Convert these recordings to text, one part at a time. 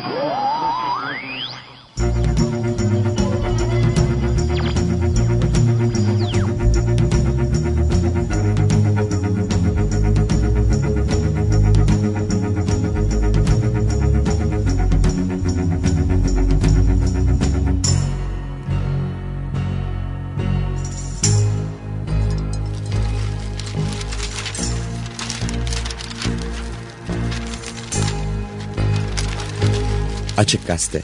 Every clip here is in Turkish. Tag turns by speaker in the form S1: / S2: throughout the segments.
S1: Whoa! Açık Gazete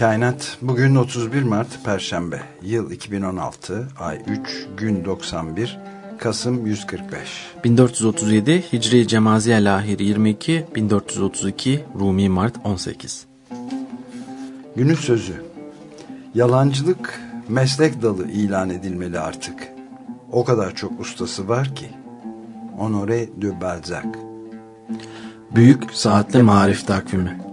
S2: Kainat. Bugün 31 Mart Perşembe. Yıl 2016. Ay 3. Gün 91. Kasım 145.
S3: 1437 Hicri Cemaziye Lahiri 22. 1432 Rumi Mart 18.
S2: Günün sözü. Yalancılık meslek dalı ilan edilmeli artık. O kadar çok ustası var ki. Honoré de Balzac.
S3: Büyük Saatli Marif Takvimi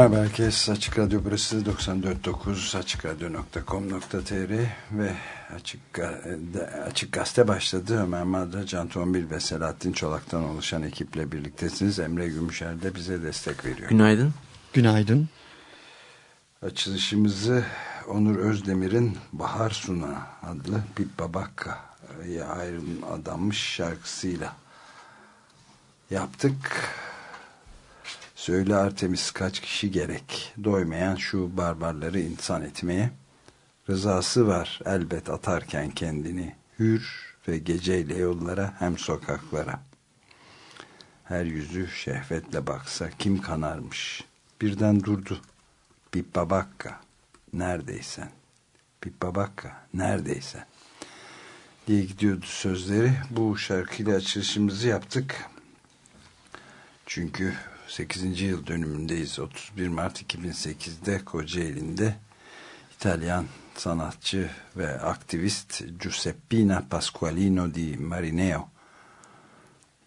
S2: Merhaba herkes. Açık Radyo burası 94.9 açıkradyo.com.tr ve Açık, Açık Gazete başladı. Ömer Madra, Can Tombil ve Selahattin Çolak'tan oluşan ekiple birliktesiniz. Emre Gümüşer de bize destek veriyor.
S3: Günaydın.
S4: Günaydın.
S2: Açılışımızı Onur Özdemir'in Bahar Suna adlı Pip Babakka'ya ayrım adanmış şarkısıyla yaptık. Söyle Artemis kaç kişi gerek? Doymayan şu barbarları insan etmeye. Rızası var elbet atarken kendini. Hür ve geceyle yollara hem sokaklara. Her yüzü şehvetle baksa kim kanarmış? Birden durdu. Pippa Bakka neredeysen? Pippa Bakka neredeysen? Diye gidiyordu sözleri. Bu şarkıyla açılışımızı yaptık. Çünkü 8. yıl dönümündeyiz. 31 Mart 2008'de Kocaeli'nde İtalyan sanatçı ve aktivist Giuseppina Pasqualino di Marineo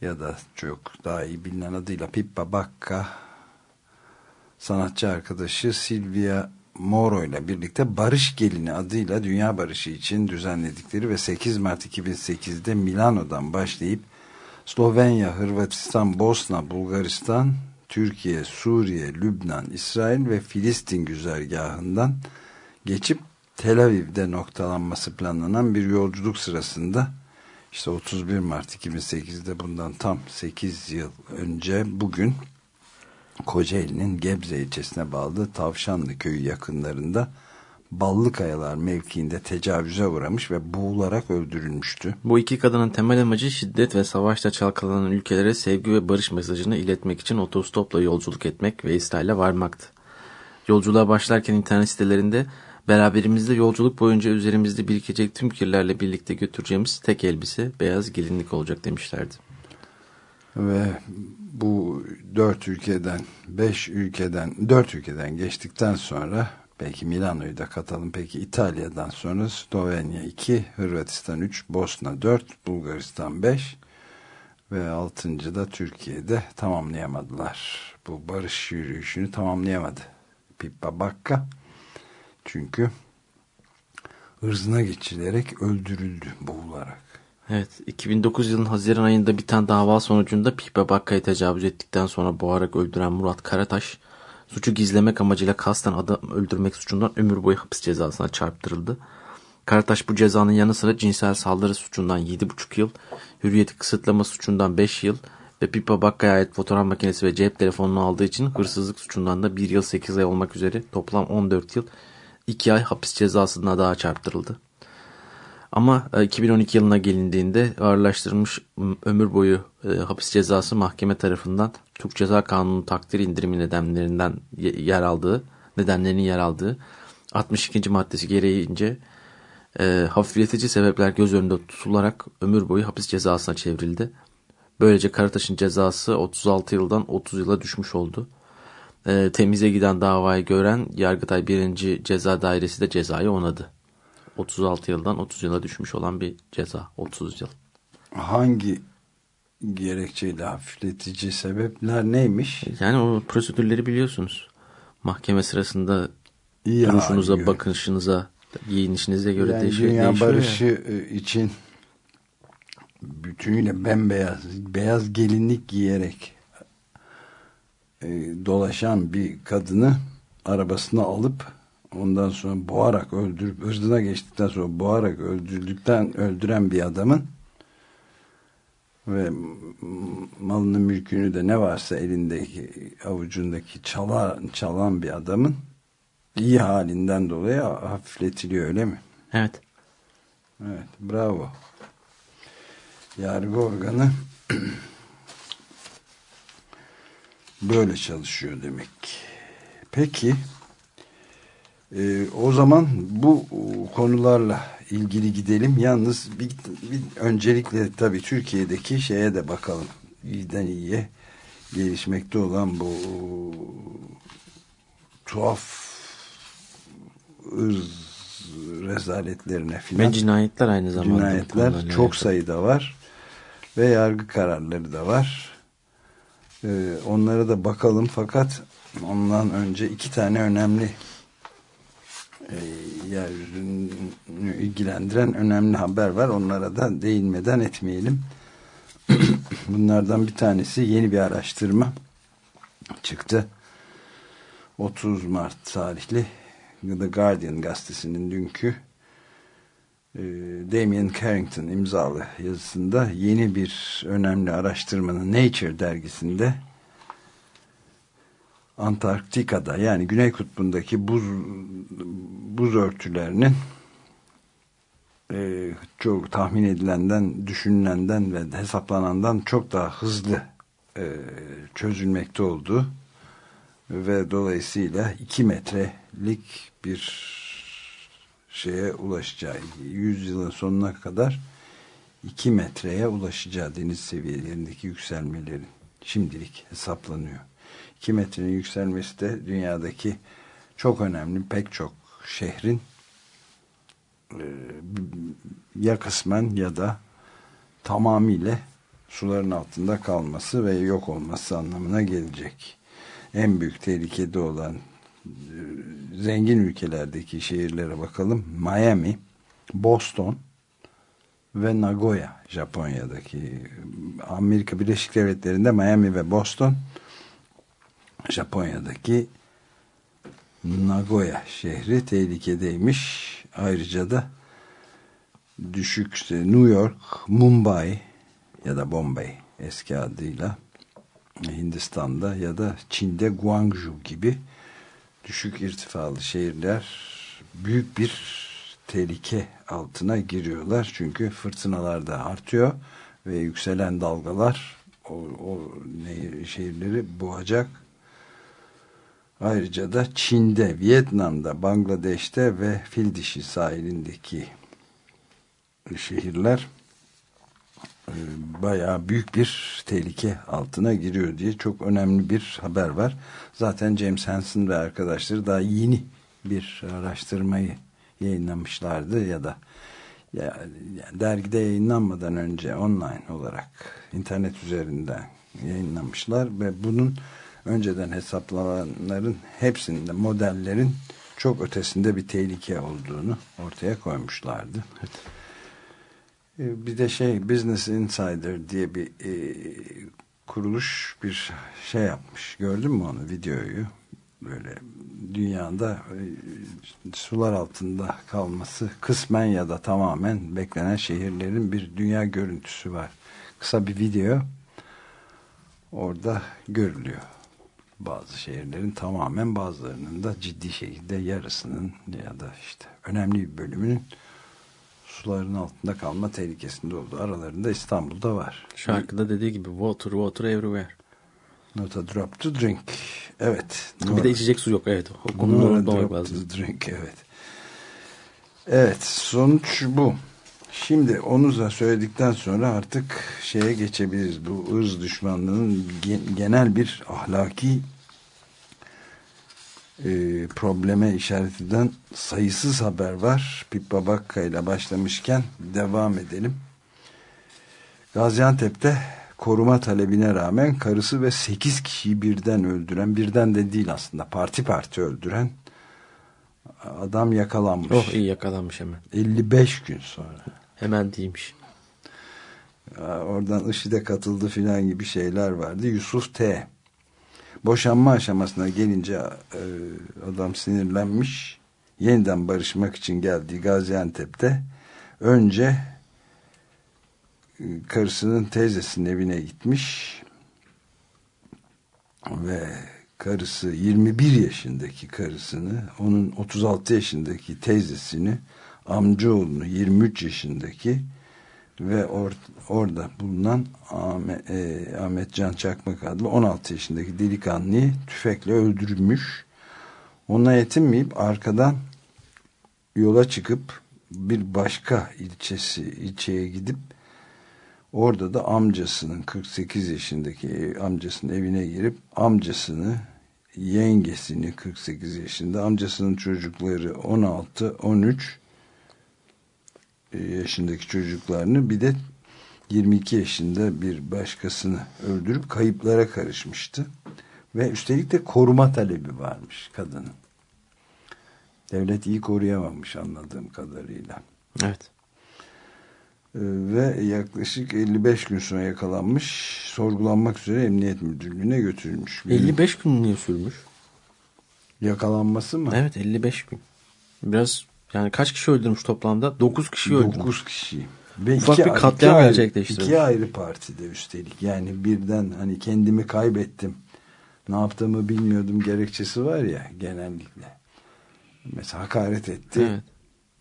S2: ya da çok daha iyi bilinen adıyla Pippa Bacca sanatçı arkadaşı Silvia Moro ile birlikte Barış Gelini adıyla Dünya Barışı için düzenledikleri ve 8 Mart 2008'de Milano'dan başlayıp Slovenya, Hırvatistan, Bosna, Bulgaristan, Türkiye, Suriye, Lübnan, İsrail ve Filistin güzergahından geçip Tel Aviv'de noktalanması planlanan bir yolculuk sırasında işte 31 Mart 2008'de bundan tam 8 yıl önce bugün Kocaeli'nin Gebze ilçesine bağlı Tavşanlı köyü yakınlarında Ballıkayalar mevkiinde tecavüze uğramış ve boğularak öldürülmüştü.
S5: Bu iki kadının temel amacı şiddet ve savaşta çalkalanan ülkelere sevgi ve barış mesajını iletmek için otostopla yolculuk etmek ve İsrail'e varmaktı. Yolculuğa başlarken internet sitelerinde beraberimizde yolculuk boyunca üzerimizde birikecek tüm kirlerle birlikte götüreceğimiz tek elbise beyaz gelinlik olacak demişlerdi.
S2: Ve bu dört ülkeden, beş ülkeden, dört ülkeden geçtikten sonra belki Milano'yu da katalım. Peki İtalya'dan sonra Slovenya 2, Hırvatistan 3, Bosna 4, Bulgaristan 5 ve 6. da Türkiye'de tamamlayamadılar. Bu barış yürüyüşünü tamamlayamadı. Pippa Bakka çünkü hırzına geçilerek öldürüldü boğularak.
S5: Evet, 2009 yılının Haziran ayında biten dava sonucunda Pihbe Bakka'yı tecavüz ettikten sonra boğarak öldüren Murat Karataş, suçu gizlemek amacıyla kasten adam öldürmek suçundan ömür boyu hapis cezasına çarptırıldı. Karataş bu cezanın yanı sıra cinsel saldırı suçundan 7,5 yıl, hürriyeti kısıtlama suçundan 5 yıl ve Pippa Bakka'ya ait fotoğraf makinesi ve cep telefonunu aldığı için hırsızlık suçundan da 1 yıl 8 ay olmak üzere toplam 14 yıl 2 ay hapis cezasına daha çarptırıldı. Ama 2012 e, yılına gelindiğinde ağırlaştırılmış ömür boyu e, hapis cezası mahkeme tarafından Türk Ceza Kanunu takdir indirimi nedenlerinden yer aldığı, nedenlerinin yer aldığı 62. maddesi gereğince e, hafifletici sebepler göz önünde tutularak ömür boyu hapis cezasına çevrildi. Böylece Karataş'ın cezası 36 yıldan 30 yıla düşmüş oldu. E, temize giden davayı gören Yargıtay 1. Ceza Dairesi de cezayı onadı. 36 yıldan 30 yıla düşmüş olan bir ceza. 30 yıl.
S2: Hangi gerekçeyle hafifletici sebepler neymiş?
S5: Yani o prosedürleri biliyorsunuz. Mahkeme sırasında ya, duruşunuza, ya. bakışınıza, giyinişinize göre yani değişiyor.
S2: Dünya
S5: değişiyor
S2: barışı ya. E, için bütünüyle bembeyaz, beyaz gelinlik giyerek e, dolaşan bir kadını arabasına alıp ondan sonra boğarak öldürüp ırzına geçtikten sonra boğarak öldürdükten öldüren bir adamın ve malını mülkünü de ne varsa elindeki avucundaki çalan, çalan bir adamın iyi halinden dolayı hafifletiliyor öyle mi?
S5: Evet.
S2: Evet bravo. Yargı organı böyle çalışıyor demek. Peki ee, o zaman bu konularla ilgili gidelim. Yalnız bir, bir öncelikle tabii Türkiye'deki şeye de bakalım. İyiden iyiye gelişmekte olan bu tuhaf ırz rezaletlerine filan.
S5: Ve cinayetler aynı zamanda.
S2: Cinayetler çok sayıda var. Ve yargı kararları da var. Ee, onlara da bakalım fakat ondan önce iki tane önemli e, yeryüzünü ilgilendiren önemli haber var. Onlara da değinmeden etmeyelim. Bunlardan bir tanesi yeni bir araştırma çıktı. 30 Mart tarihli The Guardian gazetesinin dünkü e, Damien Carrington imzalı yazısında yeni bir önemli araştırmanın Nature dergisinde Antarktika'da yani Güney Kutbu'ndaki buz buz örtülerinin e, çok tahmin edilenden, düşünülenden ve hesaplanandan çok daha hızlı e, çözülmekte olduğu ve dolayısıyla 2 metrelik bir şeye ulaşacağı 100 yılın sonuna kadar 2 metreye ulaşacağı deniz seviyelerindeki yükselmelerin şimdilik hesaplanıyor. 2 metrenin yükselmesi de dünyadaki çok önemli pek çok şehrin e, ya kısmen ya da tamamıyla suların altında kalması ve yok olması anlamına gelecek. En büyük tehlikede olan e, zengin ülkelerdeki şehirlere bakalım. Miami, Boston ve Nagoya Japonya'daki Amerika Birleşik Devletleri'nde Miami ve Boston Japonya'daki Nagoya şehri tehlikedeymiş. Ayrıca da düşük New York, Mumbai ya da Bombay eski adıyla Hindistan'da ya da Çin'de Guangzhou gibi düşük irtifalı şehirler büyük bir tehlike altına giriyorlar. Çünkü fırtınalar da artıyor ve yükselen dalgalar o, o şehirleri boğacak. Ayrıca da Çin'de, Vietnam'da, Bangladeş'te ve Fildişi sahilindeki şehirler e, bayağı büyük bir tehlike altına giriyor diye çok önemli bir haber var. Zaten James Hansen ve arkadaşları daha yeni bir araştırmayı yayınlamışlardı ya da ya, dergide yayınlanmadan önce online olarak internet üzerinden yayınlamışlar ve bunun önceden hesaplananların hepsinde modellerin çok ötesinde bir tehlike olduğunu ortaya koymuşlardı. Evet. Bir de şey Business Insider diye bir e, kuruluş bir şey yapmış. Gördün mü onu videoyu? Böyle dünyada e, sular altında kalması kısmen ya da tamamen beklenen şehirlerin bir dünya görüntüsü var. Kısa bir video orada görülüyor. Bazı şehirlerin tamamen bazılarının da ciddi şekilde yarısının ya da işte önemli bir bölümünün suların altında kalma tehlikesinde oldu. Aralarında İstanbul'da var.
S5: Şarkıda dediği gibi water water everywhere.
S2: Not a drop to drink. Evet.
S5: Nora. Bir de içecek su yok. Evet. O konuda unutmamak lazım.
S2: To drink. Evet. Evet. Sonuç bu. Şimdi onu da söyledikten sonra artık şeye geçebiliriz. Bu ırz düşmanlığının genel bir ahlaki e, probleme işaret eden sayısız haber var. Pippa Bakka ile başlamışken devam edelim. Gaziantep'te koruma talebine rağmen karısı ve 8 kişiyi birden öldüren, birden de değil aslında parti parti öldüren adam yakalanmış.
S5: Oh iyi yakalanmış hemen.
S2: 55 gün sonra.
S5: Hemen değilmiş.
S2: Oradan IŞİD'e katıldı filan gibi şeyler vardı. Yusuf T. Boşanma aşamasına gelince e, adam sinirlenmiş. Yeniden barışmak için geldiği Gaziantep'te önce e, karısının teyzesinin evine gitmiş ve karısı 21 yaşındaki karısını onun 36 yaşındaki teyzesini amcaoğlunu 23 yaşındaki ve or, orada bulunan Ahmet, e, Can Çakmak adlı 16 yaşındaki delikanlıyı tüfekle öldürmüş. Ona yetinmeyip arkadan yola çıkıp bir başka ilçesi ilçeye gidip orada da amcasının 48 yaşındaki amcasının evine girip amcasını yengesini 48 yaşında amcasının çocukları 16 13 yaşındaki çocuklarını bir de 22 yaşında bir başkasını öldürüp kayıplara karışmıştı. Ve üstelik de koruma talebi varmış kadının. Devlet iyi koruyamamış anladığım kadarıyla.
S5: Evet.
S2: Ee, ve yaklaşık 55 gün sonra yakalanmış, sorgulanmak üzere Emniyet Müdürlüğü'ne götürülmüş.
S5: 55 gün niye sürmüş?
S2: Yakalanması mı?
S5: Evet 55 gün. Biraz yani kaç kişi öldürmüş toplamda? 9 kişi öldürmüş.
S2: 9 kişi. Ve
S5: Ufak iki, bir katliam gerçekleştirmiş.
S2: İki ayrı partide üstelik. Yani birden hani kendimi kaybettim. Ne yaptığımı bilmiyordum gerekçesi var ya genellikle. Mesela hakaret etti. Evet.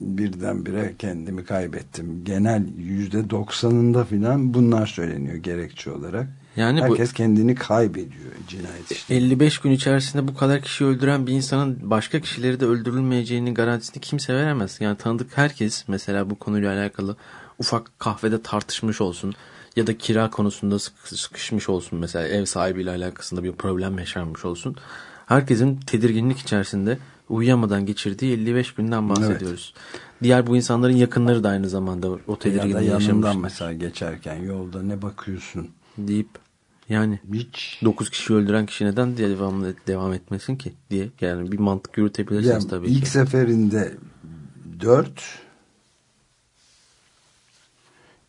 S2: Birdenbire kendimi kaybettim. Genel yüzde doksanında filan bunlar söyleniyor gerekçe olarak. Yani Herkes bu, kendini kaybediyor cinayet işte.
S5: 55 gün içerisinde bu kadar kişi öldüren bir insanın başka kişileri de öldürülmeyeceğinin garantisini kimse veremez. Yani tanıdık herkes mesela bu konuyla alakalı ufak kahvede tartışmış olsun ya da kira konusunda sıkışmış olsun mesela ev sahibiyle alakasında bir problem yaşanmış olsun. Herkesin tedirginlik içerisinde uyuyamadan geçirdiği 55 günden bahsediyoruz. Evet. Diğer bu insanların yakınları da aynı zamanda o tedirginliği yaşamış.
S2: yanından mesela geçerken yolda ne bakıyorsun
S5: deyip yani Hiç. 9 kişi öldüren kişi neden diye devam, devam etmesin ki diye yani bir mantık yürütebilirsiniz yani tabii
S2: ilk ki. İlk seferinde 4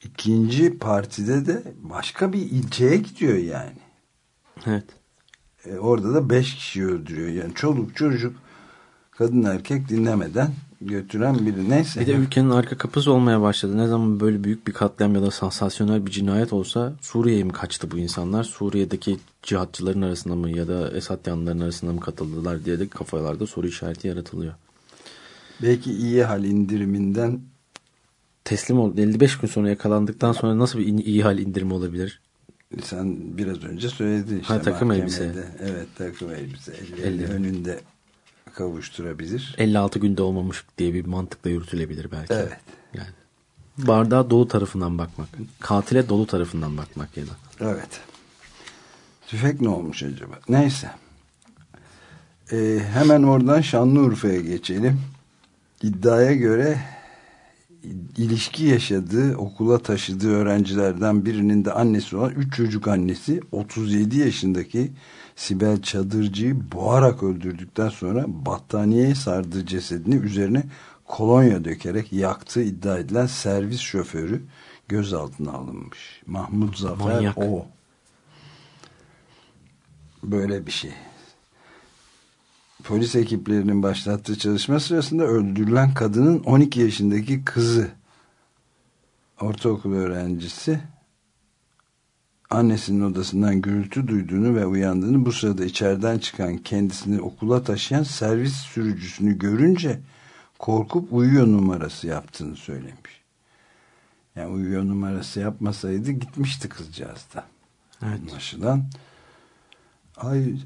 S2: ikinci partide de başka bir ilçeye gidiyor yani.
S5: Evet.
S2: E, orada da 5 kişi öldürüyor. Yani çoluk çocuk kadın erkek dinlemeden götüren biri. Neyse.
S5: Bir de ülkenin arka kapısı olmaya başladı. Ne zaman böyle büyük bir katliam ya da sansasyonel bir cinayet olsa Suriye'ye mi kaçtı bu insanlar? Suriye'deki cihatçıların arasında mı ya da Esad yanlarının arasında mı katıldılar diye de kafalarda soru işareti yaratılıyor.
S2: Belki iyi hal indiriminden
S5: teslim oldu. 55 gün sonra yakalandıktan sonra nasıl bir iyi hal indirimi olabilir?
S2: Sen biraz önce söyledin işte.
S5: Ha, takım elbise.
S2: Evet takım elbise. Elleri önünde kavuşturabilir.
S5: 56 günde olmamış diye bir mantıkla yürütülebilir belki.
S2: Evet.
S5: Yani bardağa dolu tarafından bakmak. Katile dolu tarafından bakmak ya da.
S2: Evet. Tüfek ne olmuş acaba? Neyse. Ee, hemen oradan Şanlıurfa'ya geçelim. İddiaya göre ilişki yaşadığı, okula taşıdığı öğrencilerden birinin de annesi olan 3 çocuk annesi 37 yaşındaki Sibel Çadırcı'yı boğarak öldürdükten sonra battaniyeye sardığı cesedini üzerine kolonya dökerek yaktığı iddia edilen servis şoförü gözaltına alınmış. Mahmut Zafer Manyak. o. Böyle bir şey. Polis ekiplerinin başlattığı çalışma sırasında öldürülen kadının 12 yaşındaki kızı ortaokul öğrencisi annesinin odasından gürültü duyduğunu ve uyandığını bu sırada içeriden çıkan kendisini okula taşıyan servis sürücüsünü görünce korkup uyuyor numarası yaptığını söylemiş. Yani uyuyor numarası yapmasaydı gitmişti kızcağız da.
S5: Evet.
S2: Anlaşılan.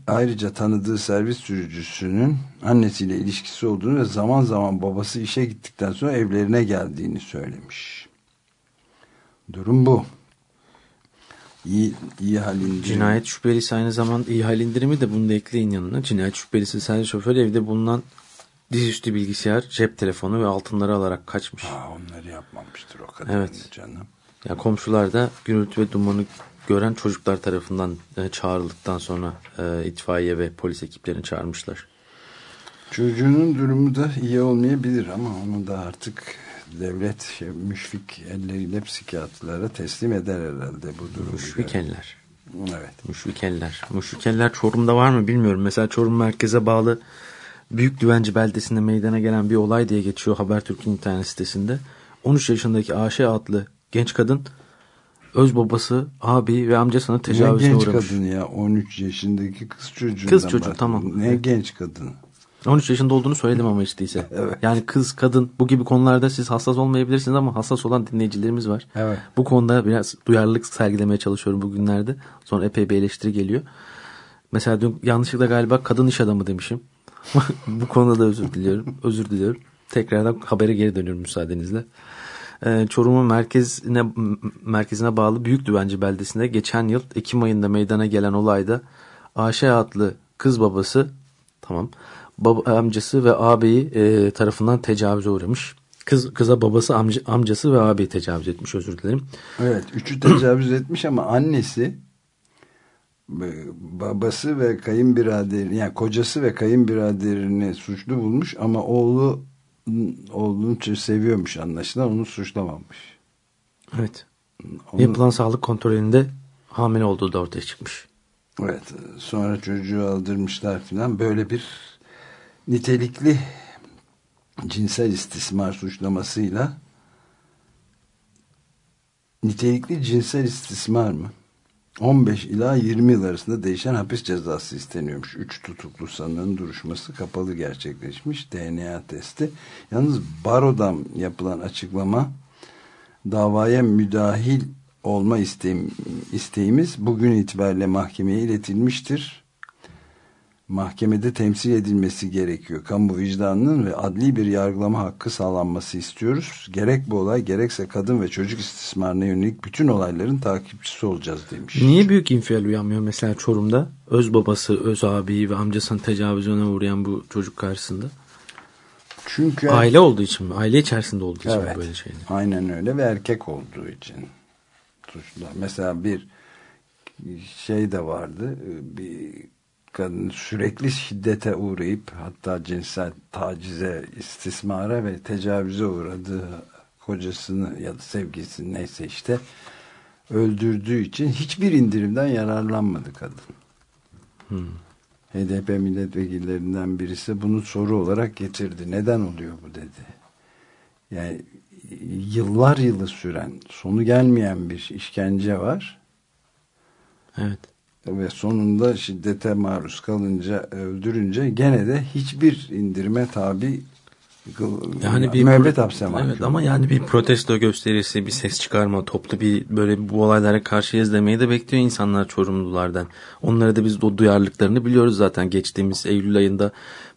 S2: Ayrıca tanıdığı servis sürücüsünün annesiyle ilişkisi olduğunu ve zaman zaman babası işe gittikten sonra evlerine geldiğini söylemiş. Durum bu iyi, iyi hal indirimi.
S5: Cinayet şüphelisi aynı zamanda iyi hal indirimi de bunu da ekleyin yanına. Cinayet şüphelisi sadece şoför evde bulunan dizüstü bilgisayar, cep telefonu ve altınları alarak kaçmış.
S2: Aa, onları yapmamıştır o kadar
S5: evet.
S2: canım.
S5: Ya komşular da gürültü ve dumanı gören çocuklar tarafından e, çağrıldıktan sonra e, itfaiye ve polis ekiplerini çağırmışlar.
S2: Çocuğunun durumu da iyi olmayabilir ama onu da artık devlet şey, müşfik elleriyle psikiyatrlara teslim eder herhalde bu durumu.
S5: Müşfik eller.
S2: Evet.
S5: Müşfik eller. Müşfik eller Çorum'da var mı bilmiyorum. Mesela Çorum merkeze bağlı Büyük Düvenci beldesinde meydana gelen bir olay diye geçiyor Habertürk'ün internet sitesinde. 13 yaşındaki Ayşe adlı genç kadın öz babası, abi ve amcasına tecavüze uğramış.
S2: Ne genç kadın ya 13 yaşındaki kız çocuğundan
S5: Kız çocuk tamam.
S2: Ne genç kadın.
S5: 13 yaşında olduğunu söyledim ama işte ise.
S2: evet.
S5: Yani kız, kadın bu gibi konularda siz hassas olmayabilirsiniz ama hassas olan dinleyicilerimiz var.
S2: Evet.
S5: Bu konuda biraz duyarlılık sergilemeye çalışıyorum bugünlerde. Sonra epey bir eleştiri geliyor. Mesela dün yanlışlıkla galiba kadın iş adamı demişim. bu konuda da özür diliyorum. Özür diliyorum. Tekrardan habere geri dönüyorum müsaadenizle. Ee, Çorum'un merkezine, merkezine bağlı Büyük Düvenci beldesinde geçen yıl Ekim ayında meydana gelen olayda Ayşe adlı kız babası tamam baba, amcası ve ağabeyi e, tarafından tecavüze uğramış. Kız, kıza babası amca, amcası ve ağabeyi tecavüz etmiş özür dilerim.
S2: Evet üçü tecavüz etmiş ama annesi babası ve kayınbiraderi yani kocası ve kayınbiraderini suçlu bulmuş ama oğlu oğlunu seviyormuş anlaşılan onu suçlamamış.
S5: Evet. Onu... Yapılan sağlık kontrolünde hamile olduğu da ortaya çıkmış.
S2: Evet sonra çocuğu aldırmışlar falan böyle bir nitelikli cinsel istismar suçlamasıyla nitelikli cinsel istismar mı? 15 ila 20 yıl arasında değişen hapis cezası isteniyormuş. 3 tutuklu sanığın duruşması kapalı gerçekleşmiş. DNA testi. Yalnız barodan yapılan açıklama davaya müdahil olma isteğim, isteğimiz bugün itibariyle mahkemeye iletilmiştir mahkemede temsil edilmesi gerekiyor. Kamu vicdanının ve adli bir yargılama hakkı sağlanması istiyoruz. Gerek bu olay gerekse kadın ve çocuk istismarına yönelik bütün olayların takipçisi olacağız demiş.
S5: Niye büyük infial uyanmıyor mesela Çorum'da? Öz babası, öz abi ve amcasının tecavüzüne uğrayan bu çocuk karşısında.
S2: Çünkü
S5: Aile olduğu için mi? Aile içerisinde olduğu için mi
S2: Evet.
S5: böyle şeyler?
S2: Aynen öyle ve erkek olduğu için suçlular. Mesela bir şey de vardı. Bir kadın sürekli şiddete uğrayıp hatta cinsel tacize, istismara ve tecavüze uğradığı kocasını ya da sevgilisini neyse işte öldürdüğü için hiçbir indirimden yararlanmadı kadın. HDP milletvekillerinden birisi bunu soru olarak getirdi. Neden oluyor bu dedi. Yani yıllar yılı süren, sonu gelmeyen bir işkence var
S5: Evet.
S2: Ve sonunda şiddete maruz kalınca, öldürünce gene de hiçbir indirime tabi
S5: Yani bir
S2: müebbet hapse mahkum.
S5: Evet ama yani bir protesto gösterisi, bir ses çıkarma, toplu bir böyle bu olaylara karşı izlemeyi de bekliyor insanlar Çorumlulardan. Onlara da biz o duyarlılıklarını biliyoruz zaten. Geçtiğimiz Eylül ayında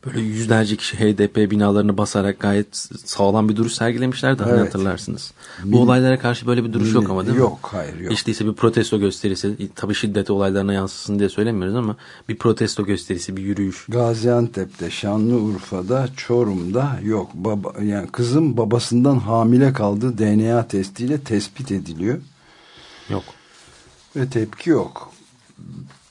S5: böyle yüzlerce kişi HDP binalarını basarak gayet sağlam bir duruş sergilemişlerdi hani
S2: Evet.
S5: hatırlarsınız. Bu olaylara karşı böyle bir duruş yok ama değil mi?
S2: Yok, hayır yok.
S5: İşte ise bir protesto gösterisi, tabii şiddet olaylarına yansısın diye söylemiyoruz ama bir protesto gösterisi, bir yürüyüş.
S2: Gaziantep'te, Şanlıurfa'da, Çorum'da yok. Baba, yani kızım babasından hamile kaldı DNA testiyle tespit ediliyor.
S5: Yok.
S2: Ve tepki yok.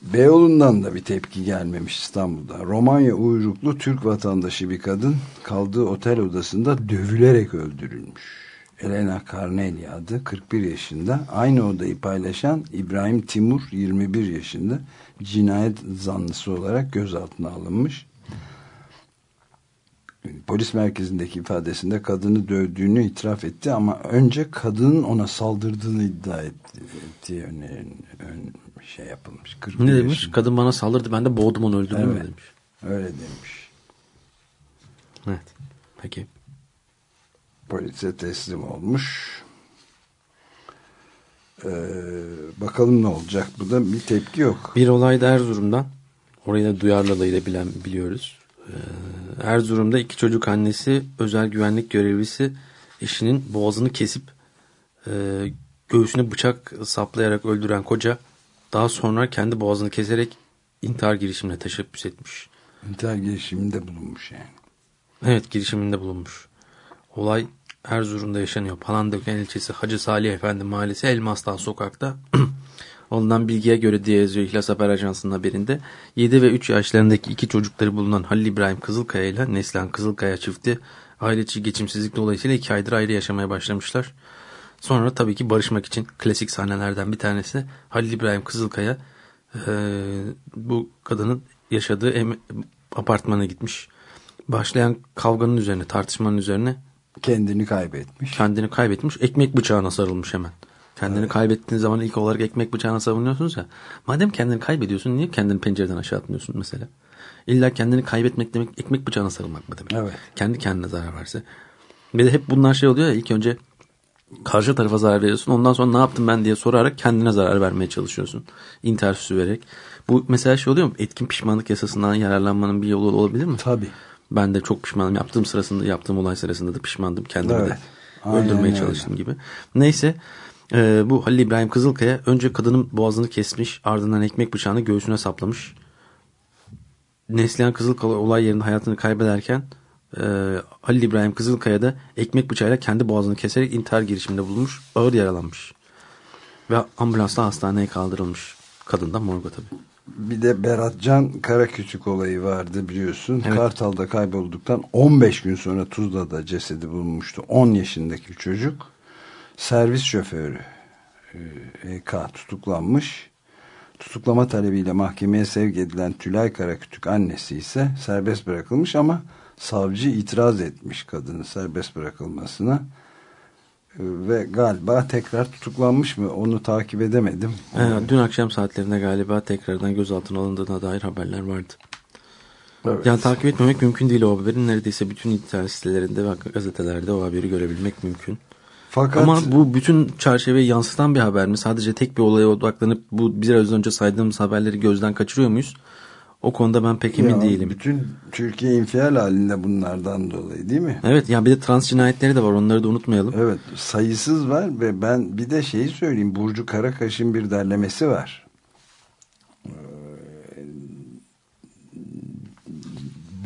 S2: Beyoğlu'ndan da bir tepki gelmemiş İstanbul'da. Romanya uyruklu Türk vatandaşı bir kadın kaldığı otel odasında dövülerek öldürülmüş. Elena Carnelli adı 41 yaşında. Aynı odayı paylaşan İbrahim Timur 21 yaşında cinayet zanlısı olarak gözaltına alınmış. Polis merkezindeki ifadesinde kadını dövdüğünü itiraf etti ama önce kadının ona saldırdığını iddia etti, ettiği öne, ön, şey yapılmış. 41
S5: Ne demiş?
S2: yaşında.
S5: Kadın bana saldırdı ben de boğdum onu öldürdüm
S2: Evet.
S5: demiş.
S2: Öyle demiş.
S5: Evet. Peki.
S2: Polise teslim olmuş. Ee, bakalım ne olacak. Bu da bir tepki yok.
S5: Bir olay da Erzurum'dan. Orayı da duyarlılığıyla bilen biliyoruz. Ee, Erzurum'da iki çocuk annesi özel güvenlik görevlisi eşinin boğazını kesip e, göğsüne bıçak saplayarak öldüren koca daha sonra kendi boğazını keserek intihar girişimine teşebbüs etmiş.
S2: İntihar girişiminde bulunmuş yani.
S5: Evet girişiminde bulunmuş. Olay Erzurum'da yaşanıyor. Palandöken ilçesi Hacı Salih Efendi Mahallesi Elmastan sokakta. Ondan bilgiye göre diye yazıyor İhlas Haber Ajansı'nın haberinde. 7 ve 3 yaşlarındaki iki çocukları bulunan Halil İbrahim Kızılkaya ile Neslihan Kızılkaya çifti aile içi geçimsizlik dolayısıyla iki aydır ayrı yaşamaya başlamışlar. Sonra tabii ki barışmak için klasik sahnelerden bir tanesi Halil İbrahim Kızılkaya e, bu kadının yaşadığı em- apartmana gitmiş. Başlayan kavganın üzerine, tartışmanın üzerine
S2: Kendini kaybetmiş.
S5: kendini kaybetmiş. Ekmek bıçağına sarılmış hemen. Kendini kaybettiğiniz zaman ilk olarak ekmek bıçağına savunuyorsunuz ya. Madem kendini kaybediyorsun niye kendini pencereden aşağı atmıyorsun mesela? İlla kendini kaybetmek demek ekmek bıçağına sarılmak mı demek?
S2: Evet.
S5: Kendi kendine zarar verse. Bir de hep bunlar şey oluyor ya ilk önce karşı tarafa zarar veriyorsun. Ondan sonra ne yaptım ben diye sorarak kendine zarar vermeye çalışıyorsun. İntihar süsü vererek. Bu mesela şey oluyor mu? Etkin pişmanlık yasasından yararlanmanın bir yolu olabilir mi?
S2: Tabii.
S5: Ben de çok pişmanım. Yaptığım sırasında, yaptığım olay sırasında da pişmandım. Kendimi
S2: Evet.
S5: de
S2: Aynen
S5: öldürmeye çalıştım gibi. Neyse e, bu Halil İbrahim Kızılkaya önce kadının boğazını kesmiş ardından ekmek bıçağını göğsüne saplamış. Neslihan Kızılkaya olay yerinde hayatını kaybederken e, Halil İbrahim Kızılkaya da ekmek bıçağıyla kendi boğazını keserek intihar girişiminde bulunmuş. Ağır yaralanmış. Ve ambulansla hastaneye kaldırılmış. Kadın da morga tabii.
S2: Bir de Beratcan Karakütük olayı vardı biliyorsun.
S5: Evet.
S2: Kartal'da kaybolduktan 15 gün sonra Tuzla'da cesedi bulunmuştu. 10 yaşındaki çocuk servis şoförü e, EK tutuklanmış. Tutuklama talebiyle mahkemeye sevk edilen Tülay Karakütük annesi ise serbest bırakılmış ama savcı itiraz etmiş kadının serbest bırakılmasına. E, Ve galiba tekrar tutuklanmış mı onu takip edemedim.
S5: E, dün akşam saatlerinde galiba tekrardan gözaltına alındığına dair haberler vardı.
S2: Evet.
S5: Yani takip etmemek mümkün değil o haberin. Neredeyse bütün internet sitelerinde ve gazetelerde o haberi görebilmek mümkün.
S2: Fakat
S5: Ama bu bütün çerçeveyi yansıtan bir haber mi? Sadece tek bir olaya odaklanıp bu biraz önce saydığımız haberleri gözden kaçırıyor muyuz? O konuda ben pek emin
S2: Ya,
S5: değilim.
S2: Bütün Türkiye infial halinde bunlardan dolayı değil mi?
S5: Evet ya bir de trans cinayetleri de var onları da unutmayalım.
S2: Evet sayısız var ve ben bir de şeyi söyleyeyim Burcu Karakaş'ın bir derlemesi var. Ee,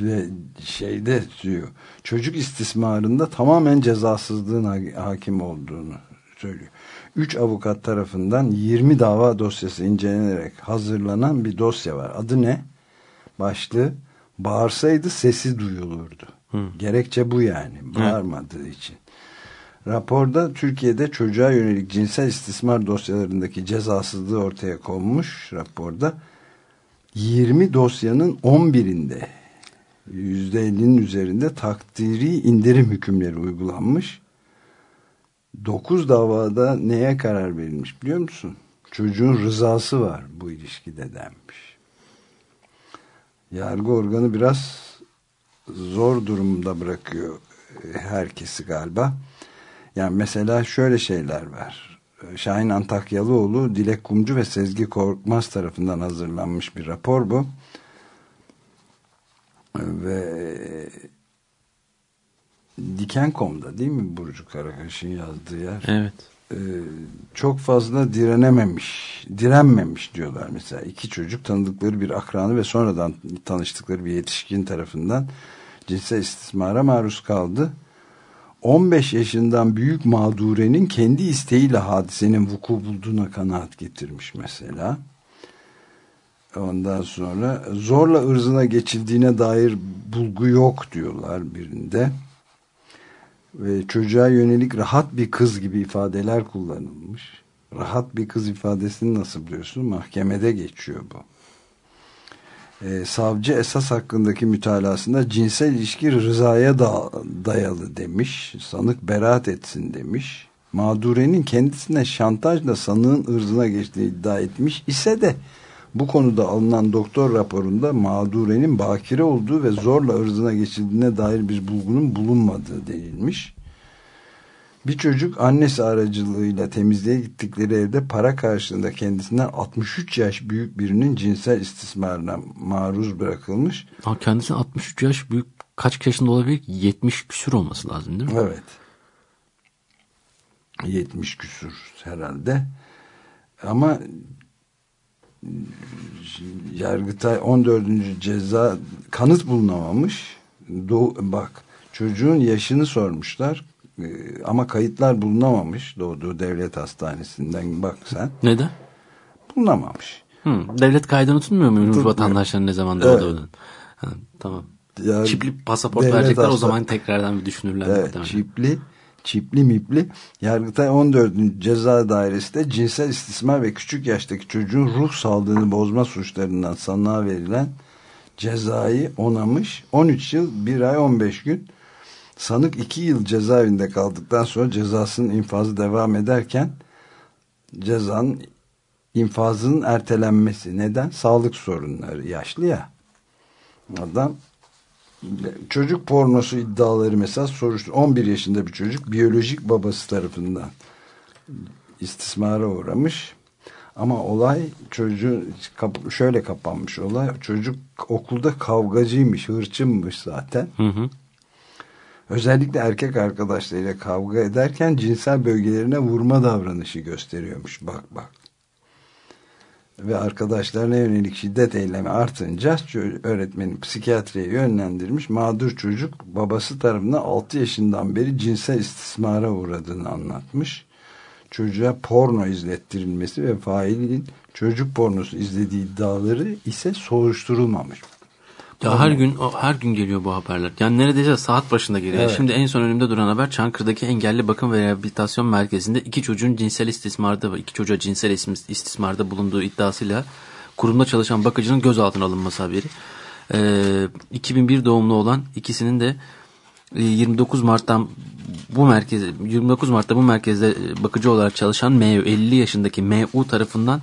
S2: Ve şeyde diyor çocuk istismarında tamamen cezasızlığın ha- hakim olduğunu söylüyor. Üç avukat tarafından 20 dava dosyası incelenerek hazırlanan bir dosya var. Adı ne? Başlığı bağırsaydı sesi duyulurdu. Gerekçe bu yani. Bağırmadığı için. Raporda Türkiye'de çocuğa yönelik cinsel istismar dosyalarındaki cezasızlığı ortaya konmuş raporda. 20 dosyanın 11'inde %50'nin üzerinde takdiri indirim hükümleri uygulanmış. 9 davada neye karar verilmiş biliyor musun? Çocuğun rızası var bu ilişkide denmiş. Yargı organı biraz zor durumda bırakıyor e, herkesi galiba. Yani mesela şöyle şeyler var. Şahin Antakyalıoğlu, Dilek Kumcu ve Sezgi Korkmaz tarafından hazırlanmış bir rapor bu. Ve Diken.com'da değil mi Burcu Karakaş'ın yazdığı yer?
S5: Evet.
S2: Ee, çok fazla direnememiş, direnmemiş diyorlar mesela. iki çocuk tanıdıkları bir akranı ve sonradan tanıştıkları bir yetişkin tarafından cinsel istismara maruz kaldı. 15 yaşından büyük mağdurenin kendi isteğiyle hadisenin vuku bulduğuna kanaat getirmiş mesela. Ondan sonra zorla ırzına geçildiğine dair bulgu yok diyorlar birinde. Ve çocuğa yönelik rahat bir kız gibi ifadeler kullanılmış. Rahat bir kız ifadesini nasıl biliyorsun? Mahkemede geçiyor bu. Ee, savcı esas hakkındaki mütalasında cinsel ilişki rızaya da dayalı demiş. Sanık beraat etsin demiş. Mağdurenin kendisine şantajla sanığın ırzına geçtiğini iddia etmiş ise de bu konuda alınan doktor raporunda mağdurenin bakire olduğu ve zorla ırzına geçildiğine dair bir bulgunun bulunmadığı denilmiş. Bir çocuk annesi aracılığıyla temizliğe gittikleri evde para karşılığında kendisinden 63 yaş büyük birinin cinsel istismarına maruz bırakılmış.
S5: Ha, kendisi 63 yaş büyük kaç yaşında olabilir ki? 70 küsür olması lazım değil mi?
S2: Evet. 70 küsur herhalde. Ama Yargıtay 14. ceza kanıt bulunamamış. Doğu, bak çocuğun yaşını sormuşlar Ee, ama kayıtlar bulunamamış doğduğu devlet hastanesinden bak sen
S5: Neden?
S2: bulunamamış.
S5: Hı, devlet kaydını tutmuyor muymuş
S2: Tutmuyor.
S5: vatandaşların ne zaman
S2: Evet.
S5: doğduğunu? Ha, tamam.
S2: Yani
S5: Çipli pasaport verecekler o
S2: hasta-
S5: zaman tekrardan bir düşünürler.
S2: Evet, çipli, çipli mipli. Yargıtay 14. Ceza Dairesi de cinsel istismar ve küçük yaştaki çocuğun ruh sağlığını bozma suçlarından sanığa verilen cezayı onamış. 13 yıl 1 ay 15 gün sanık 2 yıl cezaevinde kaldıktan sonra cezasının infazı devam ederken cezanın infazının ertelenmesi. Neden? Sağlık sorunları. Yaşlı ya. Adam çocuk pornosu iddiaları mesela soruştur. 11 yaşında bir çocuk biyolojik babası tarafından istismara uğramış. Ama olay çocuğu şöyle kapanmış olay. Çocuk okulda kavgacıymış, hırçınmış zaten.
S5: Hı hı.
S2: Özellikle erkek arkadaşlarıyla kavga ederken cinsel bölgelerine vurma davranışı gösteriyormuş. Bak bak. Ve arkadaşlarına yönelik şiddet eylemi artınca öğretmenin psikiyatriye yönlendirmiş. Mağdur çocuk babası tarafından 6 yaşından beri cinsel istismara uğradığını anlatmış. Çocuğa porno izlettirilmesi ve failin çocuk pornosu izlediği iddiaları ise soruşturulmamış.
S5: Ya her gün her gün geliyor bu haberler. Yani neredeyse saat başında geliyor.
S2: Evet.
S5: Şimdi en son önümde duran haber Çankırı'daki engelli bakım ve rehabilitasyon merkezinde iki çocuğun cinsel istismarda iki çocuğa cinsel istis- istismarda bulunduğu iddiasıyla kurumda çalışan bakıcının gözaltına alınması haberi. Ee, 2001 doğumlu olan ikisinin de e, 29 Mart'tan bu merkez 29 Mart'ta bu merkezde e, bakıcı olarak çalışan M 50 yaşındaki MU tarafından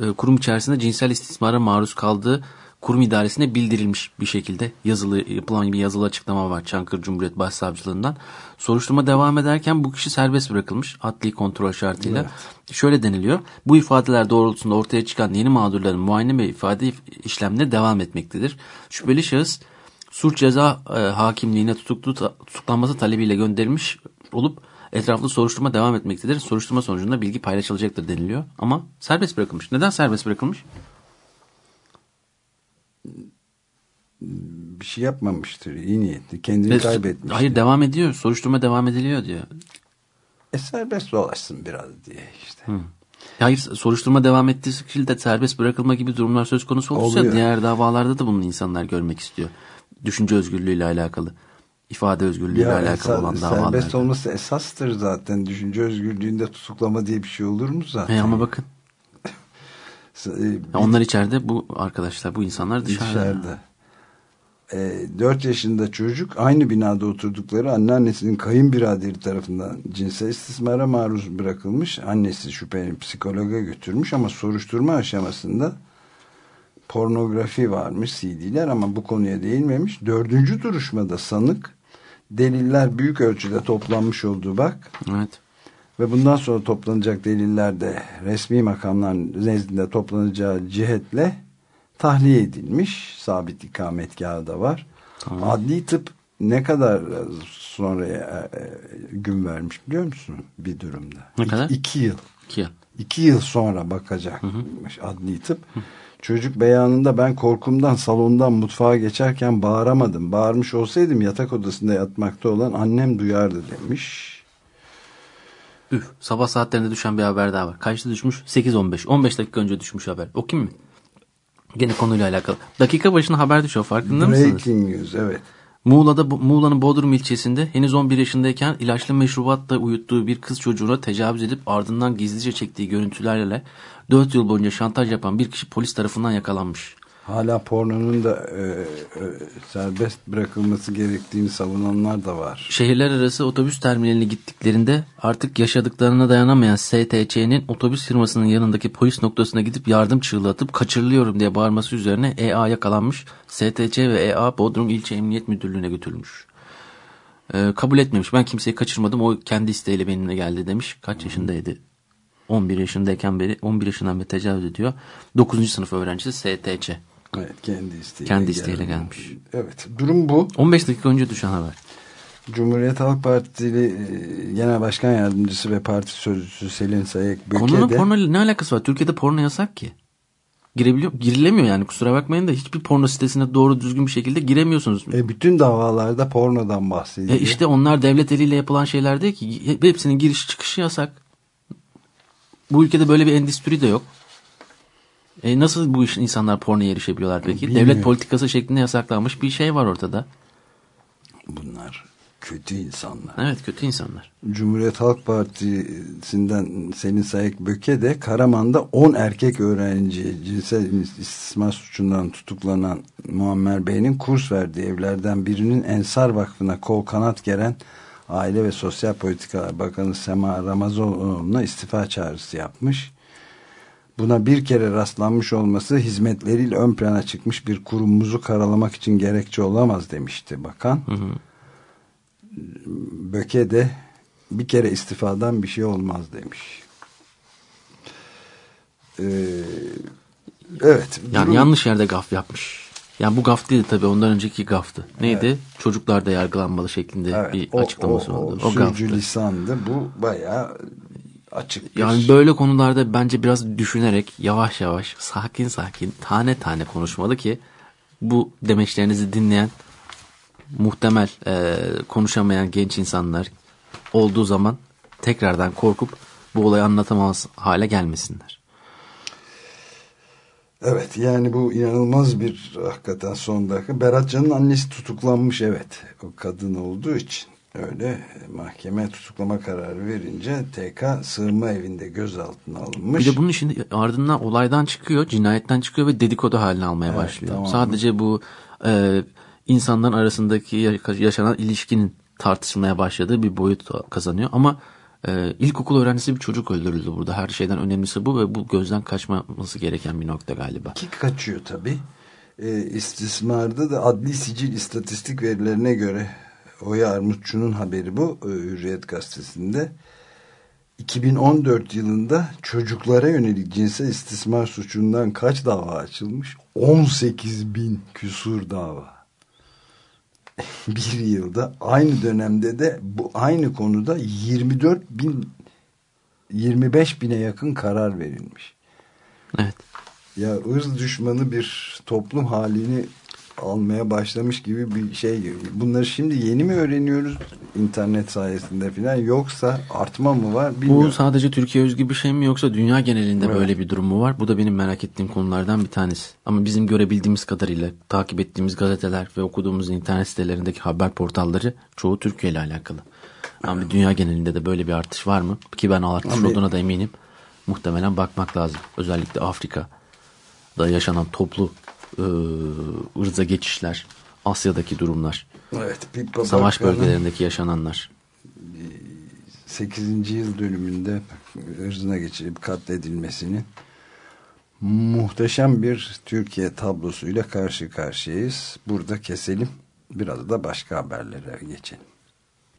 S5: e, kurum içerisinde cinsel istismara maruz kaldığı kurum idaresine bildirilmiş bir şekilde yazılı yapılan bir yazılı açıklama var Çankırı Cumhuriyet Başsavcılığından. Soruşturma devam ederken bu kişi serbest bırakılmış adli kontrol şartıyla. Evet. Şöyle deniliyor. Bu ifadeler doğrultusunda ortaya çıkan yeni mağdurların muayene ve ifade işlemleri devam etmektedir. Şüpheli şahıs Suç Ceza e, Hakimliğine tutuklu, tutuklanması talebiyle gönderilmiş olup etraflı soruşturma devam etmektedir. Soruşturma sonucunda bilgi paylaşılacaktır deniliyor. Ama serbest bırakılmış. Neden serbest bırakılmış?
S2: Bir şey yapmamıştır. İyi niyetli. Kendini e, kaybetmiş.
S5: Hayır devam ediyor. Soruşturma devam ediliyor diyor.
S2: E serbest dolaşsın biraz diye işte. Hı.
S5: Hayır soruşturma devam ettiği şekilde serbest bırakılma gibi durumlar söz konusu olursa Oluyor. diğer davalarda da bunu insanlar görmek istiyor. Düşünce özgürlüğüyle alakalı ifade özgürlüğüyle ya, alakalı olan davalar.
S2: Serbest olması esastır zaten. Düşünce özgürlüğünde tutuklama diye bir şey olur mu zaten?
S5: E ama bakın. bir, onlar içeride bu arkadaşlar bu insanlar dışarıda. Dışarıda.
S2: E, 4 yaşında çocuk aynı binada oturdukları anneannesinin kayınbiraderi tarafından cinsel istismara maruz bırakılmış. Annesi şüpheli psikologa götürmüş ama soruşturma aşamasında pornografi varmış CD'ler ama bu konuya değinmemiş. Dördüncü duruşmada sanık deliller büyük ölçüde toplanmış olduğu bak.
S5: Evet.
S2: Ve bundan sonra toplanacak deliller de resmi makamlar nezdinde toplanacağı cihetle tahliye edilmiş. Sabit ikametgahı da var. Tamam. Adli tıp ne kadar sonra e, e, gün vermiş biliyor musun bir durumda?
S5: Ne kadar?
S2: İki, iki yıl.
S5: İki yıl.
S2: İki yıl sonra bakacakmış adli tıp. Hı. Çocuk beyanında ben korkumdan salondan mutfağa geçerken bağıramadım. Bağırmış olsaydım yatak odasında yatmakta olan annem duyardı demiş.
S5: Üf, sabah saatlerinde düşen bir haber daha var. Kaçta düşmüş? 8.15. 15 dakika önce düşmüş haber. O kim mi? Gene konuyla alakalı. Dakika başına haber düşüyor farkında
S2: Breaking
S5: mısınız?
S2: Breaking news evet.
S5: Muğla'da Muğla'nın Bodrum ilçesinde henüz 11 yaşındayken ilaçlı meşrubatla uyuttuğu bir kız çocuğuna tecavüz edip ardından gizlice çektiği görüntülerle 4 yıl boyunca şantaj yapan bir kişi polis tarafından yakalanmış.
S2: Hala pornonun da e, e, serbest bırakılması gerektiğini savunanlar da var.
S5: Şehirler arası otobüs terminaline gittiklerinde artık yaşadıklarına dayanamayan STC'nin otobüs firmasının yanındaki polis noktasına gidip yardım çığlığı atıp kaçırılıyorum diye bağırması üzerine EA yakalanmış. STC ve EA Bodrum İlçe Emniyet Müdürlüğü'ne götürülmüş. Ee, kabul etmemiş. Ben kimseyi kaçırmadım. O kendi isteğiyle benimle geldi demiş. Kaç yaşındaydı? 11 yaşındayken beri 11 yaşından beri tecavüz ediyor. 9. sınıf öğrencisi STC.
S2: Evet kendi isteğiyle,
S5: kendi isteğiyle gelmiş. gelmiş.
S2: Evet durum bu.
S5: 15 dakika önce düşen haber.
S2: Cumhuriyet Halk Partili e, Genel Başkan Yardımcısı ve Parti Sözcüsü Selin Sayık
S5: Böke Konunun porno ne alakası var? Türkiye'de porno yasak ki. Girebiliyor, girilemiyor yani kusura bakmayın da hiçbir porno sitesine doğru düzgün bir şekilde giremiyorsunuz.
S2: E bütün davalarda pornodan bahsediyor.
S5: E işte onlar devlet eliyle yapılan şeyler değil ki. Hepsinin giriş çıkışı yasak. Bu ülkede böyle bir endüstri de yok. E nasıl bu iş insanlar pornoya erişebiliyorlar peki? Bilmiyorum. Devlet politikası şeklinde yasaklanmış bir şey var ortada.
S2: Bunlar kötü insanlar.
S5: Evet kötü insanlar.
S2: Cumhuriyet Halk Partisi'nden Selin Sayık Böke de Karaman'da 10 erkek öğrenci cinsel istismar suçundan tutuklanan Muammer Bey'in kurs verdiği evlerden birinin Ensar Vakfı'na kol kanat geren Aile ve Sosyal Politikalar Bakanı Sema Ramazanoğlu'na istifa çağrısı yapmış. Buna bir kere rastlanmış olması hizmetleriyle ön plana çıkmış bir kurumumuzu karalamak için gerekçe olamaz demişti bakan. Hı hı. Böke de bir kere istifadan bir şey olmaz demiş. Ee, evet.
S5: Yani durum... yanlış yerde gaf yapmış. Yani bu gaf değil tabii ondan önceki gaftı. Neydi? Evet. Çocuklar da yargılanmalı şeklinde evet, bir o, açıklaması
S2: o,
S5: oldu.
S2: O, o sürücü lisandı. Bu bayağı açık
S5: bir... Yani böyle konularda bence biraz düşünerek yavaş yavaş sakin sakin tane tane konuşmalı ki bu demeçlerinizi dinleyen muhtemel e, konuşamayan genç insanlar olduğu zaman tekrardan korkup bu olayı anlatamaz hale gelmesinler.
S2: Evet yani bu inanılmaz bir hakikaten son dakika. Beratcan'ın annesi tutuklanmış evet o kadın olduğu için öyle mahkeme tutuklama kararı verince TK sığınma evinde gözaltına alınmış.
S5: Bir de bunun için ardından olaydan çıkıyor, cinayetten çıkıyor ve dedikodu haline almaya evet, başlıyor. Tamam. Sadece bu e, insanların arasındaki yaşanan ilişkinin tartışılmaya başladığı bir boyut kazanıyor. Ama e, ilkokul öğrencisi bir çocuk öldürüldü burada. Her şeyden önemlisi bu ve bu gözden kaçmaması gereken bir nokta galiba.
S2: Ki kaçıyor tabii. e, istismarda da adli sicil istatistik verilerine göre Oya Armutçu'nun haberi bu e, Hürriyet Gazetesi'nde 2014 yılında çocuklara yönelik cinsel istismar suçundan kaç dava açılmış? 18 bin küsur dava. bir yılda aynı dönemde de bu aynı konuda 24 bin 25 bine yakın karar verilmiş.
S5: Evet.
S2: Ya ırz düşmanı bir toplum halini almaya başlamış gibi bir şey. Bunları şimdi yeni mi öğreniyoruz internet sayesinde falan yoksa artma mı var bilmiyorum.
S5: Bu sadece Türkiye özgü bir şey mi yoksa dünya genelinde evet. böyle bir durum mu var? Bu da benim merak ettiğim konulardan bir tanesi. Ama bizim görebildiğimiz kadarıyla takip ettiğimiz gazeteler ve okuduğumuz internet sitelerindeki haber portalları çoğu Türkiye ile alakalı. Ama evet. dünya genelinde de böyle bir artış var mı? Ki ben artış Ama olduğuna da eminim. Muhtemelen bakmak lazım. Özellikle Afrika'da yaşanan toplu e, ırza geçişler, Asya'daki durumlar,
S2: evet,
S5: savaş bölgelerindeki yaşananlar.
S2: 8. yıl dönümünde ırzına geçirip katledilmesinin muhteşem bir Türkiye tablosuyla karşı karşıyayız. Burada keselim. Biraz da başka haberlere geçelim.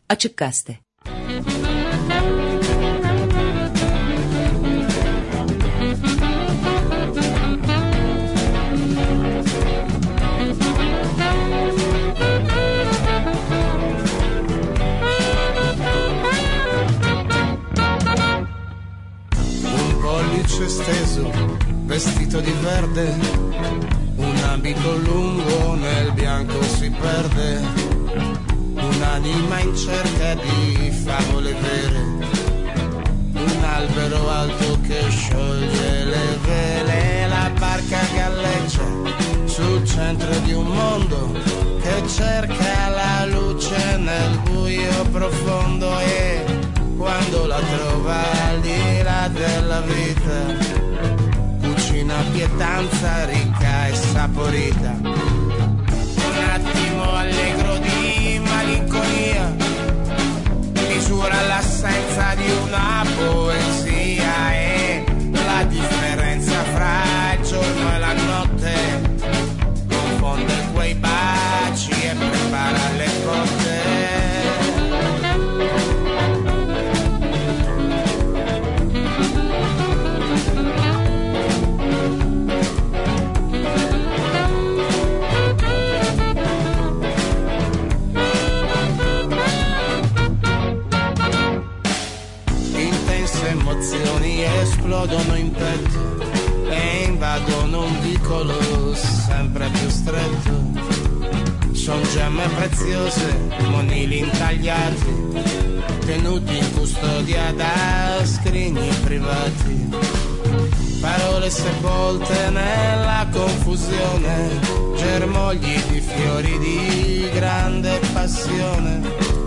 S6: Açık Gazete
S7: pollice steso, vestito di verde, un abito lungo nel bianco si perde, un'anima in cerca di favole vere, un albero alto che scioglie le vele, la barca galleggia sul centro di un mondo che cerca la luce nel buio profondo e quando la trova al di là della vita. Cucina pietanza ricca e saporita. Un attimo allegro di malinconia. Misura l'assenza di una poesia stretto. Sono gemme preziose, monili intagliati, tenuti in custodia da scrigni privati. Parole sepolte nella confusione, germogli di fiori di grande passione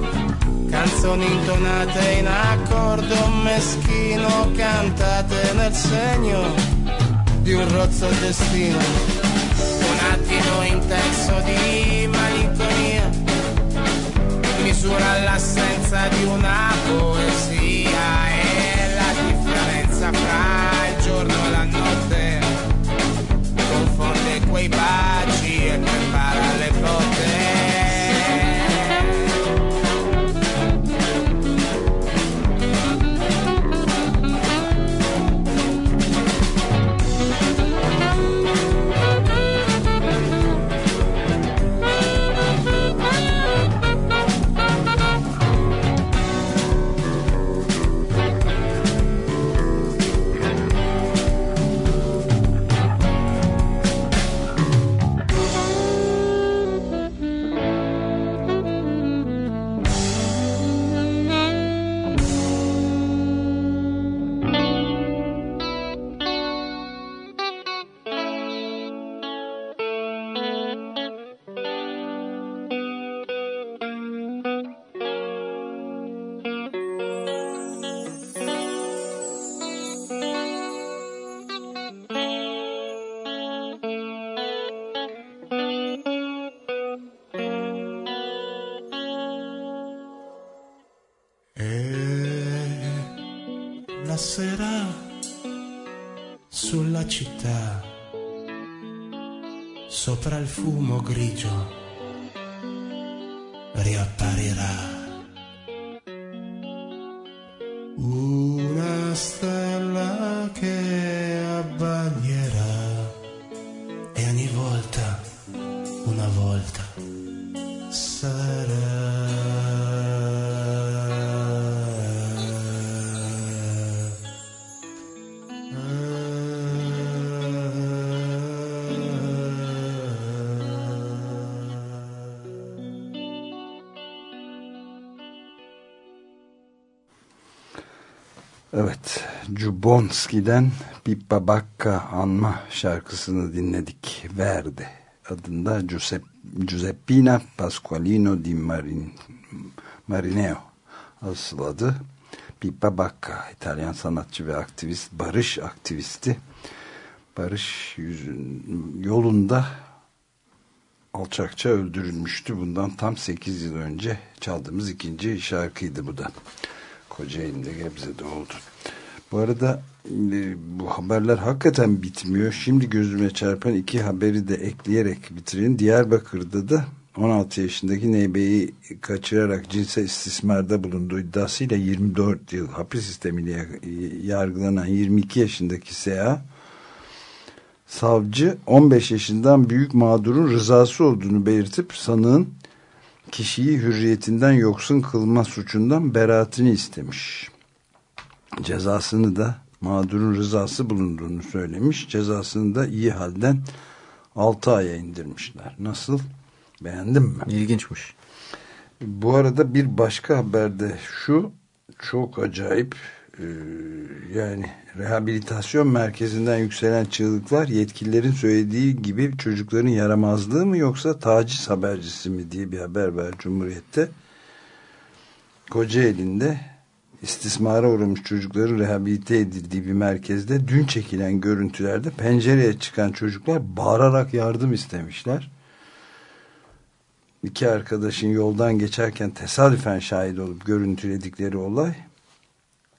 S7: canzoni intonate in accordo meschino, cantate nel segno di un rozzo destino. Attimo intenso di malinconia, misura l'assenza di una poesia e la differenza fra il giorno e la notte. Confonde quei baci fumo grigio riapparirà
S2: Jubonski'den Pippa Bacca anma şarkısını dinledik. Verde adında Giuseppe, Giuseppina Pasqualino di Marin, Marineo asıl adı. Pippa Bacca, İtalyan sanatçı ve aktivist, barış aktivisti. Barış yolunda alçakça öldürülmüştü. Bundan tam 8 yıl önce çaldığımız ikinci şarkıydı bu da. Kocaeli'nde Gebze'de oldu. Bu arada e, bu haberler hakikaten bitmiyor. Şimdi gözüme çarpan iki haberi de ekleyerek bitireyim. Diyarbakır'da da 16 yaşındaki NB'yi kaçırarak cinsel istismarda bulunduğu iddiasıyla 24 yıl hapis sistemiyle yargılanan 22 yaşındaki S.A. savcı 15 yaşından büyük mağdurun rızası olduğunu belirtip sanığın kişiyi hürriyetinden yoksun kılma suçundan beraatini istemiş. Cezasını da mağdurun rızası bulunduğunu söylemiş. Cezasını da iyi halden 6 aya indirmişler. Nasıl? Beğendin mi?
S5: İlginçmiş.
S2: Bu arada bir başka haberde şu çok acayip e, yani rehabilitasyon merkezinden yükselen çığlıklar yetkililerin söylediği gibi çocukların yaramazlığı mı yoksa taciz habercisi mi diye bir haber var Cumhuriyet'te. Kocaeli'nde istismara uğramış çocukların rehabilite edildiği bir merkezde dün çekilen görüntülerde pencereye çıkan çocuklar bağırarak yardım istemişler. İki arkadaşın yoldan geçerken tesadüfen şahit olup görüntüledikleri olay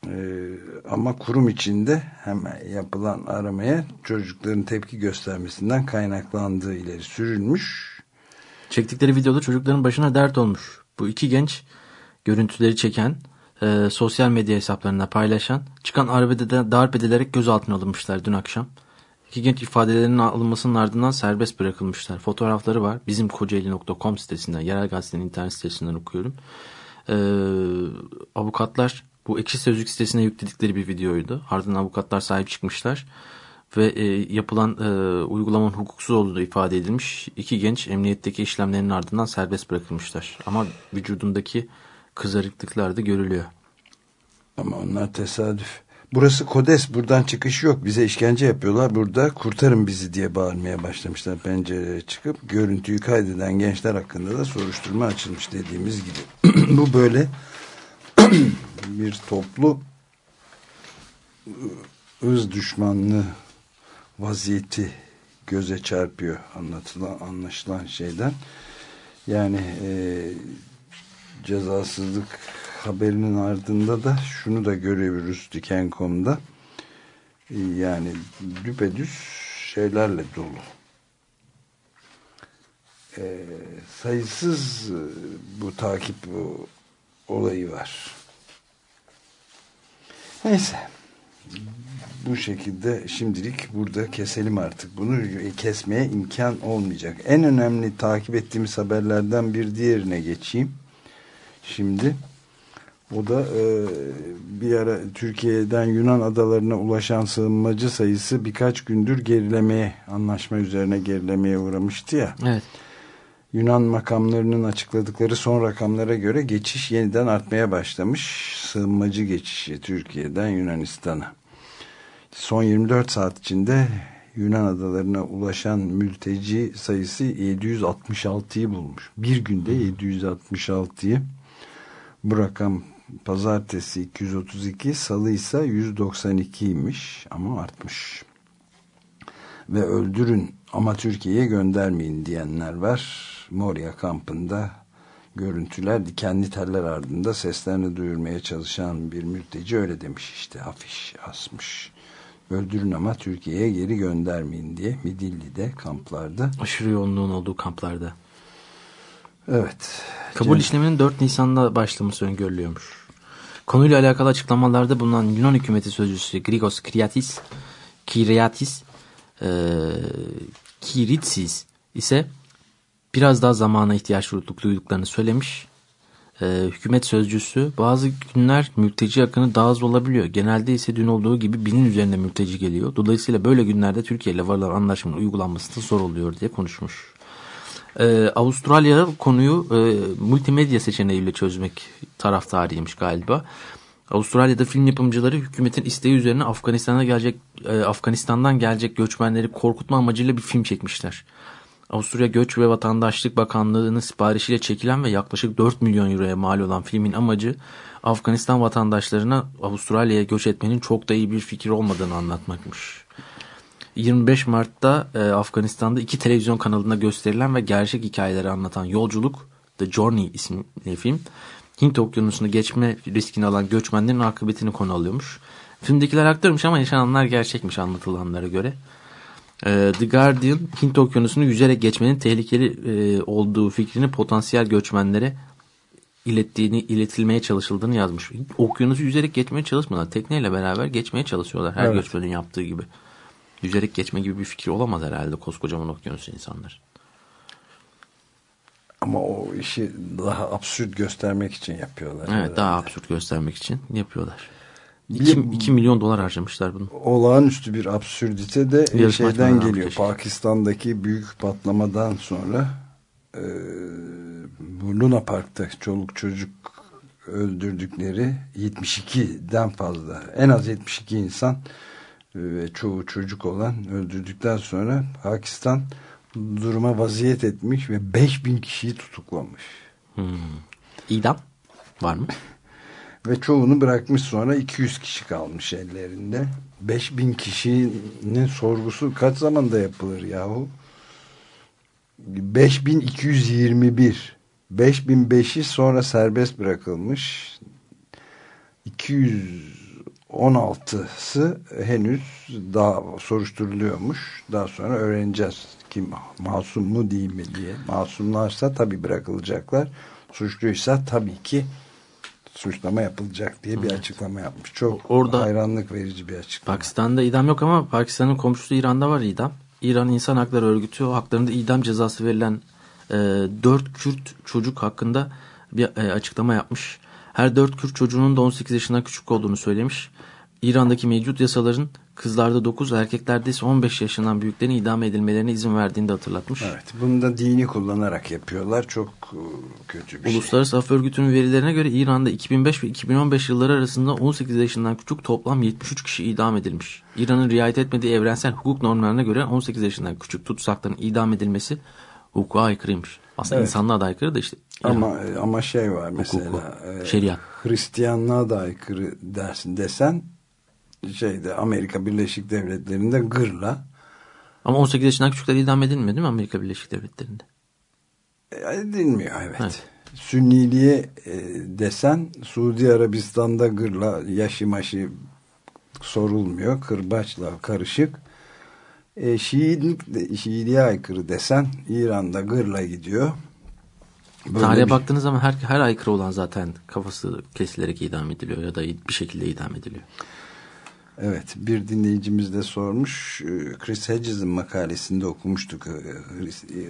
S2: ee, ama kurum içinde hemen yapılan aramaya çocukların tepki göstermesinden kaynaklandığı ileri sürülmüş.
S5: Çektikleri videoda çocukların başına dert olmuş. Bu iki genç görüntüleri çeken, e, sosyal medya hesaplarında paylaşan, çıkan arbedede darp edilerek gözaltına alınmışlar dün akşam. İki genç ifadelerinin alınmasının ardından serbest bırakılmışlar. Fotoğrafları var. Bizim kocaeli.com sitesinden, yerel gazetenin internet sitesinden okuyorum. E, avukatlar bu ekşi sözlük sitesine yükledikleri bir videoydu. Ardından avukatlar sahip çıkmışlar ve e, yapılan e, uygulamanın hukuksuz olduğu ifade edilmiş. İki genç emniyetteki işlemlerin ardından serbest bırakılmışlar. Ama vücudundaki kızarıklıklar da görülüyor.
S2: Ama onlar tesadüf. Burası Kodes buradan çıkış yok. Bize işkence yapıyorlar. Burada kurtarın bizi diye bağırmaya başlamışlar pencereye çıkıp. Görüntüyü kaydeden gençler hakkında da soruşturma açılmış dediğimiz gibi. Bu böyle bir toplu ırz düşmanlığı vaziyeti göze çarpıyor anlatılan anlaşılan şeyden. Yani e, cezasızlık haberinin ardında da şunu da görüyoruz Diken.com'da e, yani düpedüz şeylerle dolu. E, sayısız e, bu takip o, olayı var. Neyse. Bu şekilde şimdilik burada keselim artık. Bunu kesmeye imkan olmayacak. En önemli takip ettiğimiz haberlerden bir diğerine geçeyim. Şimdi o da e, bir ara Türkiye'den Yunan adalarına ulaşan sığınmacı sayısı birkaç gündür gerilemeye, anlaşma üzerine gerilemeye uğramıştı ya.
S5: Evet.
S2: Yunan makamlarının açıkladıkları son rakamlara göre geçiş yeniden artmaya başlamış. Sığınmacı geçişi Türkiye'den Yunanistan'a. Son 24 saat içinde Yunan adalarına ulaşan mülteci sayısı 766'yı bulmuş. Bir günde 766'yı. Bu rakam pazartesi 232, salı ise 192'ymiş ama artmış. Ve öldürün ama Türkiye'ye göndermeyin diyenler var. Moria kampında görüntüler dikenli teller ardında seslerini duyurmaya çalışan bir mülteci öyle demiş işte afiş asmış. Öldürün ama Türkiye'ye geri göndermeyin diye Midilli'de kamplarda.
S5: Aşırı yoğunluğun olduğu kamplarda.
S2: Evet.
S5: Kabul
S2: Cem-
S5: işleminin 4 Nisan'da başlaması öngörülüyormuş. Konuyla alakalı açıklamalarda bulunan Yunan hükümeti sözcüsü Grigos Kriatis, Kiriatis, e, Kiritsis ise biraz daha zamana ihtiyaç duyduklarını söylemiş. E, hükümet sözcüsü bazı günler mülteci akını daha az olabiliyor. Genelde ise dün olduğu gibi binin üzerinde mülteci geliyor. Dolayısıyla böyle günlerde Türkiye ile varılan anlaşmanın uygulanması da zor oluyor diye konuşmuş. Ee, Avustralya konuyu e, multimedya seçeneğiyle çözmek taraftarıymış galiba. Avustralya'da film yapımcıları hükümetin isteği üzerine Afganistan'a gelecek e, Afganistan'dan gelecek göçmenleri korkutma amacıyla bir film çekmişler. Avusturya Göç ve Vatandaşlık Bakanlığı'nın siparişiyle çekilen ve yaklaşık 4 milyon euroya mal olan filmin amacı Afganistan vatandaşlarına Avustralya'ya göç etmenin çok da iyi bir fikir olmadığını anlatmakmış. 25 Mart'ta e, Afganistan'da iki televizyon kanalında gösterilen ve gerçek hikayeleri anlatan Yolculuk The Journey isimli film Hint okyanusunu geçme riskini alan göçmenlerin akıbetini konu alıyormuş. Filmdekiler aktarmış ama yaşananlar gerçekmiş anlatılanlara göre. E, The Guardian Hint okyanusunu yüzerek geçmenin tehlikeli e, olduğu fikrini potansiyel göçmenlere ilettiğini, iletilmeye çalışıldığını yazmış. Okyanusu yüzerek geçmeye çalışmıyorlar. Tekneyle beraber geçmeye çalışıyorlar. Her
S2: Evet.
S5: göçmenin yaptığı gibi. Yüzerek geçme gibi bir fikir olamaz herhalde koskocaman okyanusu insanlar.
S2: Ama o işi daha absürt göstermek için yapıyorlar.
S5: Evet
S2: herhalde.
S5: daha absürt göstermek için yapıyorlar.
S2: Bir-
S5: 2, milyon dolar harcamışlar bunu.
S2: olağanüstü bir absürdite de
S5: Yarışma
S2: şeyden geliyor. Pakistan'daki büyük patlamadan sonra e, Luna Park'ta çoluk çocuk öldürdükleri 72'den fazla en az 72 insan ve çoğu çocuk olan öldürdükten sonra Pakistan duruma vaziyet etmiş ve 5000 kişiyi tutuklamış.
S5: İdam var mı?
S2: Ve çoğunu bırakmış sonra 200 kişi kalmış ellerinde. 5000 kişinin sorgusu kaç zamanda yapılır yahu? 5221 5005'i sonra serbest bırakılmış. 216'sı henüz daha soruşturuluyormuş. Daha sonra öğreneceğiz kim masum mu değil mi diye. Masumlarsa tabii bırakılacaklar. Suçluysa tabii ki suçlama yapılacak diye bir açıklama yapmış. Çok
S5: Orada-
S2: hayranlık verici bir açıklama.
S5: Pakistan'da idam yok ama Pakistan'ın komşusu İran'da var idam. İran İnsan Hakları Örgütü o haklarında idam cezası verilen e, 4 Kürt çocuk hakkında bir e, açıklama yapmış. Her 4 Kürt çocuğunun da 18 yaşından küçük olduğunu söylemiş. İran'daki mevcut yasaların kızlarda 9 erkeklerde ise 15 yaşından büyüklerin idam edilmelerine izin verdiğini de hatırlatmış.
S2: Evet, bunu da dini kullanarak yapıyorlar. Çok e, kötü bir şey.
S5: Uluslararası Af Örgütü'nün verilerine göre İran'da 2005 ve 2015 yılları arasında 18 yaşından küçük toplam 73 kişi idam edilmiş. İran'ın riayet etmediği evrensel hukuk normlarına göre 18 yaşından küçük tutsakların idam edilmesi hukuka aykırıymış. Aslında
S2: Evet.
S5: insanlığa da aykırı da işte.
S2: Ama ama şey var mesela e,
S5: şeriat.
S2: Hristiyanlığa da aykırı dersin desen şeyde Amerika Birleşik Devletleri'nde gırla
S5: Ama 18 yaşından küçükler idam edilmiyor değil mi Amerika Birleşik Devletleri'nde?
S2: e, edilmiyor evet.
S5: Evet.
S2: Sünniliğe e, desen Suudi Arabistan'da gırla yaşı maşı sorulmuyor. Kırbaçla karışık. E, Şiilik Şiiliğe aykırı desen İran'da gırla gidiyor. Böyle
S5: Tarihe
S2: bir-
S5: baktığınız zaman her, her aykırı olan zaten kafası kesilerek idam ediliyor ya da bir şekilde idam ediliyor.
S2: Evet bir dinleyicimiz de sormuş Ee, Chris Hedges'in makalesinde okumuştuk Hris- e,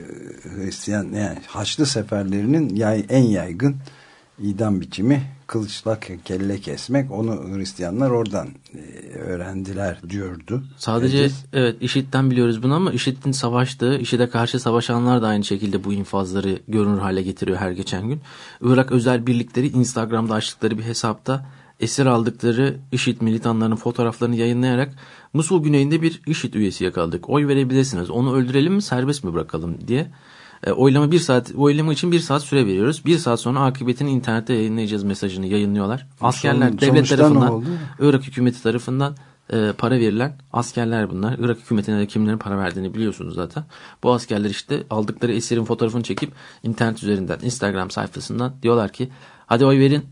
S2: Hristiyan yani Haçlı seferlerinin yay, en yaygın idam biçimi kılıçla ke- kelle kesmek onu Hristiyanlar oradan e, öğrendiler diyordu.
S5: Sadece
S2: Hedges.
S5: evet IŞİD'den biliyoruz bunu ama IŞİD'in savaştığı, IŞİD'e karşı savaşanlar da aynı şekilde bu infazları görünür hale getiriyor her geçen gün. Irak özel birlikleri Instagram'da açtıkları bir hesapta esir aldıkları IŞİD militanlarının fotoğraflarını yayınlayarak Musul güneyinde bir IŞİD üyesi yakaladık. Oy verebilirsiniz. Onu öldürelim mi serbest mi bırakalım diye. E, oylama bir saat, oylama için bir saat süre veriyoruz. Bir saat sonra akıbetini internette yayınlayacağız mesajını yayınlıyorlar. Askerler
S2: Son-
S5: devlet tarafından? Irak hükümeti tarafından e, para verilen askerler bunlar. Irak hükümetine de kimlerin para verdiğini biliyorsunuz zaten. Bu askerler işte aldıkları esirin fotoğrafını çekip internet üzerinden Instagram sayfasından diyorlar ki hadi oy verin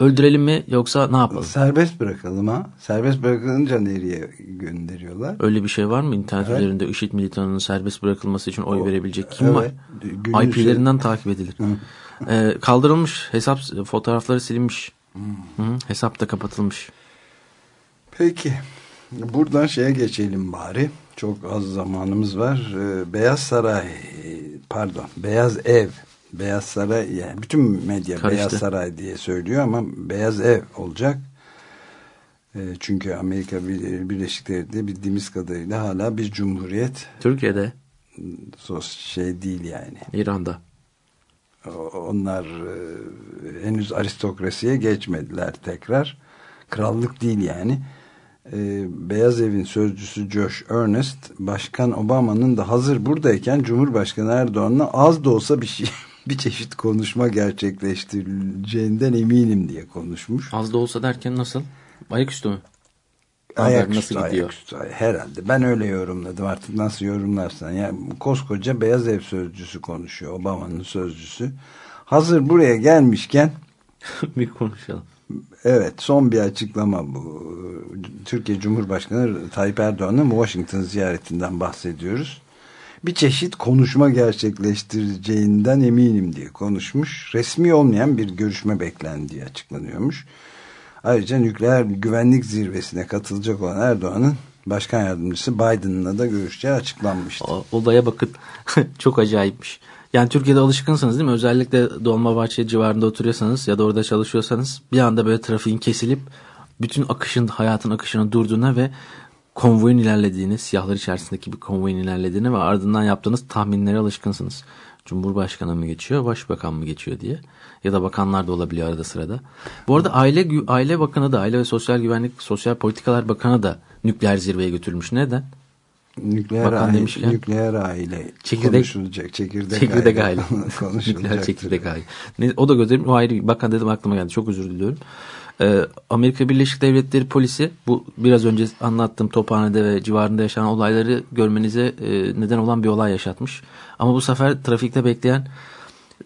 S5: Öldürelim mi yoksa ne yapalım?
S2: Serbest bırakalım ha. Serbest bırakılınca nereye gönderiyorlar?
S5: Öyle bir şey var mı internet
S2: Evet.
S5: üzerinde IŞİD militanının serbest bırakılması için oy
S2: O-
S5: verebilecek kim
S2: evet.
S5: var?
S2: Günün
S5: IP'lerinden takip edilir. Ee, kaldırılmış hesap fotoğrafları silinmiş. Hı, hesap da kapatılmış.
S2: Peki. Buradan şeye geçelim bari. Çok az zamanımız var. Ee, Beyaz Saray, pardon, Beyaz Ev. Beyaz Saray, yani bütün medya
S5: Karıştı.
S2: Beyaz Saray diye söylüyor ama Beyaz Ev olacak. Ee, çünkü Amerika Bir- Birleşik Devletleri bildiğimiz kadarıyla hala bir cumhuriyet
S5: Türkiye'de,
S2: sos şey değil yani.
S5: İran'da.
S2: Onlar e, henüz aristokrasiye geçmediler tekrar. Krallık değil yani. E, Beyaz Evin sözcüsü Josh Earnest, Başkan Obama'nın da hazır buradayken Cumhurbaşkanı Erdoğan'la az da olsa bir şey bir çeşit konuşma gerçekleştirileceğinden eminim diye konuşmuş.
S5: Az da olsa derken nasıl? Ayaküstü mü?
S2: Ayaküstü,
S5: nasıl gidiyor?
S2: ayaküstü, ay- herhalde. Ben öyle yorumladım artık nasıl yorumlarsan. Yani koskoca Beyaz Ev sözcüsü konuşuyor. Obama'nın sözcüsü. Hazır buraya gelmişken
S5: bir konuşalım.
S2: evet son bir açıklama bu. Türkiye Cumhurbaşkanı Tayyip Erdoğan'ın Washington ziyaretinden bahsediyoruz. Bir çeşit konuşma gerçekleştireceğinden eminim diye konuşmuş. Resmi olmayan bir görüşme beklendiği açıklanıyormuş. Ayrıca nükleer güvenlik zirvesine katılacak olan Erdoğan'ın başkan yardımcısı Biden'la da görüşeceği açıklanmıştı.
S5: O- Olaya bakın. Çok acayipmiş. Yani Türkiye'de alışkınsınız değil mi? Özellikle Dolmabahçe civarında oturuyorsanız ya da orada çalışıyorsanız bir anda böyle trafiğin kesilip bütün akışın, hayatın akışının durduğuna ve konvoyun ilerlediğini, siyahlar içerisindeki bir konvoyun ilerlediğini ve ardından yaptığınız tahminlere alışkınsınız. Cumhurbaşkanı mı geçiyor, başbakan mı geçiyor diye. Ya da bakanlar da olabiliyor arada sırada. Bu arada Aile Aile Bakanı da, Aile ve Sosyal Güvenlik, Sosyal Politikalar Bakanı da nükleer zirveye götürülmüş. Neden?
S2: Nükleer,
S5: Bakan
S2: aile,
S5: demişken-
S2: nükleer aile
S5: Çekirdek-
S2: konuşulacak. Çekirdek,
S5: Çekirdek aile.
S2: konuşulacak.
S5: Nükleer çekirdek aile. Ne, o da gösterim. O ayrı. Bakan dedim aklıma geldi. Çok özür diliyorum. Ee, Amerika Birleşik Devletleri polisi bu biraz önce anlattığım Tophane'de ve civarında yaşanan olayları görmenize e, neden olan bir olay yaşatmış. Ama bu sefer trafikte bekleyen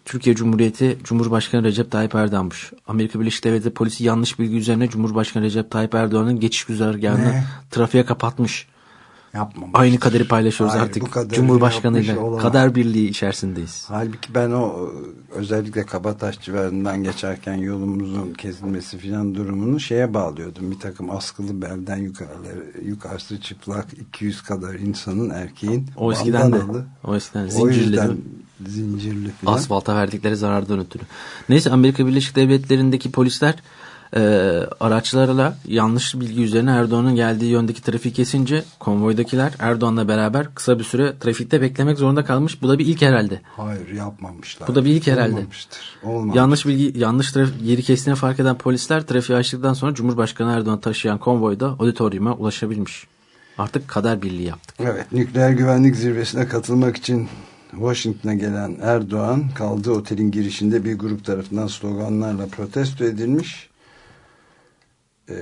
S5: Türkiye Cumhuriyeti Cumhurbaşkanı Recep Tayyip Erdoğan'mış. Amerika Birleşik Devletleri polisi yanlış bilgi üzerine Cumhurbaşkanı Recep Tayyip Erdoğan'ın geçiş güzergahını trafiğe kapatmış.
S2: Yapmamıştır.
S5: Aynı kaderi paylaşıyoruz
S2: Hayır,
S5: artık. Cumhurbaşkanıyla kader birliği içerisindeyiz.
S2: Halbuki ben o özellikle Kabataş civarından geçerken yolumuzun kesilmesi filan durumunu şeye bağlıyordum. Bir takım askılı belden yukarıları, yukarısı çıplak 200 kadar insanın erkeğin
S5: O eskiden de. O eskiden
S2: O
S5: zincirli.
S2: yüzden
S5: değil mi?
S2: zincirli filan.
S5: Asfalta verdikleri zarardan ötürü. Neyse Amerika Birleşik Devletleri'ndeki polisler e, araçlarla yanlış bilgi üzerine Erdoğan'ın geldiği yöndeki trafiği kesince konvoydakiler Erdoğan'la beraber kısa bir süre trafikte beklemek zorunda kalmış. Bu da bir ilk herhalde.
S2: Hayır yapmamışlar.
S5: Bu da bir ilk herhalde.
S2: Olmamıştır. Olmamış.
S5: Yanlış bilgi, yanlış traf- yeri kestiğini fark eden polisler trafiği açtıktan sonra Cumhurbaşkanı Erdoğan taşıyan konvoyda auditoriuma ulaşabilmiş. Artık kader birliği yaptık.
S2: Evet, nükleer güvenlik zirvesine katılmak için Washington'a gelen Erdoğan kaldığı otelin girişinde bir grup tarafından sloganlarla protesto edilmiş. Ee,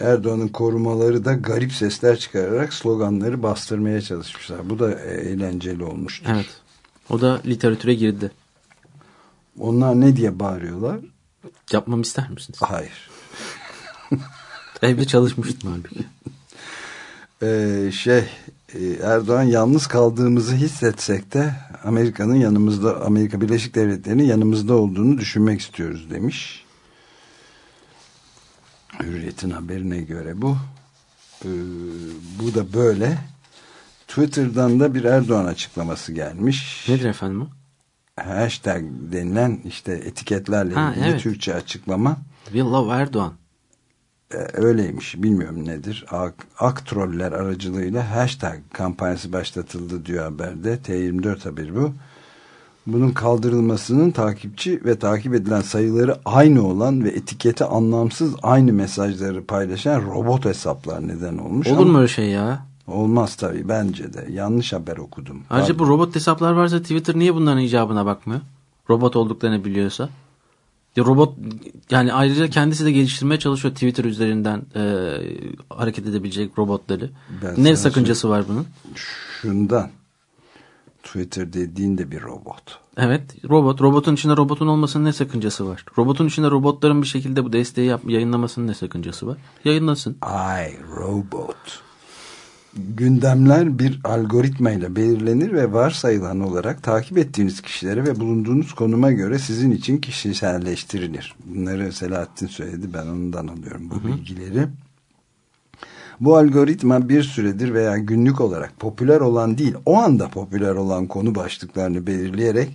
S2: Erdoğan'ın korumaları da garip sesler çıkararak sloganları bastırmaya çalışmışlar. Bu da e, eğlenceli olmuştur.
S5: Evet. O da literatüre girdi.
S2: Onlar ne diye bağırıyorlar?
S5: Yapmamı ister misiniz?
S2: Hayır.
S5: Evde çalışmıştım halbuki.
S2: Ee, şey e, Erdoğan yalnız kaldığımızı hissetsek de Amerika'nın yanımızda Amerika Birleşik Devletleri'nin yanımızda olduğunu düşünmek istiyoruz demiş. Hürriyet'in haberine göre bu. Ee, bu da böyle. Twitter'dan da bir Erdoğan açıklaması gelmiş.
S5: Nedir efendim o?
S2: Hashtag denilen işte etiketlerle
S5: Ha,
S2: ilgili
S5: evet.
S2: Türkçe açıklama.
S5: We love Erdoğan.
S2: Ee, öyleymiş bilmiyorum nedir ak, ak troller aracılığıyla hashtag kampanyası başlatıldı diyor haberde T24 haberi bu bunun kaldırılmasının takipçi ve takip edilen sayıları aynı olan ve etiketi anlamsız aynı mesajları paylaşan robot hesaplar neden olmuş
S5: Olur mu öyle şey ya?
S2: olmaz tabii bence de yanlış haber okudum
S5: Ayrıca bu robot hesaplar varsa Twitter niye bunların icabına bakmıyor? Robot olduklarını biliyorsa. Ya robot yani ayrıca kendisi de geliştirmeye çalışıyor Twitter üzerinden e, hareket edebilecek robotları.
S2: Ben
S5: ne sakıncası var bunun?
S2: şundan Twitter dediğin de bir robot.
S5: Evet robot. Robotun içinde robotun olmasının ne sakıncası var? Robotun içinde robotların bir şekilde bu desteği yap, yayınlamasının ne sakıncası var? Yayınlasın.
S2: I, robot. Gündemler bir algoritma ile belirlenir ve varsayılan olarak takip ettiğiniz kişilere ve bulunduğunuz konuma göre sizin için kişiselleştirilir. Bunları Selahattin söyledi ben ondan alıyorum bu bilgileri. Bu algoritma bir süredir veya günlük olarak popüler olan değil o anda popüler olan konu başlıklarını belirleyerek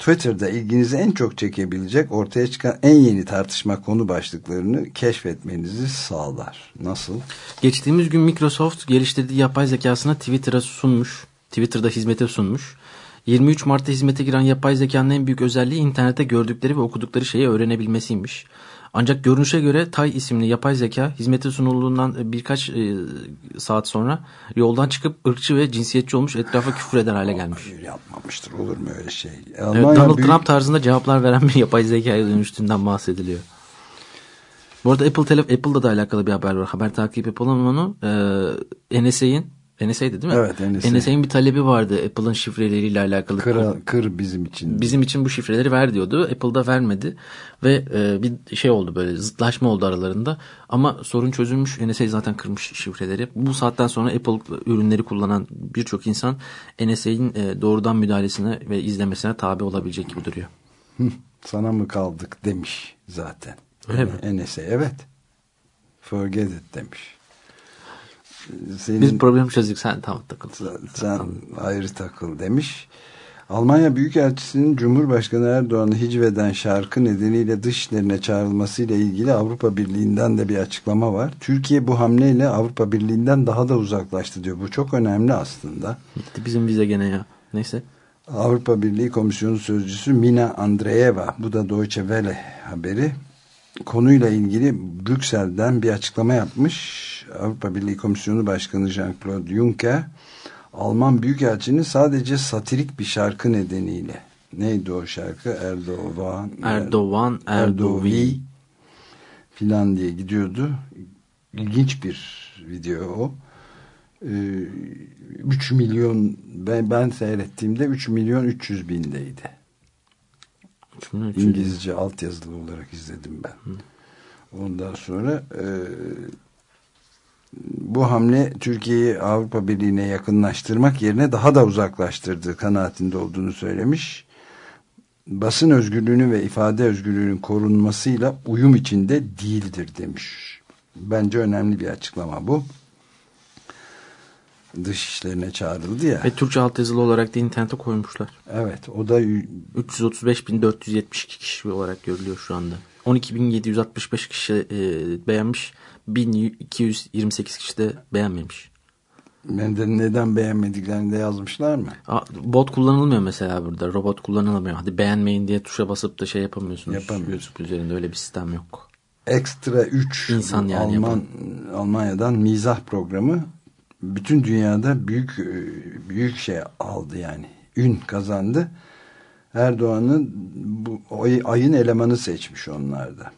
S2: Twitter'da ilginizi en çok çekebilecek ortaya çıkan en yeni tartışma konu başlıklarını keşfetmenizi sağlar. Nasıl?
S5: Geçtiğimiz gün Microsoft geliştirdiği yapay zekasını Twitter'a sunmuş. Twitter'da hizmete sunmuş. 23 Mart'ta hizmete giren yapay zekanın en büyük özelliği internette gördükleri ve okudukları şeyi öğrenebilmesiymiş. Ancak görünüşe göre Tay isimli yapay zeka hizmete sunulduğundan birkaç e, saat sonra yoldan çıkıp ırkçı ve cinsiyetçi olmuş etrafa küfür eder hale gelmiş.
S2: Hayır yapmamıştır olur mu öyle şey?
S5: Evet, Donald
S2: büyük-
S5: Trump tarzında cevaplar veren bir yapay zekaya dönüştüğünden bahsediliyor. Bu arada Apple Apple'da da alakalı bir haber var. Haber takip yapalım onu. Ee, NSA'in NSA'ydı değil mi?
S2: Evet, NSA.
S5: NSA'in bir talebi vardı Apple'ın şifreleriyle alakalı.
S2: Kır, kır bizim için.
S5: Bizim için bu şifreleri ver diyordu. Apple'da vermedi ve e, bir şey oldu böyle zıtlaşma oldu aralarında. Ama sorun çözülmüş. NSA zaten kırmış şifreleri. Bu saatten sonra Apple ürünleri kullanan birçok insan NSA'in e, doğrudan müdahalesine ve izlemesine tabi olabilecek gibi duruyor.
S2: Sana mı kaldık demiş zaten.
S5: Mi?
S2: NSA evet. Forget it demiş. Senin,
S5: Biz problem çözdük sen tamam takıl.
S2: sen, sen ayrı takıl demiş. Almanya Büyükelçisi'nin Cumhurbaşkanı Erdoğan'ı hicveden şarkı nedeniyle dışişlerine çağrılmasıyla ilgili Avrupa Birliği'nden de bir açıklama var. Türkiye bu hamleyle Avrupa Birliği'nden daha da uzaklaştı diyor. Bu çok önemli aslında.
S5: Gitti bizim vize gene ya. Neyse.
S2: Avrupa Birliği Komisyonu Sözcüsü Mina Andreeva, bu da Deutsche Welle haberi, konuyla ilgili Brüksel'den bir açıklama yapmış. Avrupa Birliği Komisyonu Başkanı Jean-Claude Juncker, Alman Büyükelçinin sadece satirik bir şarkı nedeniyle, neydi o şarkı? Erdoğan,
S5: Erdoğan, Erdoğan.
S2: filan diye gidiyordu. İlginç bir video o. Ee, 3 milyon ben, ben seyrettiğimde 3 milyon 300 bindeydi. İngilizce altyazılı olarak izledim ben. Ondan sonra e, bu hamle Türkiye'yi Avrupa Birliği'ne yakınlaştırmak yerine daha da uzaklaştırdığı kanaatinde olduğunu söylemiş. Basın özgürlüğünü ve ifade özgürlüğünün korunmasıyla uyum içinde değildir demiş. Bence önemli bir açıklama bu. Dış işlerine çağrıldı ya.
S5: Ve Türkçe altyazılı olarak da internete koymuşlar.
S2: Evet o da
S5: 335.472 kişi olarak görülüyor şu anda. 12.765 kişi e, beğenmiş. 1228 kişi de beğenmemiş.
S2: ben de neden beğenmediklerini de yazmışlar mı?
S5: Aa, Bot kullanılmıyor mesela burada. Robot kullanılmıyor. Hadi beğenmeyin diye tuşa basıp da şey yapamıyorsunuz.
S2: Yapamıyorsun.
S5: YouTube üzerinde öyle bir sistem yok.
S2: Ekstra 3
S5: İnsan yani
S2: Alman,
S5: yapan.
S2: Almanya'dan mizah programı bütün dünyada büyük e, büyük şey aldı yani. Ün kazandı. Erdoğan'ın bu ayın elemanı seçmiş onlarda.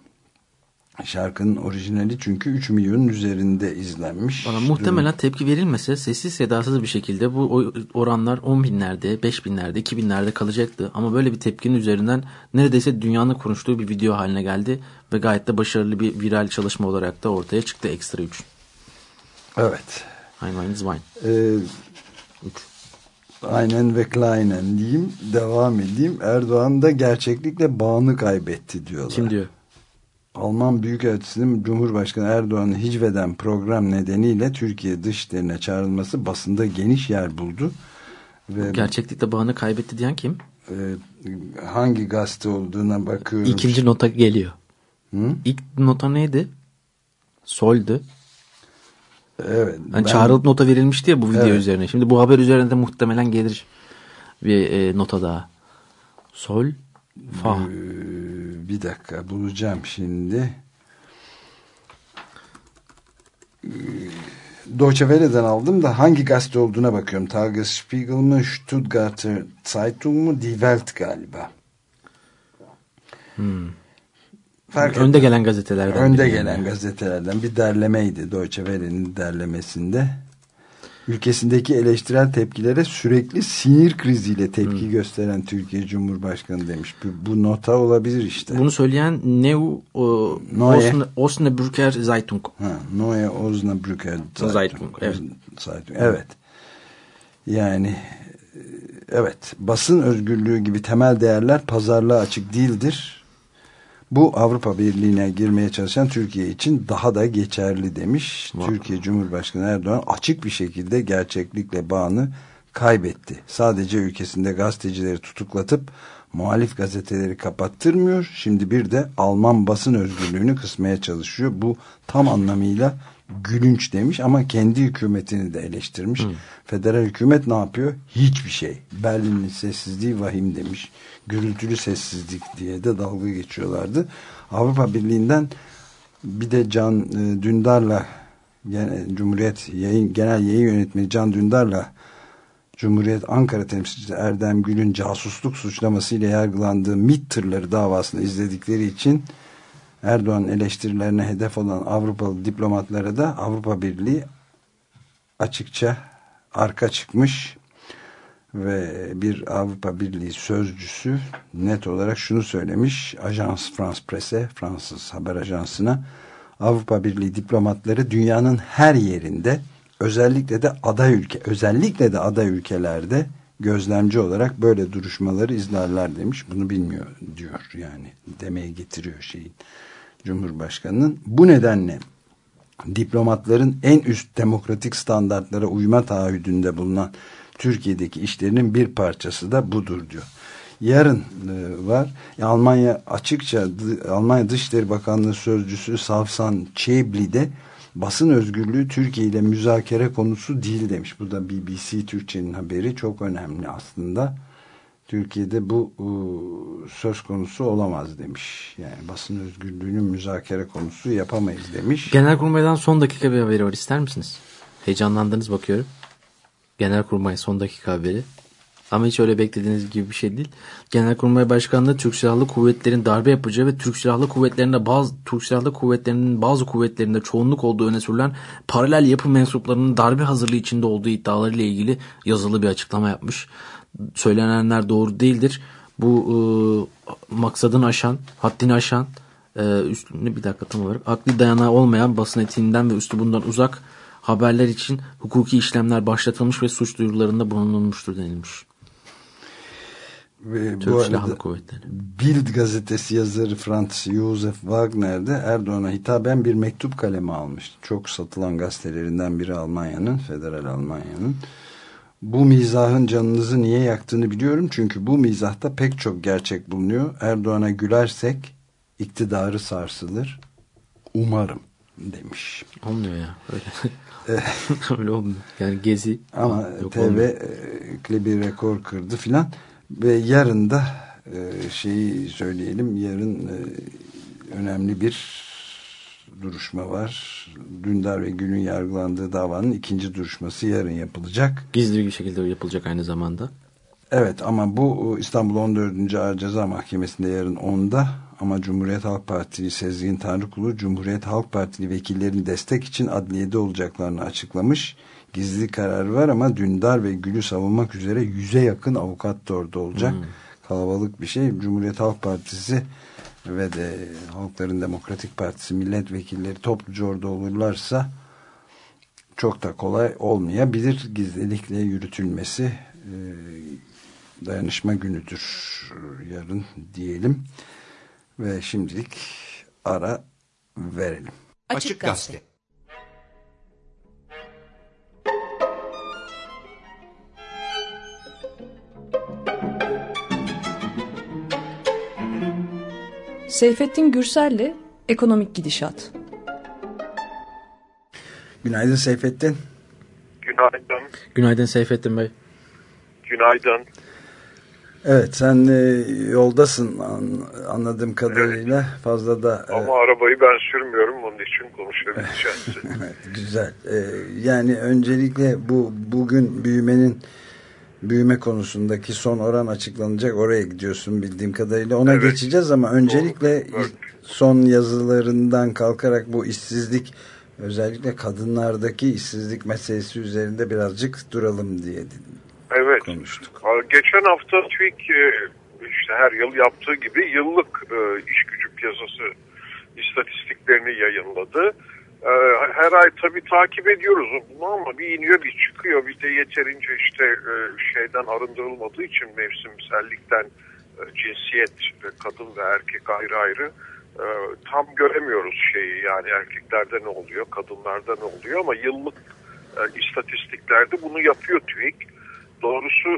S2: Şarkının orijinali çünkü 3 milyonun üzerinde izlenmiş.
S5: Bana muhtemelen tepki verilmese sessiz sedasız bir şekilde bu oranlar 10 binlerde, 5 binlerde, 2 binlerde kalacaktı. Ama böyle bir tepkinin üzerinden neredeyse dünyanın konuştuğu bir video haline geldi ve gayet de başarılı bir viral çalışma olarak da ortaya çıktı Ekstra 3.
S2: Evet.
S5: Ein Wein
S2: Ee, aynen ve Kleinen diyeyim. Devam edeyim. Erdoğan da gerçeklikle bağını kaybetti diyorlar.
S5: Kim diyor?
S2: Alman Büyükelçisi'nin Cumhurbaşkanı Erdoğan'ı hicveden program nedeniyle Türkiye dışişlerine çağrılması basında geniş yer buldu. Ve
S5: Gerçeklikle bağını kaybetti diyen kim?
S2: e, hangi gazete olduğuna bakıyorum.
S5: İkinci nota geliyor.
S2: Hı?
S5: İlk nota neydi? Sol'du.
S2: Evet.
S5: Hani
S2: ben-
S5: çağrılıp nota verilmişti ya bu video
S2: Evet.
S5: üzerine. Şimdi bu haber üzerinde muhtemelen gelir bir e, nota daha. Sol, fa.
S2: Bir dakika bulacağım şimdi. Ee, Deutsche Welle'den aldım da hangi gazete olduğuna bakıyorum. Tagesspiegel mı, Stuttgarter Zeitung mu, Die Welt galiba. Fark
S5: Önde gelen gazetelerden.
S2: Önde gelen
S5: yani.
S2: gazetelerden bir derlemeydi Deutsche Welle'nin derlemesinde. Ülkesindeki eleştirel tepkilere sürekli sinir kriziyle tepki gösteren Türkiye Cumhurbaşkanı demiş. Bu, bu nota olabilir işte.
S5: Bunu söyleyen Neu o, Osnabrücker Zeitung.
S2: Ha, Neue Osnabrücker Zeitung.
S5: Zeitung, evet.
S2: Zeitung, evet. Yani e, evet basın özgürlüğü gibi temel değerler pazarlığa açık değildir. Bu Avrupa Birliği'ne girmeye çalışan Türkiye için daha da geçerli demiş.
S5: Vay.
S2: Türkiye Cumhurbaşkanı Erdoğan açık bir şekilde gerçeklikle bağını kaybetti. Sadece ülkesinde gazetecileri tutuklatıp muhalif gazeteleri kapattırmıyor. Şimdi bir de Alman basın özgürlüğünü kısmaya çalışıyor. Bu tam anlamıyla gülünç demiş ama kendi hükümetini de eleştirmiş. Federal hükümet ne yapıyor? Hiçbir şey. Berlin'in sessizliği vahim demiş. Gürültülü sessizlik diye de dalga geçiyorlardı. Avrupa Birliği'nden bir de Can e, Dündar'la Gene- Cumhuriyet yayın, Genel Yayın Yönetmeni Can Dündar'la Cumhuriyet Ankara temsilcisi Erdem Gül'ün casusluk suçlamasıyla yargılandığı MİT tırları davasını izledikleri için Erdoğan eleştirilerine hedef olan Avrupalı diplomatlara da Avrupa Birliği açıkça arka çıkmış ve bir Avrupa Birliği sözcüsü net olarak şunu söylemiş. Ajans France Presse Fransız haber ajansına Avrupa Birliği diplomatları dünyanın her yerinde özellikle de aday ülke özellikle de aday ülkelerde gözlemci olarak böyle duruşmaları izlerler. demiş. Bunu bilmiyor diyor yani demeye getiriyor şeyin Cumhurbaşkanının. Bu nedenle diplomatların en üst demokratik standartlara uyma taahhüdünde bulunan Türkiye'deki işlerinin bir parçası da budur diyor. Yarın e, var. Ya Almanya açıkça Almanya Dışişleri Bakanlığı Sözcüsü Savsan Çebli de basın özgürlüğü Türkiye ile müzakere konusu değil demiş. Bu da BBC Türkçe'nin haberi çok önemli aslında. Türkiye'de bu e, söz konusu olamaz demiş. Yani basın özgürlüğünün müzakere konusu yapamayız demiş.
S5: Genelkurmay'dan son dakika bir haberi var ister misiniz? Heyecanlandınız bakıyorum. Genelkurmay son dakika haberi. Ama hiç öyle beklediğiniz gibi bir şey değil. Genelkurmay Başkanlığı Türk Silahlı Kuvvetleri'nin darbe yapacağı ve Türk Silahlı Kuvvetleri'nde bazı Türk Silahlı Kuvvetleri'nin bazı kuvvetlerinde çoğunluk olduğu öne sürülen paralel yapı mensuplarının darbe hazırlığı içinde olduğu iddialarıyla ilgili yazılı bir açıklama yapmış. Söylenenler doğru değildir. Bu e, maksadını aşan, haddini aşan, e, üstünde bir dakika tam olarak akli dayanağı olmayan basın etiğinden ve üslubundan uzak haberler için hukuki işlemler başlatılmış ve suç duyurularında bulunulmuştur denilmiş.
S2: Ve
S5: Türk
S2: bu
S5: Silahlı Kuvvetleri.
S2: Bild gazetesi yazarı Franz Josef Wagner de Erdoğan'a hitaben bir mektup kalemi almıştı. Çok satılan gazetelerinden biri Almanya'nın, Federal Almanya'nın. Bu mizahın canınızı niye yaktığını biliyorum. Çünkü bu mizahta pek çok gerçek bulunuyor. Erdoğan'a gülersek iktidarı sarsılır. Umarım demiş.
S5: Olmuyor ya öyle. öyle olmuyor. Yani gezi
S2: Ama
S5: yok,
S2: TV
S5: olmuyor.
S2: e, klibi rekor kırdı filan ve yarın da e, şeyi söyleyelim yarın önemli bir duruşma var. Dündar ve Gül'ün yargılandığı davanın ikinci duruşması yarın yapılacak.
S5: Gizli bir şekilde yapılacak aynı zamanda.
S2: Evet ama bu İstanbul 14. Ağır Ceza Mahkemesi'nde yarın 10'da ama Cumhuriyet Halk Partili Sezgin Tanrıkulu Cumhuriyet Halk Partili vekillerin destek için adliyede olacaklarını açıklamış. Gizli kararı var ama Dündar ve Gül'ü savunmak üzere yüze yakın avukat da orada olacak. Kalabalık bir şey. Cumhuriyet Halk Partisi ve de Halkların Demokratik Partisi milletvekilleri topluca orada olurlarsa çok da kolay olmayabilir. Gizlilikle yürütülmesi e, dayanışma günüdür yarın diyelim. Ve şimdilik ara verelim.
S6: Açık Gazete.
S8: Seyfettin Gürsel'le Ekonomik Gidişat.
S2: Günaydın Seyfettin.
S9: Günaydın.
S5: Günaydın Seyfettin Bey.
S9: Günaydın.
S2: Evet sen e, yoldasın an- anladığım kadarıyla fazla da e,
S9: Ama arabayı ben sürmüyorum onun için konuşabileceğiz.
S2: Evet, güzel. Ee, yani öncelikle bu bugün büyümenin büyüme konusundaki son oran açıklanacak. Oraya gidiyorsun bildiğim kadarıyla. Ona
S9: Evet.
S2: geçeceğiz ama öncelikle.
S9: Evet.
S2: son yazılarından kalkarak bu işsizlik özellikle kadınlardaki işsizlik meselesi üzerinde birazcık duralım diye
S9: Evet.
S2: konuştuk.
S9: Geçen hafta TÜİK e, işte her yıl yaptığı gibi yıllık e, iş gücü piyasası istatistiklerini yayınladı. E, Her ay tabii takip ediyoruz bunu ama bir iniyor bir çıkıyor. Bir de yeterince işte e, şeyden arındırılmadığı için mevsimsellikten e, cinsiyet kadın ve erkek ayrı ayrı e, tam göremiyoruz şeyi yani erkeklerde ne oluyor kadınlarda ne oluyor ama yıllık istatistiklerde bunu yapıyor TÜİK doğrusu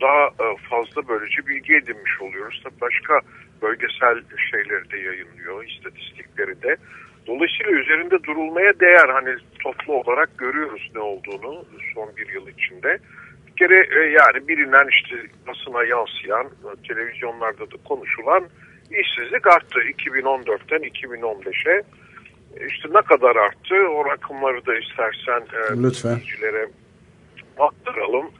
S9: daha fazla böylece bilgi edinmiş oluyoruz. Tabii başka bölgesel şeyleri de yayınlıyor, istatistikleri de. Dolayısıyla üzerinde durulmaya değer. Hani toplu olarak görüyoruz ne olduğunu son bir yıl içinde. Bir kere e, yani bilinen işte basına yansıyan, e, televizyonlarda da konuşulan işsizlik arttı 2014'ten 2015'e. E, İşte ne kadar arttı o rakamları da istersen e,
S2: Lütfen.
S9: dinleyicilere aktaralım.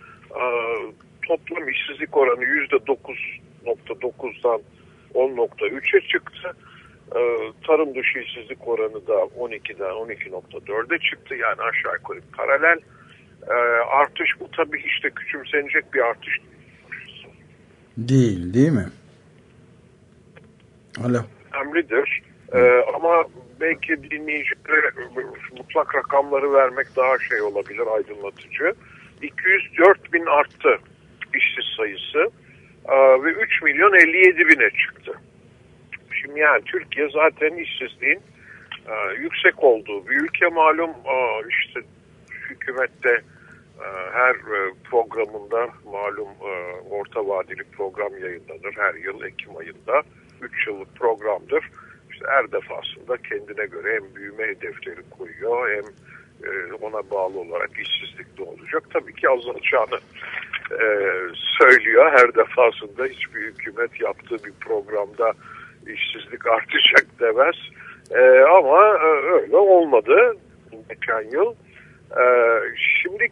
S9: Toplam işsizlik oranı %9.9'dan 10.3'e çıktı. Ee, tarım dışı işsizlik oranı da 12'den 12.4'e çıktı. Yani aşağı yukarı paralel. Ee, artış bu tabii işte küçümsenecek bir artış değil.
S2: Değil değil mi? Alo.
S9: önemlidir. Ee, ama belki dinleyicilere mutlak rakamları vermek daha şey olabilir, aydınlatıcı. 204 bin arttı işsiz sayısı Ee, ve 3 milyon 57 bine çıktı. Yani Türkiye zaten işsizliğin e, yüksek olduğu bir ülke malum Aa, işte hükümette e, her e, programında malum e, orta vadeli program yayınlanır her yıl Ekim ayında. 3 yıllık programdır. İşte her defasında kendine göre hem büyüme hedefleri koyuyor hem e, ona bağlı olarak işsizlik de olacak. Tabii ki azalacağını e, söylüyor her defasında. Hiçbir hükümet yaptığı bir programda işsizlik artacak demez. E, ama öyle olmadı geçen yıl. E, şimdi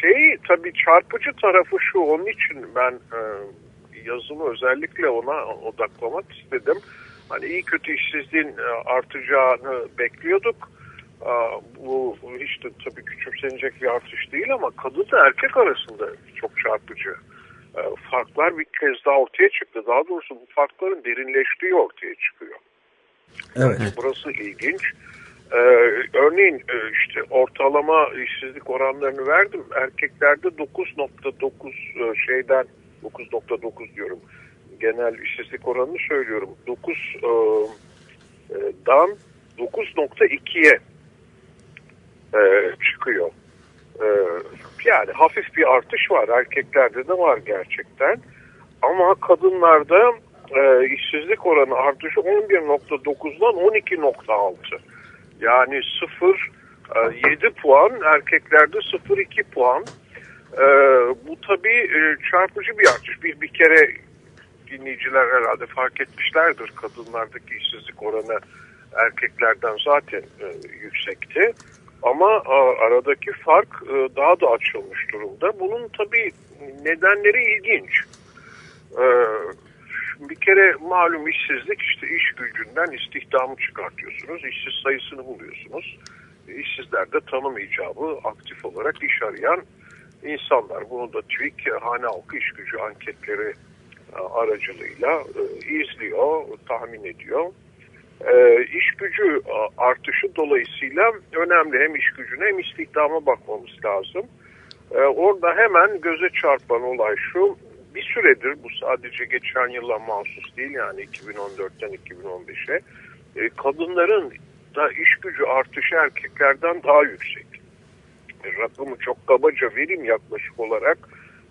S9: şey tabii çarpıcı tarafı şu onun için ben e, yazımı özellikle ona odaklamak istedim. Hani iyi kötü işsizliğin e, artacağını bekliyorduk. Bu hiç de tabii küçümsenecek bir artış değil ama kadın da erkek arasında çok çarpıcı farklar bir kez daha ortaya çıktı. Daha doğrusu bu farkların derinleştiği ortaya çıkıyor.
S2: Evet.
S9: Burası ilginç. Ee, örneğin e, işte ortalama işsizlik oranlarını verdim. Erkeklerde 9.9 e, şeyden 9.9 diyorum. Genel işsizlik oranını söylüyorum. 9 e, e, dan 9.2'ye e, çıkıyor. E, yani hafif bir artış var. Erkeklerde de var gerçekten. Ama kadınlarda e, işsizlik oranı artışı 11.9'dan 12.6. Yani 0 e, 7 puan, erkeklerde 0.2 puan. E, bu tabii e, çarpıcı bir artış. Bir, bir kere dinleyiciler herhalde fark etmişlerdir kadınlardaki işsizlik oranı erkeklerden zaten e, yüksekti. Ama aradaki fark e, daha da açılmış durumda. Bunun tabii nedenleri ilginç. E, bir kere malum işsizlik işte iş gücünden istihdamı çıkartıyorsunuz. İşsiz sayısını buluyorsunuz. İşsizler de tanım icabı aktif olarak iş arayan insanlar. Bunu da TÜİK hane halkı iş gücü anketleri e, aracılığıyla izliyor, tahmin ediyor. E, iş gücü artışı dolayısıyla önemli hem iş gücüne hem istihdama bakmamız lazım. E, orada hemen göze çarpan olay şu, bir süredir bu sadece geçen yıla mahsus değil yani 2014'ten 2015'e e, kadınların da iş gücü artışı erkeklerden daha yüksek. E, rakamı çok kabaca vereyim yaklaşık olarak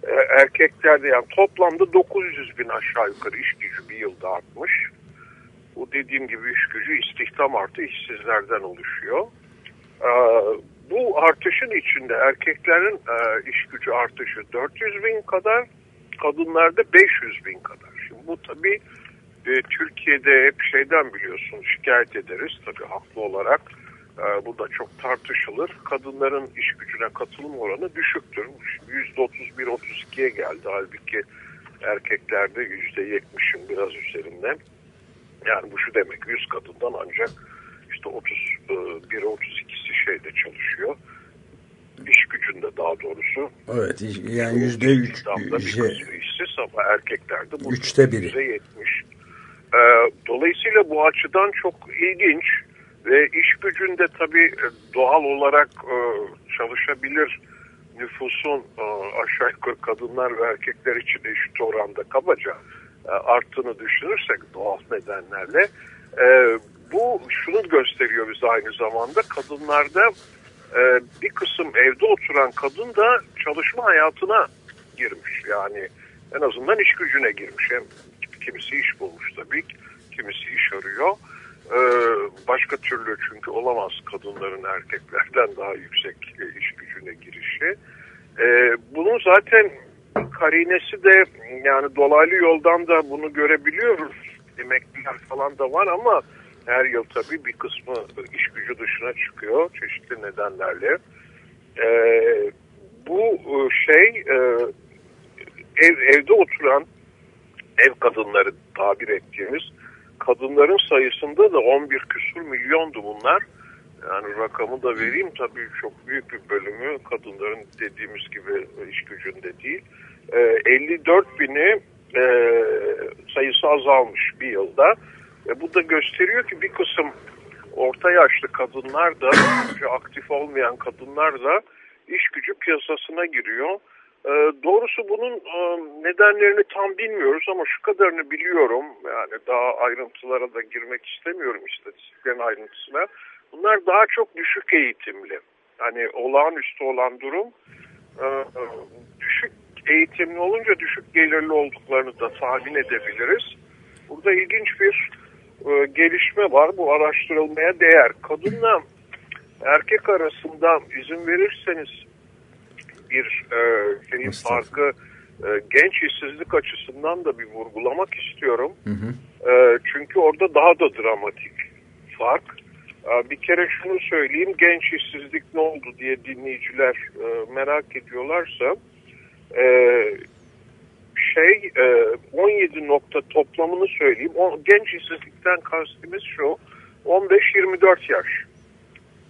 S9: e, erkeklerde yani toplamda 900 bin aşağı yukarı iş gücü bir yılda artmış. Dediğim gibi iş gücü istihdam artı işsizlerden oluşuyor. E, bu artışın içinde erkeklerin e, iş gücü artışı 400 bin kadar, kadınlarda 500 bin kadar. Şimdi bu tabii e, Türkiye'de hep şeyden biliyorsun şikayet ederiz tabii haklı olarak. E, bu da çok tartışılır. Kadınların iş gücüne katılım oranı düşüktür. %31-32'ye geldi. Halbuki erkeklerde %70'in biraz üzerinden. Yani bu şu demek 100 kadından ancak işte 31 32'si şeyde çalışıyor. İş gücünde daha doğrusu.
S2: Evet yani yüzde üç. Şey,
S9: işsiz ama erkeklerde bu
S2: Üçte biri.
S9: yüzde yetmiş. Ee, dolayısıyla bu açıdan çok ilginç ve iş gücünde tabii e, doğal olarak e, çalışabilir nüfusun e, aşağı yukarı kadınlar ve erkekler için eşit oranda kabaca e, arttığını düşünürsek doğal nedenlerle e, bu şunu gösteriyor bize aynı zamanda. Kadınlarda e, bir kısım evde oturan kadın da çalışma hayatına girmiş. Yani en azından iş gücüne girmiş. Hem kimisi iş bulmuş tabii kimisi iş arıyor. Ee, başka türlü çünkü olamaz kadınların erkeklerden daha yüksek e, iş gücüne girişi. Ee, bunun zaten karinesi de yani dolaylı yoldan da bunu görebiliyoruz. Emekliler falan da var ama her yıl tabii bir kısmı iş gücü dışına çıkıyor çeşitli nedenlerle. Ee, bu e, şey e, ev, evde oturan ev kadınları tabir ettiğimiz kadınların sayısında da 11 küsur milyondu bunlar. Yani rakamı da vereyim tabii çok büyük bir bölümü kadınların dediğimiz gibi iş gücünde değil. Ee, 54 bini e, sayısı azalmış bir yılda. E, bu da gösteriyor ki bir kısım orta yaşlı kadınlar da aktif olmayan kadınlar da iş gücü piyasasına giriyor. E, doğrusu bunun e, nedenlerini tam bilmiyoruz ama şu kadarını biliyorum. Yani daha ayrıntılara da girmek istemiyorum istatistiklerin ayrıntısına. Bunlar daha çok düşük eğitimli. Hani olağanüstü olan durum e, düşük eğitimli olunca düşük gelirli olduklarını da tahmin edebiliriz. Burada ilginç bir e, gelişme var. Bu araştırılmaya değer. Kadınla erkek arasında izin verirseniz bir e, şeyin farkı genç işsizlik açısından da bir vurgulamak istiyorum.
S2: Hı hı.
S9: Çünkü orada daha da dramatik fark. E, bir kere şunu söyleyeyim genç işsizlik ne oldu diye dinleyiciler e, merak ediyorlarsa e, şey e, 17 nokta toplamını söyleyeyim. Genç işsizlikten kastımız şu 15-24 yaş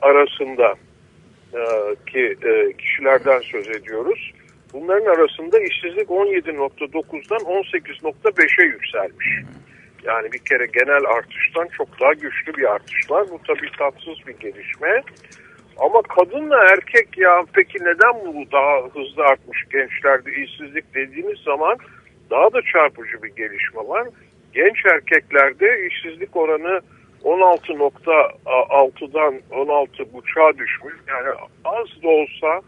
S9: arasında e, ki e, kişilerden söz ediyoruz. Bunların arasında işsizlik 17.9'dan 18.5'e yükselmiş. Yani bir kere genel artıştan çok daha güçlü bir artış var. Bu tabii tatsız bir gelişme. Ama kadınla erkek ya peki neden bu daha hızlı artmış gençlerde işsizlik dediğimiz zaman daha da çarpıcı bir gelişme var. Genç erkeklerde işsizlik oranı 16.6'dan 16.5'a düşmüş. Yani az da olsa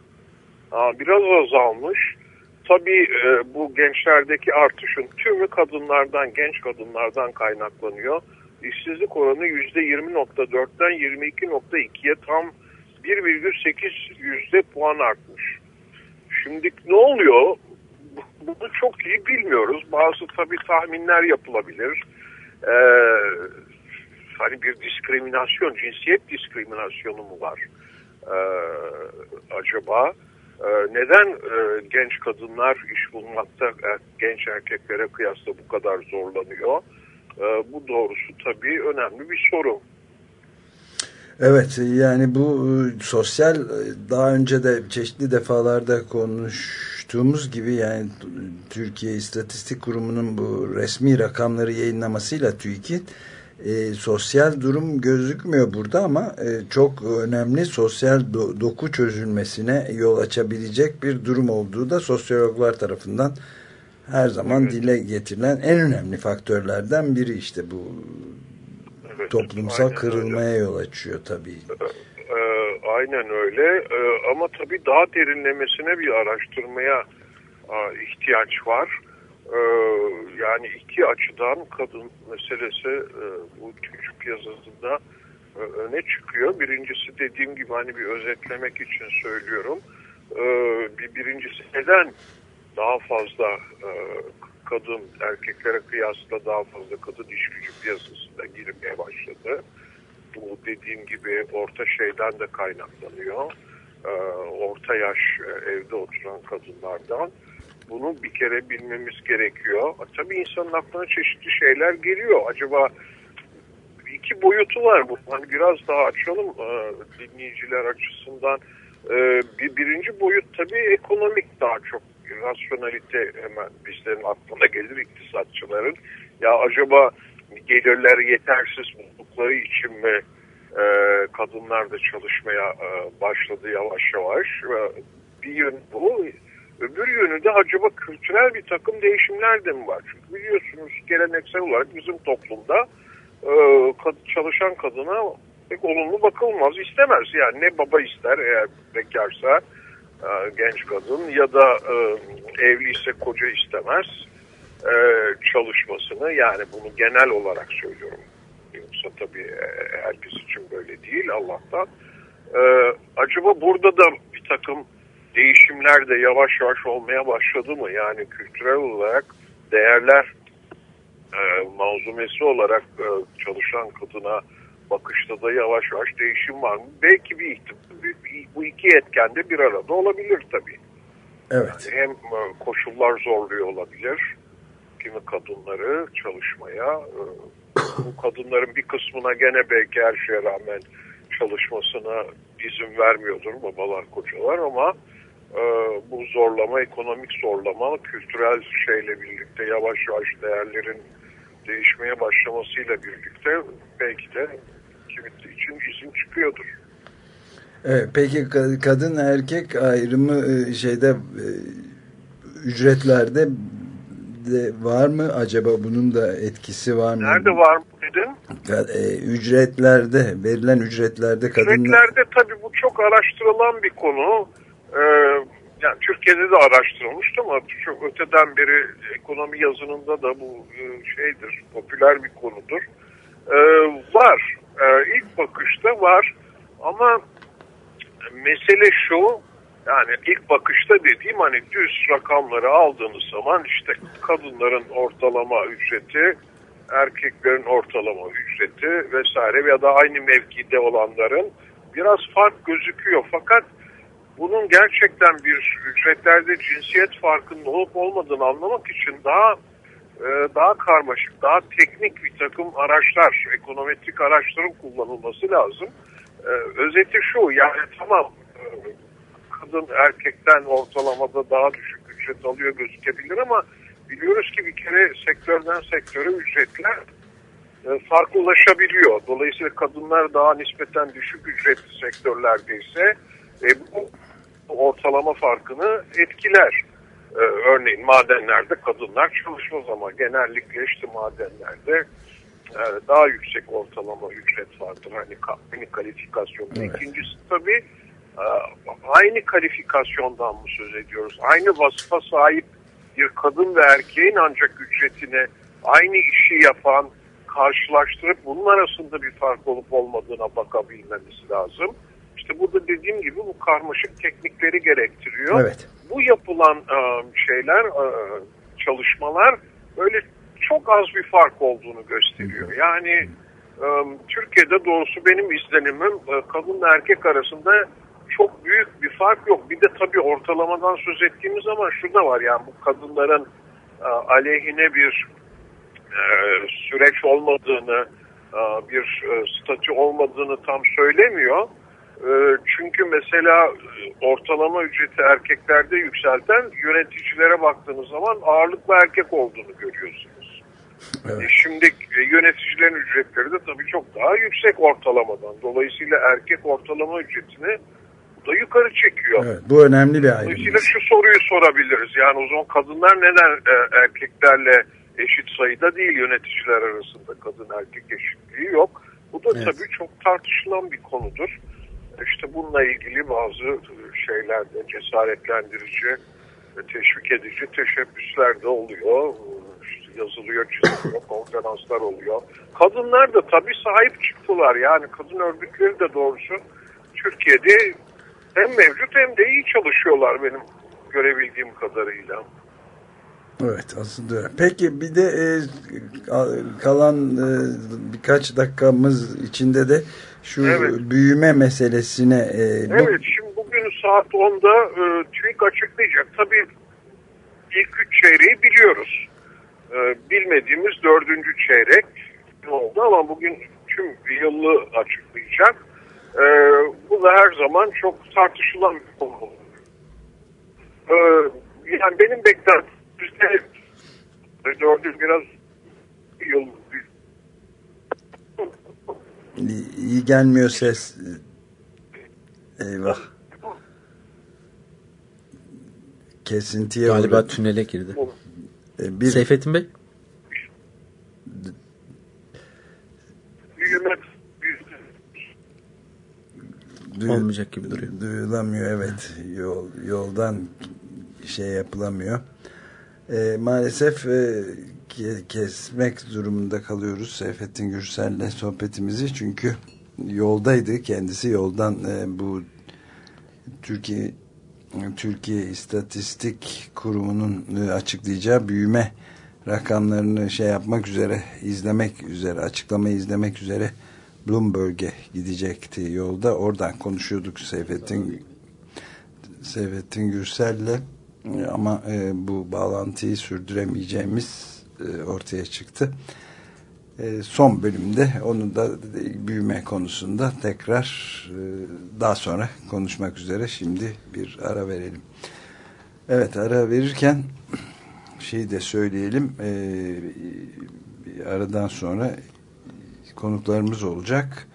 S9: biraz azalmış. Tabii e, bu gençlerdeki artışın tümü kadınlardan, genç kadınlardan kaynaklanıyor. İşsizlik oranı %20.4'ten 22.2'ye tam 1,8 yüzde puan artmış. Şimdi ne oluyor? Bunu çok iyi bilmiyoruz. Bazı tabii tahminler yapılabilir. Ee, hani bir diskriminasyon, cinsiyet diskriminasyonu mu var ee, acaba? Ee, neden e, genç kadınlar iş bulmakta e, genç erkeklere kıyasla bu kadar zorlanıyor? Ee, bu doğrusu tabii önemli bir sorun.
S2: Evet yani bu e, sosyal daha önce de çeşitli defalarda konuştuğumuz gibi yani Türkiye İstatistik Kurumu'nun bu resmi rakamları yayınlamasıyla TÜİK'in e, sosyal durum gözükmüyor burada ama e, çok önemli sosyal do doku çözülmesine yol açabilecek bir durum olduğu da sosyologlar tarafından her zaman evet. dile getirilen en önemli faktörlerden biri işte bu evet, toplumsal kırılmaya öyle. yol açıyor tabii.
S9: E, aynen öyle e, ama tabii daha derinlemesine bir araştırmaya e, ihtiyaç var. Ee, yani iki açıdan kadın meselesi e, bu küçük yazısında e, öne çıkıyor. Birincisi dediğim gibi hani bir özetlemek için söylüyorum. Ee, bir birincisi neden daha fazla e, kadın erkeklere kıyasla daha fazla kadın iş gücü piyasasında girmeye başladı. Bu dediğim gibi orta şeyden de kaynaklanıyor. Ee, orta yaş evde oturan kadınlardan bunu bir kere bilmemiz gerekiyor. Tabii insanın aklına çeşitli şeyler geliyor. Acaba iki boyutu var bu. Hani biraz daha açalım e, dinleyiciler açısından. E, bir, birinci boyut tabii ekonomik daha çok. Rasyonalite hemen bizlerin aklına gelir iktisatçıların. Ya acaba gelirler yetersiz buldukları için mi e, kadınlar da çalışmaya e, başladı yavaş yavaş. E, bir yön bu. Öbür yönü de acaba kültürel bir takım değişimler de mi var? Çünkü biliyorsunuz geleneksel olarak bizim toplumda e, çalışan kadına pek olumlu bakılmaz. istemez. Yani ne baba ister eğer bekarsa e, genç kadın ya da e, evliyse koca istemez e, çalışmasını. Yani bunu genel olarak söylüyorum. Yoksa tabii e, herkes için böyle değil Allah'tan. E, acaba burada da bir takım değişimler de yavaş yavaş olmaya başladı mı? Yani kültürel olarak değerler e, manzumesi olarak e, çalışan kadına bakışta da yavaş yavaş değişim var mı? Belki bir bu iki etken de bir arada olabilir tabii.
S2: Evet.
S9: Hem e, koşullar zorluyor olabilir kimi kadınları çalışmaya. E, Bu kadınların bir kısmına gene belki her şeye rağmen çalışmasına izin vermiyordur babalar kocalar ama e, bu zorlama, ekonomik zorlama, kültürel şeyle birlikte yavaş yavaş değerlerin değişmeye başlamasıyla birlikte belki de kimi için izin çıkıyordur.
S2: Evet, peki ka- kadın erkek ayrımı e, şeyde e, ücretlerde de var mı acaba bunun da etkisi var mı?
S9: Nerede var mı dedin?
S2: E, ücretlerde verilen ücretlerde kadınlar
S9: Ücretlerde tabii bu çok araştırılan bir konu. Ee, yani Türkiye'de de araştırılmıştı ama çok öteden beri ekonomi yazınında da bu e, şeydir, popüler bir konudur. Ee, var. Ee, ilk bakışta var ama mesele şu, yani ilk bakışta dediğim hani düz rakamları aldığınız zaman işte kadınların ortalama ücreti, erkeklerin ortalama ücreti vesaire ya da aynı mevkide olanların biraz fark gözüküyor. Fakat bunun gerçekten bir ücretlerde cinsiyet farkının olup olmadığını anlamak için daha e, daha karmaşık, daha teknik bir takım araçlar, ekonometrik araçların kullanılması lazım. E, özeti şu, yani tamam e, kadın erkekten ortalamada daha düşük ücret alıyor gözükebilir ama biliyoruz ki bir kere sektörden sektöre ücretler farklılaşabiliyor. Dolayısıyla kadınlar daha nispeten düşük ücretli sektörlerdeyse e, bu ortalama farkını etkiler. Ee, örneğin madenlerde kadınlar çalışmaz ama genellikle işte madenlerde e, daha yüksek ortalama ücret vardır. Hani aynı kalifikasyonda.
S2: Evet.
S9: İkincisi tabii e, aynı kalifikasyondan mı söz ediyoruz? Aynı vasıfa sahip bir kadın ve erkeğin ancak ücretine aynı işi yapan karşılaştırıp bunun arasında bir fark olup olmadığına bakabilmemiz lazım. İşte burada dediğim gibi bu karmaşık teknikleri gerektiriyor.
S2: Evet.
S9: Bu yapılan e, şeyler, e, çalışmalar böyle çok az bir fark olduğunu gösteriyor. Yani e, Türkiye'de doğrusu benim izlenimim kadınla erkek arasında çok büyük bir fark yok. Bir de tabii ortalamadan söz ettiğimiz zaman şu da var yani bu kadınların aleyhine bir süreç olmadığını, bir statü olmadığını tam söylemiyor. E, çünkü mesela e, ortalama ücreti erkeklerde yükselten yöneticilere baktığınız zaman ağırlıklı erkek olduğunu görüyorsunuz.
S2: Evet.
S9: E, Şimdi e, yöneticilerin ücretleri de tabii çok daha yüksek ortalamadan. Dolayısıyla erkek ortalama ücretini da yukarı çekiyor.
S2: Evet, bu önemli bir ayrım.
S9: Dolayısıyla şu soruyu sorabiliriz. Yani o zaman kadınlar neden erkeklerle eşit sayıda değil yöneticiler arasında kadın erkek eşitliği yok. Bu da
S2: Evet.
S9: tabii çok tartışılan bir konudur. İşte bununla ilgili bazı şeylerde cesaretlendirici, ve teşvik edici teşebbüsler de oluyor. İşte yazılıyor, çiziliyor, konferanslar oluyor. Kadınlar da tabii sahip çıktılar. Yani kadın örgütleri de doğrusu Türkiye'de hem mevcut hem de iyi çalışıyorlar benim görebildiğim kadarıyla.
S2: Evet aslında. Peki bir de e, kalan e, birkaç dakikamız içinde de şu
S9: Evet.
S2: büyüme meselesine e,
S9: Evet şimdi bugün saat 10'da e, TÜİK açıklayacak. Tabii ilk üç çeyreği biliyoruz. E, bilmediğimiz dördüncü çeyrek oldu ama bugün tüm yılı açıklayacak. E, bu da her zaman çok tartışılan bir konu. E, yani benim beklentim bizde dördü biraz yıl
S2: İyi- gelmiyor ses. Eyvah. Kesintiye
S5: Galiba
S2: uğradı.
S5: tünele girdi.
S2: E, bir
S5: Seyfettin Bey?
S2: duyu-
S5: Olmayacak gibi duruyor.
S2: Duyulamıyor evet. Yol, yoldan şey yapılamıyor. E, maalesef e, kesmek durumunda kalıyoruz Seyfettin Gürsel'le sohbetimizi. Çünkü yoldaydı. Kendisi yoldan e, bu Türkiye Türkiye İstatistik Kurumu'nun e, açıklayacağı büyüme rakamlarını şey yapmak üzere izlemek üzere açıklamayı izlemek üzere Bloomberg'e gidecekti yolda. Oradan konuşuyorduk Seyfettin Seyfettin Gürsel'le ama e, bu bağlantıyı sürdüremeyeceğimiz ortaya çıktı. E, son bölümde onu da e, büyüme konusunda tekrar e, daha sonra konuşmak üzere şimdi bir ara verelim. Evet ara verirken şeyi de söyleyelim e, aradan sonra konuklarımız olacak.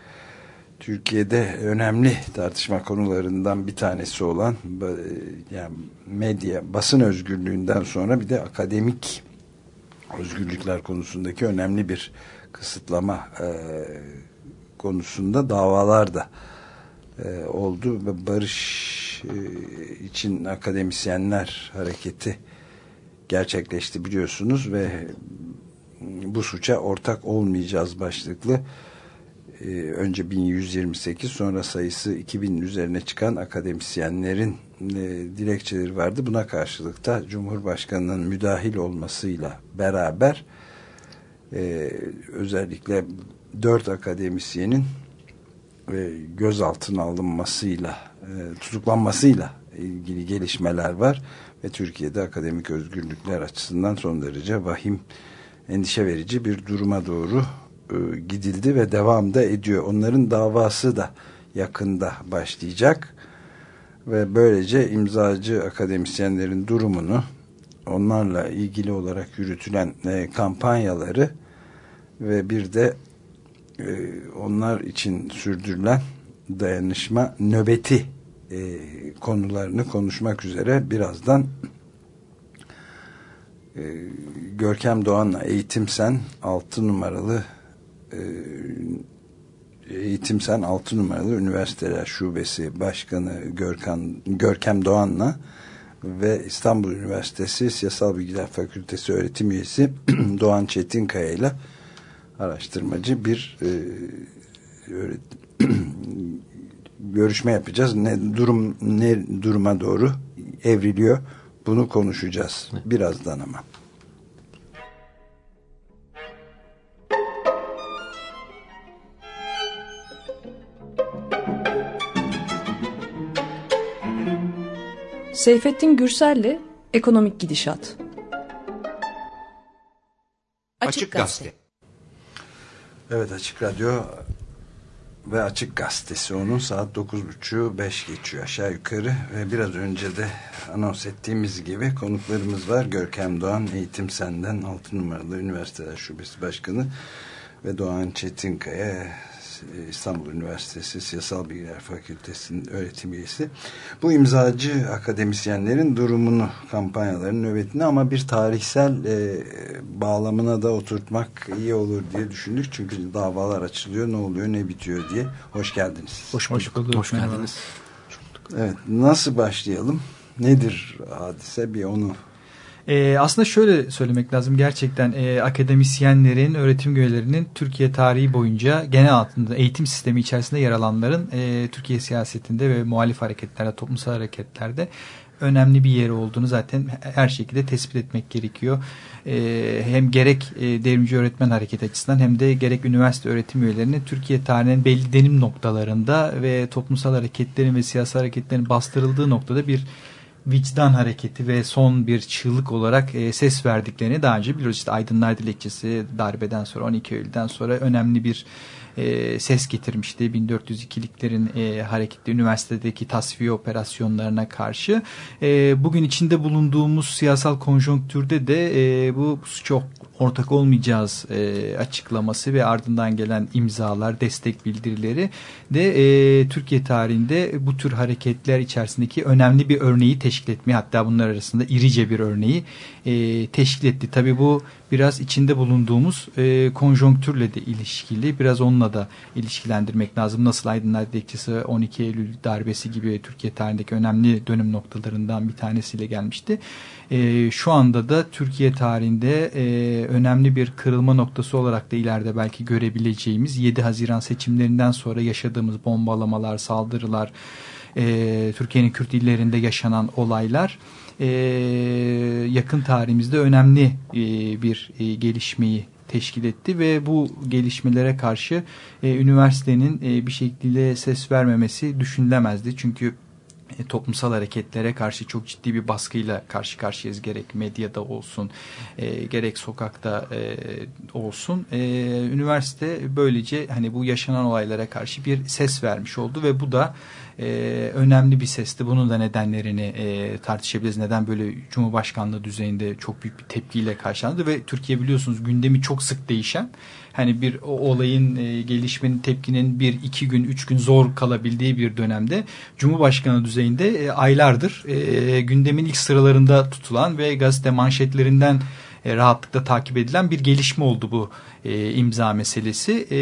S2: Türkiye'de önemli tartışma konularından bir tanesi olan yani medya basın özgürlüğünden sonra bir de akademik özgürlükler konusundaki önemli bir kısıtlama e, konusunda davalar da e, oldu ve barış e, için akademisyenler hareketi gerçekleşti biliyorsunuz ve bu suça ortak olmayacağız başlıklı e, önce 1128 sonra sayısı 2000 üzerine çıkan akademisyenlerin dilekçeleri vardı. Buna karşılık da Cumhurbaşkanı'nın müdahil olmasıyla beraber e, özellikle dört akademisyenin e, gözaltına alınmasıyla e, tutuklanmasıyla ilgili gelişmeler var ve Türkiye'de akademik özgürlükler açısından son derece vahim endişe verici bir duruma doğru e, gidildi ve devam da ediyor. Onların davası da yakında başlayacak ve böylece imzacı akademisyenlerin durumunu onlarla ilgili olarak yürütülen e, kampanyaları ve bir de e, onlar için sürdürülen dayanışma nöbeti e, konularını konuşmak üzere birazdan e, Görkem Doğan'la Eğitim Sen 6 numaralı e, Eğitim Sen 6 numaralı Üniversiteler Şubesi Başkanı Görkan, Görkem Doğan'la ve İstanbul Üniversitesi Siyasal Bilgiler Fakültesi öğretim üyesi Doğan Çetinkaya ile araştırmacı bir e, öğret görüşme yapacağız. Ne durum ne duruma doğru evriliyor bunu konuşacağız birazdan ama.
S8: Seyfettin Gürsel'le Ekonomik Gidişat.
S6: Açık Gazete.
S2: Evet Açık Radyo ve Açık Gazetesi onun saat 9.30'u 5 geçiyor aşağı yukarı ve biraz önce de anons ettiğimiz gibi konuklarımız var. Görkem Doğan Eğitim Senden 6 numaralı Üniversiteler Şubesi Başkanı ve Doğan Çetinkaya İstanbul Üniversitesi Siyasal Bilgiler Fakültesi'nin öğretim üyesi. Bu imzacı akademisyenlerin durumunu, kampanyaların nöbetini ama bir tarihsel e, bağlamına da oturtmak iyi olur diye düşündük. Çünkü davalar açılıyor, ne oluyor, ne bitiyor diye. Hoş geldiniz.
S5: Hoş
S10: Hoş
S5: bulduk.
S10: bulduk.
S5: Hoş geldiniz.
S2: Evet, nasıl başlayalım? Nedir hadise? Bir onu
S10: Ee, aslında şöyle söylemek lazım gerçekten e, akademisyenlerin, öğretim üyelerinin Türkiye tarihi boyunca genel altında eğitim sistemi içerisinde yer alanların e, Türkiye siyasetinde ve muhalif hareketlerde, toplumsal hareketlerde önemli bir yeri olduğunu zaten her şekilde tespit etmek gerekiyor. E, hem gerek e, devrimci öğretmen hareketi açısından hem de gerek üniversite öğretim üyelerinin Türkiye tarihinin belli denim noktalarında ve toplumsal hareketlerin ve siyasi hareketlerin bastırıldığı noktada bir vicdan hareketi ve son bir çığlık olarak e, ses verdiklerini daha önce biliyoruz. İşte Aydınlar Dilekçesi darbeden sonra 12 Eylül'den sonra önemli bir e, ses getirmişti 1402'liklerin e, hareketli üniversitedeki tasfiye operasyonlarına karşı. E, bugün içinde bulunduğumuz siyasal konjonktürde de e, bu çok ortak olmayacağız e, açıklaması ve ardından gelen imzalar, destek bildirileri de e, Türkiye tarihinde bu tür hareketler içerisindeki önemli bir örneği teşkil etmeye hatta bunlar arasında irice bir örneği e, teşkil etti. Tabii bu biraz içinde bulunduğumuz e, konjonktürle de ilişkili. Biraz onunla da ilişkilendirmek lazım. Nasıl Aydınlar Dilekçesi 12 Eylül darbesi gibi Türkiye tarihindeki önemli dönüm noktalarından bir tanesiyle gelmişti. E, şu anda da Türkiye tarihinde e, önemli bir kırılma noktası olarak da ileride belki görebileceğimiz 7 Haziran seçimlerinden sonra yaşadığımız bombalamalar, saldırılar, e, Türkiye'nin Kürt illerinde yaşanan olaylar e, yakın tarihimizde önemli e, bir e, gelişmeyi teşkil etti ve bu gelişmelere karşı e, üniversitenin e, bir şekilde ses vermemesi düşünülemezdi. Çünkü e, toplumsal hareketlere karşı çok ciddi bir baskıyla karşı karşıyayız. Gerek medyada olsun, e, gerek sokakta e, olsun. E, üniversite böylece hani bu yaşanan olaylara karşı bir ses vermiş oldu ve bu da e, önemli bir sesti. Bunun da nedenlerini e, tartışabiliriz. Neden böyle Cumhurbaşkanlığı düzeyinde çok büyük bir tepkiyle karşılandı ve Türkiye biliyorsunuz gündemi çok sık değişen hani bir olayın e, gelişmenin tepkinin bir iki gün üç gün zor kalabildiği bir dönemde Cumhurbaşkanı düzeyinde e, aylardır e, gündemin ilk sıralarında tutulan ve gazete manşetlerinden e, rahatlıkla takip edilen bir gelişme oldu bu e, imza meselesi. E,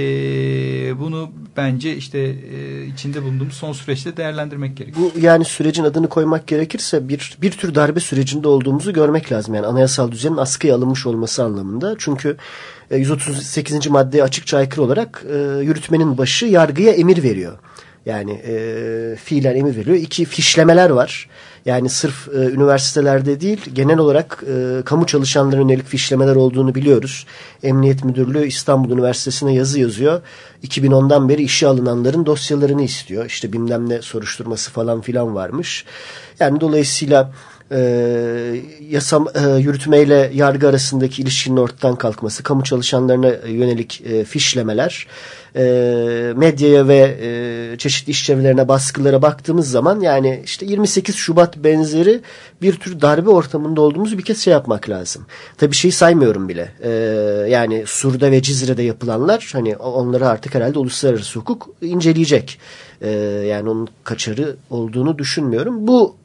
S10: bunu bence işte e, içinde bulunduğumuz son süreçte değerlendirmek gerekiyor.
S11: Bu yani sürecin adını koymak gerekirse bir bir tür darbe sürecinde olduğumuzu görmek lazım. Yani anayasal düzenin askıya alınmış olması anlamında. Çünkü 138. E, maddeye açıkça aykırı olarak e, yürütmenin başı yargıya emir veriyor. Yani e, fiilen emir veriyor. İki fişlemeler var. Yani sırf e, üniversitelerde değil genel olarak e, kamu çalışanlarına yönelik fişlemeler olduğunu biliyoruz. Emniyet Müdürlüğü İstanbul Üniversitesi'ne yazı yazıyor. 2010'dan beri işe alınanların dosyalarını istiyor. İşte bilmem ne soruşturması falan filan varmış. Yani dolayısıyla e, yasam e, yürütmeyle yargı arasındaki ilişkinin ortadan kalkması, kamu çalışanlarına yönelik e, fişlemeler, e, medyaya ve e, çeşitli iş çevrelerine baskılara baktığımız zaman yani işte 28 Şubat benzeri bir tür darbe ortamında olduğumuzu bir kez şey yapmak lazım. Tabii şeyi saymıyorum bile. E, yani Sur'da ve Cizre'de yapılanlar hani onları artık herhalde uluslararası hukuk inceleyecek. E, yani onun kaçarı olduğunu düşünmüyorum. Bu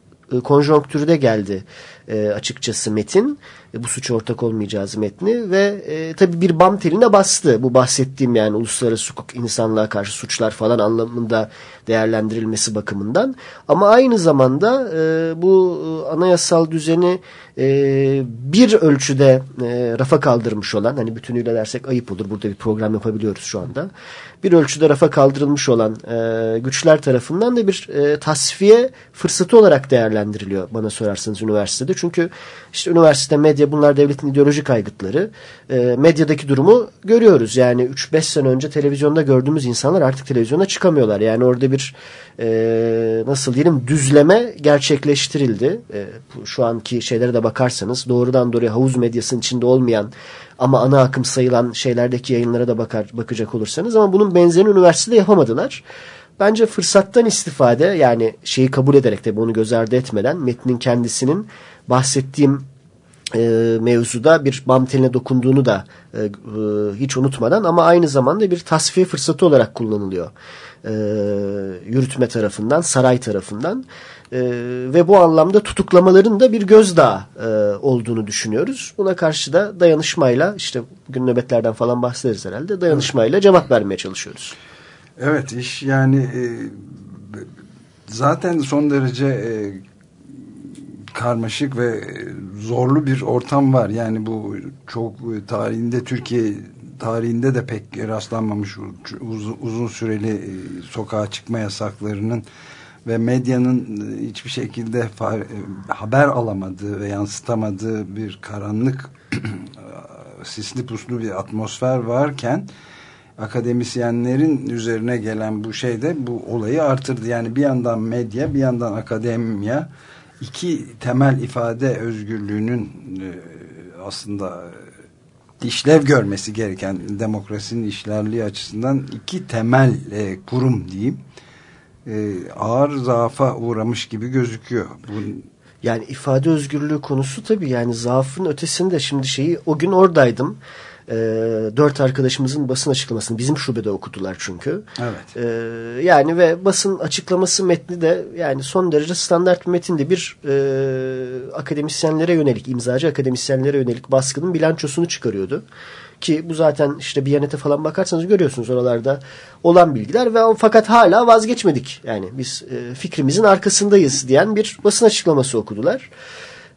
S11: konjonktürde geldi e, açıkçası metin. E, bu suç ortak olmayacağız metni ve e, tabii bir bam teline bastı. Bu bahsettiğim yani uluslararası hukuk insanlığa karşı suçlar falan anlamında değerlendirilmesi bakımından. Ama aynı zamanda e, bu e, anayasal düzeni e, bir ölçüde e, rafa kaldırmış olan hani bütünüyle dersek ayıp olur. Burada bir program yapabiliyoruz şu anda. Bir ölçüde rafa kaldırılmış olan e, güçler tarafından da bir e, tasfiye fırsatı olarak değerlendiriliyor bana sorarsanız üniversitede. Çünkü işte üniversite, medya bunlar devletin ideolojik aygıtları. E, medyadaki durumu görüyoruz. Yani 3-5 sene önce televizyonda gördüğümüz insanlar artık televizyona çıkamıyorlar. Yani orada bir e, nasıl diyelim düzleme gerçekleştirildi. E, şu anki şeylere de bakarsanız doğrudan doğruya havuz medyasının içinde olmayan ama ana akım sayılan şeylerdeki yayınlara da bakar, bakacak olursanız ama bunun benzerini üniversitede yapamadılar. Bence fırsattan istifade yani şeyi kabul ederek de bunu göz ardı etmeden metnin kendisinin bahsettiğim e, mevzuda bir bam teline dokunduğunu da e, e, hiç unutmadan ama aynı zamanda bir tasfiye fırsatı olarak kullanılıyor. E, yürütme tarafından, saray tarafından e, ve bu anlamda tutuklamaların da bir gözdağı e, olduğunu düşünüyoruz. Buna karşı da dayanışmayla işte bugün nöbetlerden falan bahsederiz herhalde dayanışmayla cevap vermeye çalışıyoruz.
S2: Evet iş yani e, zaten son derece e, karmaşık ve zorlu bir ortam var. Yani bu çok tarihinde Türkiye tarihinde de pek rastlanmamış uzun, süreli e, sokağa çıkma yasaklarının ve medyanın hiçbir şekilde e, haber alamadığı ve yansıtamadığı bir karanlık sisli puslu bir atmosfer varken akademisyenlerin üzerine gelen bu şey de bu olayı artırdı. Yani bir yandan medya bir yandan akademiya iki temel ifade özgürlüğünün e, aslında işlev görmesi gereken demokrasinin işlerliği açısından iki temel e, kurum diyeyim e, ağır zaafa uğramış gibi gözüküyor. Bunun,
S11: yani ifade özgürlüğü konusu tabii yani zaafın ötesinde şimdi şeyi o gün oradaydım. E, dört arkadaşımızın basın açıklamasını bizim şubede okudular çünkü.
S2: Evet.
S11: E, yani ve basın açıklaması metni de yani son derece standart bir metinde bir e, akademisyenlere yönelik, imzacı akademisyenlere yönelik baskının bilançosunu çıkarıyordu. Ki bu zaten işte Biyanet'e falan bakarsanız görüyorsunuz oralarda olan bilgiler ve fakat hala vazgeçmedik. Yani biz e, fikrimizin arkasındayız diyen bir basın açıklaması okudular.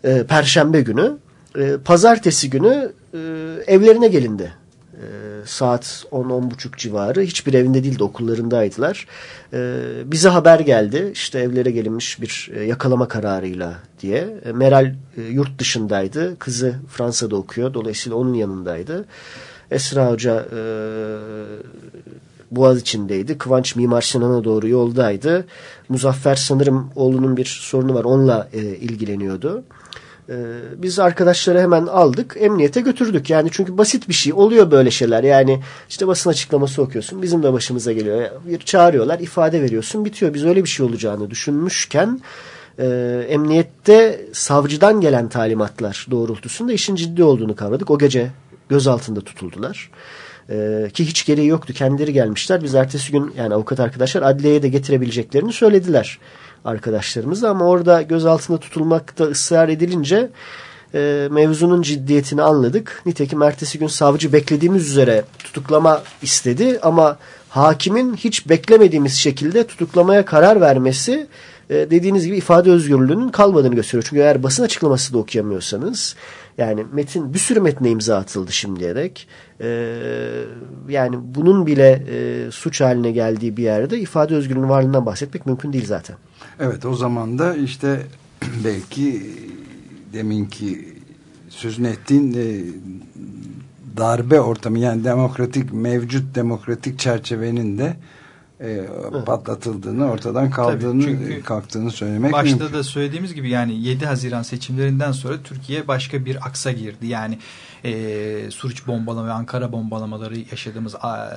S11: E, Perşembe günü. E, pazartesi günü e, evlerine gelindi. E, saat 10-10.30 civarı. Hiçbir evinde değildi okullarındaydılar. E, bize haber geldi. İşte evlere gelinmiş bir e, yakalama kararıyla diye. E, Meral e, yurt dışındaydı. Kızı Fransa'da okuyor. Dolayısıyla onun yanındaydı. Esra Hoca e, Boğaz içindeydi. Kıvanç Mimar Sinan'a doğru yoldaydı. Muzaffer sanırım oğlunun bir sorunu var. Onunla e, ilgileniyordu. E, biz arkadaşları hemen aldık. Emniyete götürdük. Yani çünkü basit bir şey. Oluyor böyle şeyler. Yani işte basın açıklaması okuyorsun. Bizim de başımıza geliyor. Bir çağırıyorlar. ifade veriyorsun. Bitiyor. Biz öyle bir şey olacağını düşünmüşken e, emniyette savcıdan gelen talimatlar doğrultusunda işin ciddi olduğunu kavradık. O gece gözaltında tutuldular. Ee, ki hiç gereği yoktu. Kendileri gelmişler. Biz ertesi gün yani avukat arkadaşlar adliyeye de getirebileceklerini söylediler arkadaşlarımız ama orada gözaltında tutulmakta ısrar edilince e, mevzunun ciddiyetini anladık. Nitekim ertesi gün savcı beklediğimiz üzere tutuklama istedi ama hakimin hiç beklemediğimiz şekilde tutuklamaya karar vermesi e, dediğiniz gibi ifade özgürlüğünün kalmadığını gösteriyor. Çünkü eğer basın açıklaması da okuyamıyorsanız yani metin bir sürü metne imza atıldı şimdiye dek. Ee, yani bunun bile e, suç haline geldiği bir yerde ifade özgürlüğünün varlığından bahsetmek mümkün değil zaten.
S2: Evet o zaman da işte belki deminki sözünü ettiğin e, darbe ortamı yani demokratik mevcut demokratik çerçevenin de e, patlatıldığını, ortadan kaldığını, Tabii kalktığını söylemek
S10: başta
S2: mümkün.
S10: da söylediğimiz gibi yani 7 Haziran seçimlerinden sonra Türkiye başka bir aksa girdi. Yani e, Suruç bombalama ve Ankara bombalamaları yaşadığımız a,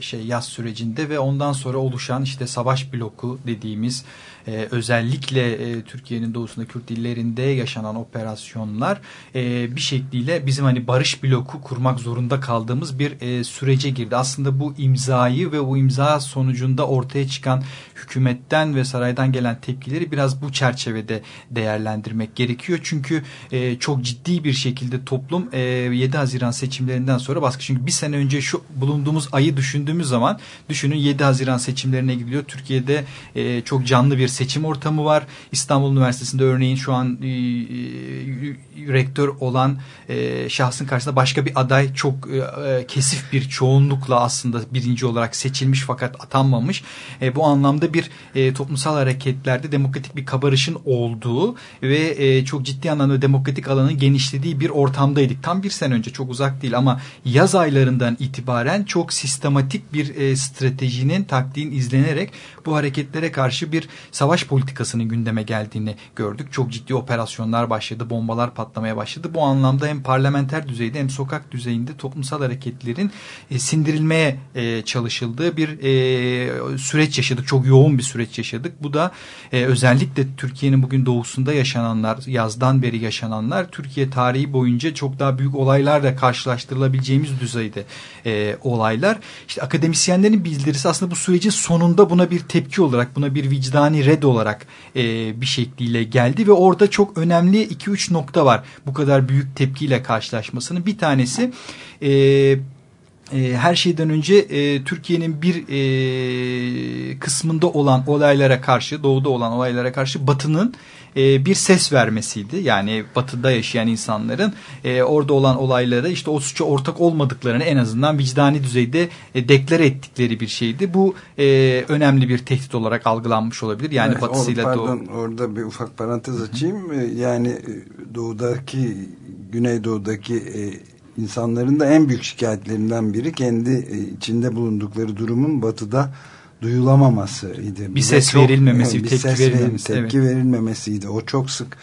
S10: şey yaz sürecinde ve ondan sonra oluşan işte savaş bloku dediğimiz e, özellikle e, Türkiye'nin doğusunda Kürt illerinde yaşanan operasyonlar e, bir şekliyle bizim hani barış bloku kurmak zorunda kaldığımız bir e, sürece girdi. Aslında bu imzayı ve bu imza sonucunda ortaya çıkan hükümetten ve saraydan gelen tepkileri biraz bu çerçevede değerlendirmek gerekiyor. Çünkü e, çok ciddi bir şekilde toplum e, 7 Haziran seçimlerinden sonra baskı. Çünkü bir sene önce şu bulunduğumuz ayı düşündüğümüz zaman düşünün 7 Haziran seçimlerine gidiyor. Türkiye'de e, çok canlı bir seçim ortamı var. İstanbul Üniversitesi'nde örneğin şu an e, e, rektör olan e, şahsın karşısında başka bir aday çok e, e, kesif bir çoğunlukla aslında birinci olarak seçilmiş fakat atanmamış. E, bu anlamda bir e, toplumsal hareketlerde demokratik bir kabarışın olduğu ve e, çok ciddi anlamda demokratik alanın genişlediği bir ortamdaydık. Tam bir sene önce çok uzak değil ama yaz aylarından itibaren çok sistematik bir e, stratejinin taktiğin izlenerek bu hareketlere karşı bir savaş politikasının gündeme geldiğini gördük. Çok ciddi operasyonlar başladı, bombalar patlamaya başladı. Bu anlamda hem parlamenter düzeyde hem sokak düzeyinde toplumsal hareketlerin e, sindirilmeye e, çalışıldığı bir e, süreç yaşadık. Çok yoğun bir süreç yaşadık. Bu da e, özellikle Türkiye'nin bugün doğusunda yaşananlar, yazdan beri yaşananlar Türkiye tarihi boyunca çok daha büyük olaylarla karşılaştırılabileceğimiz düzeyde e, olaylar. İşte akademisyenlerin bildirisi aslında bu sürecin sonunda buna bir tepki olarak, buna bir vicdani red olarak e, bir şekliyle geldi ve orada çok önemli 2-3 nokta var bu kadar büyük tepkiyle karşılaşmasının. Bir tanesi e, e, her şeyden önce e, Türkiye'nin bir e, kısmında olan olaylara karşı, doğuda olan olaylara karşı Batı'nın e, bir ses vermesiydi. Yani batıda yaşayan insanların e, orada olan olaylara işte o suça ortak olmadıklarını en azından vicdani düzeyde e, deklare ettikleri bir şeydi. Bu e, önemli bir tehdit olarak algılanmış olabilir. Yani
S2: evet,
S10: batısıyla
S2: pardon, doğu. Orada bir ufak parantez açayım. Hı -hı. Yani doğudaki Güneydoğu'daki e, insanların da en büyük şikayetlerinden biri kendi içinde bulundukları durumun batıda duyulamamasıydı.
S10: Bir ses çok, verilmemesi, bir tepki
S2: ses
S10: verilmemesi.
S2: Tepki evet. verilmemesiydi. O çok sık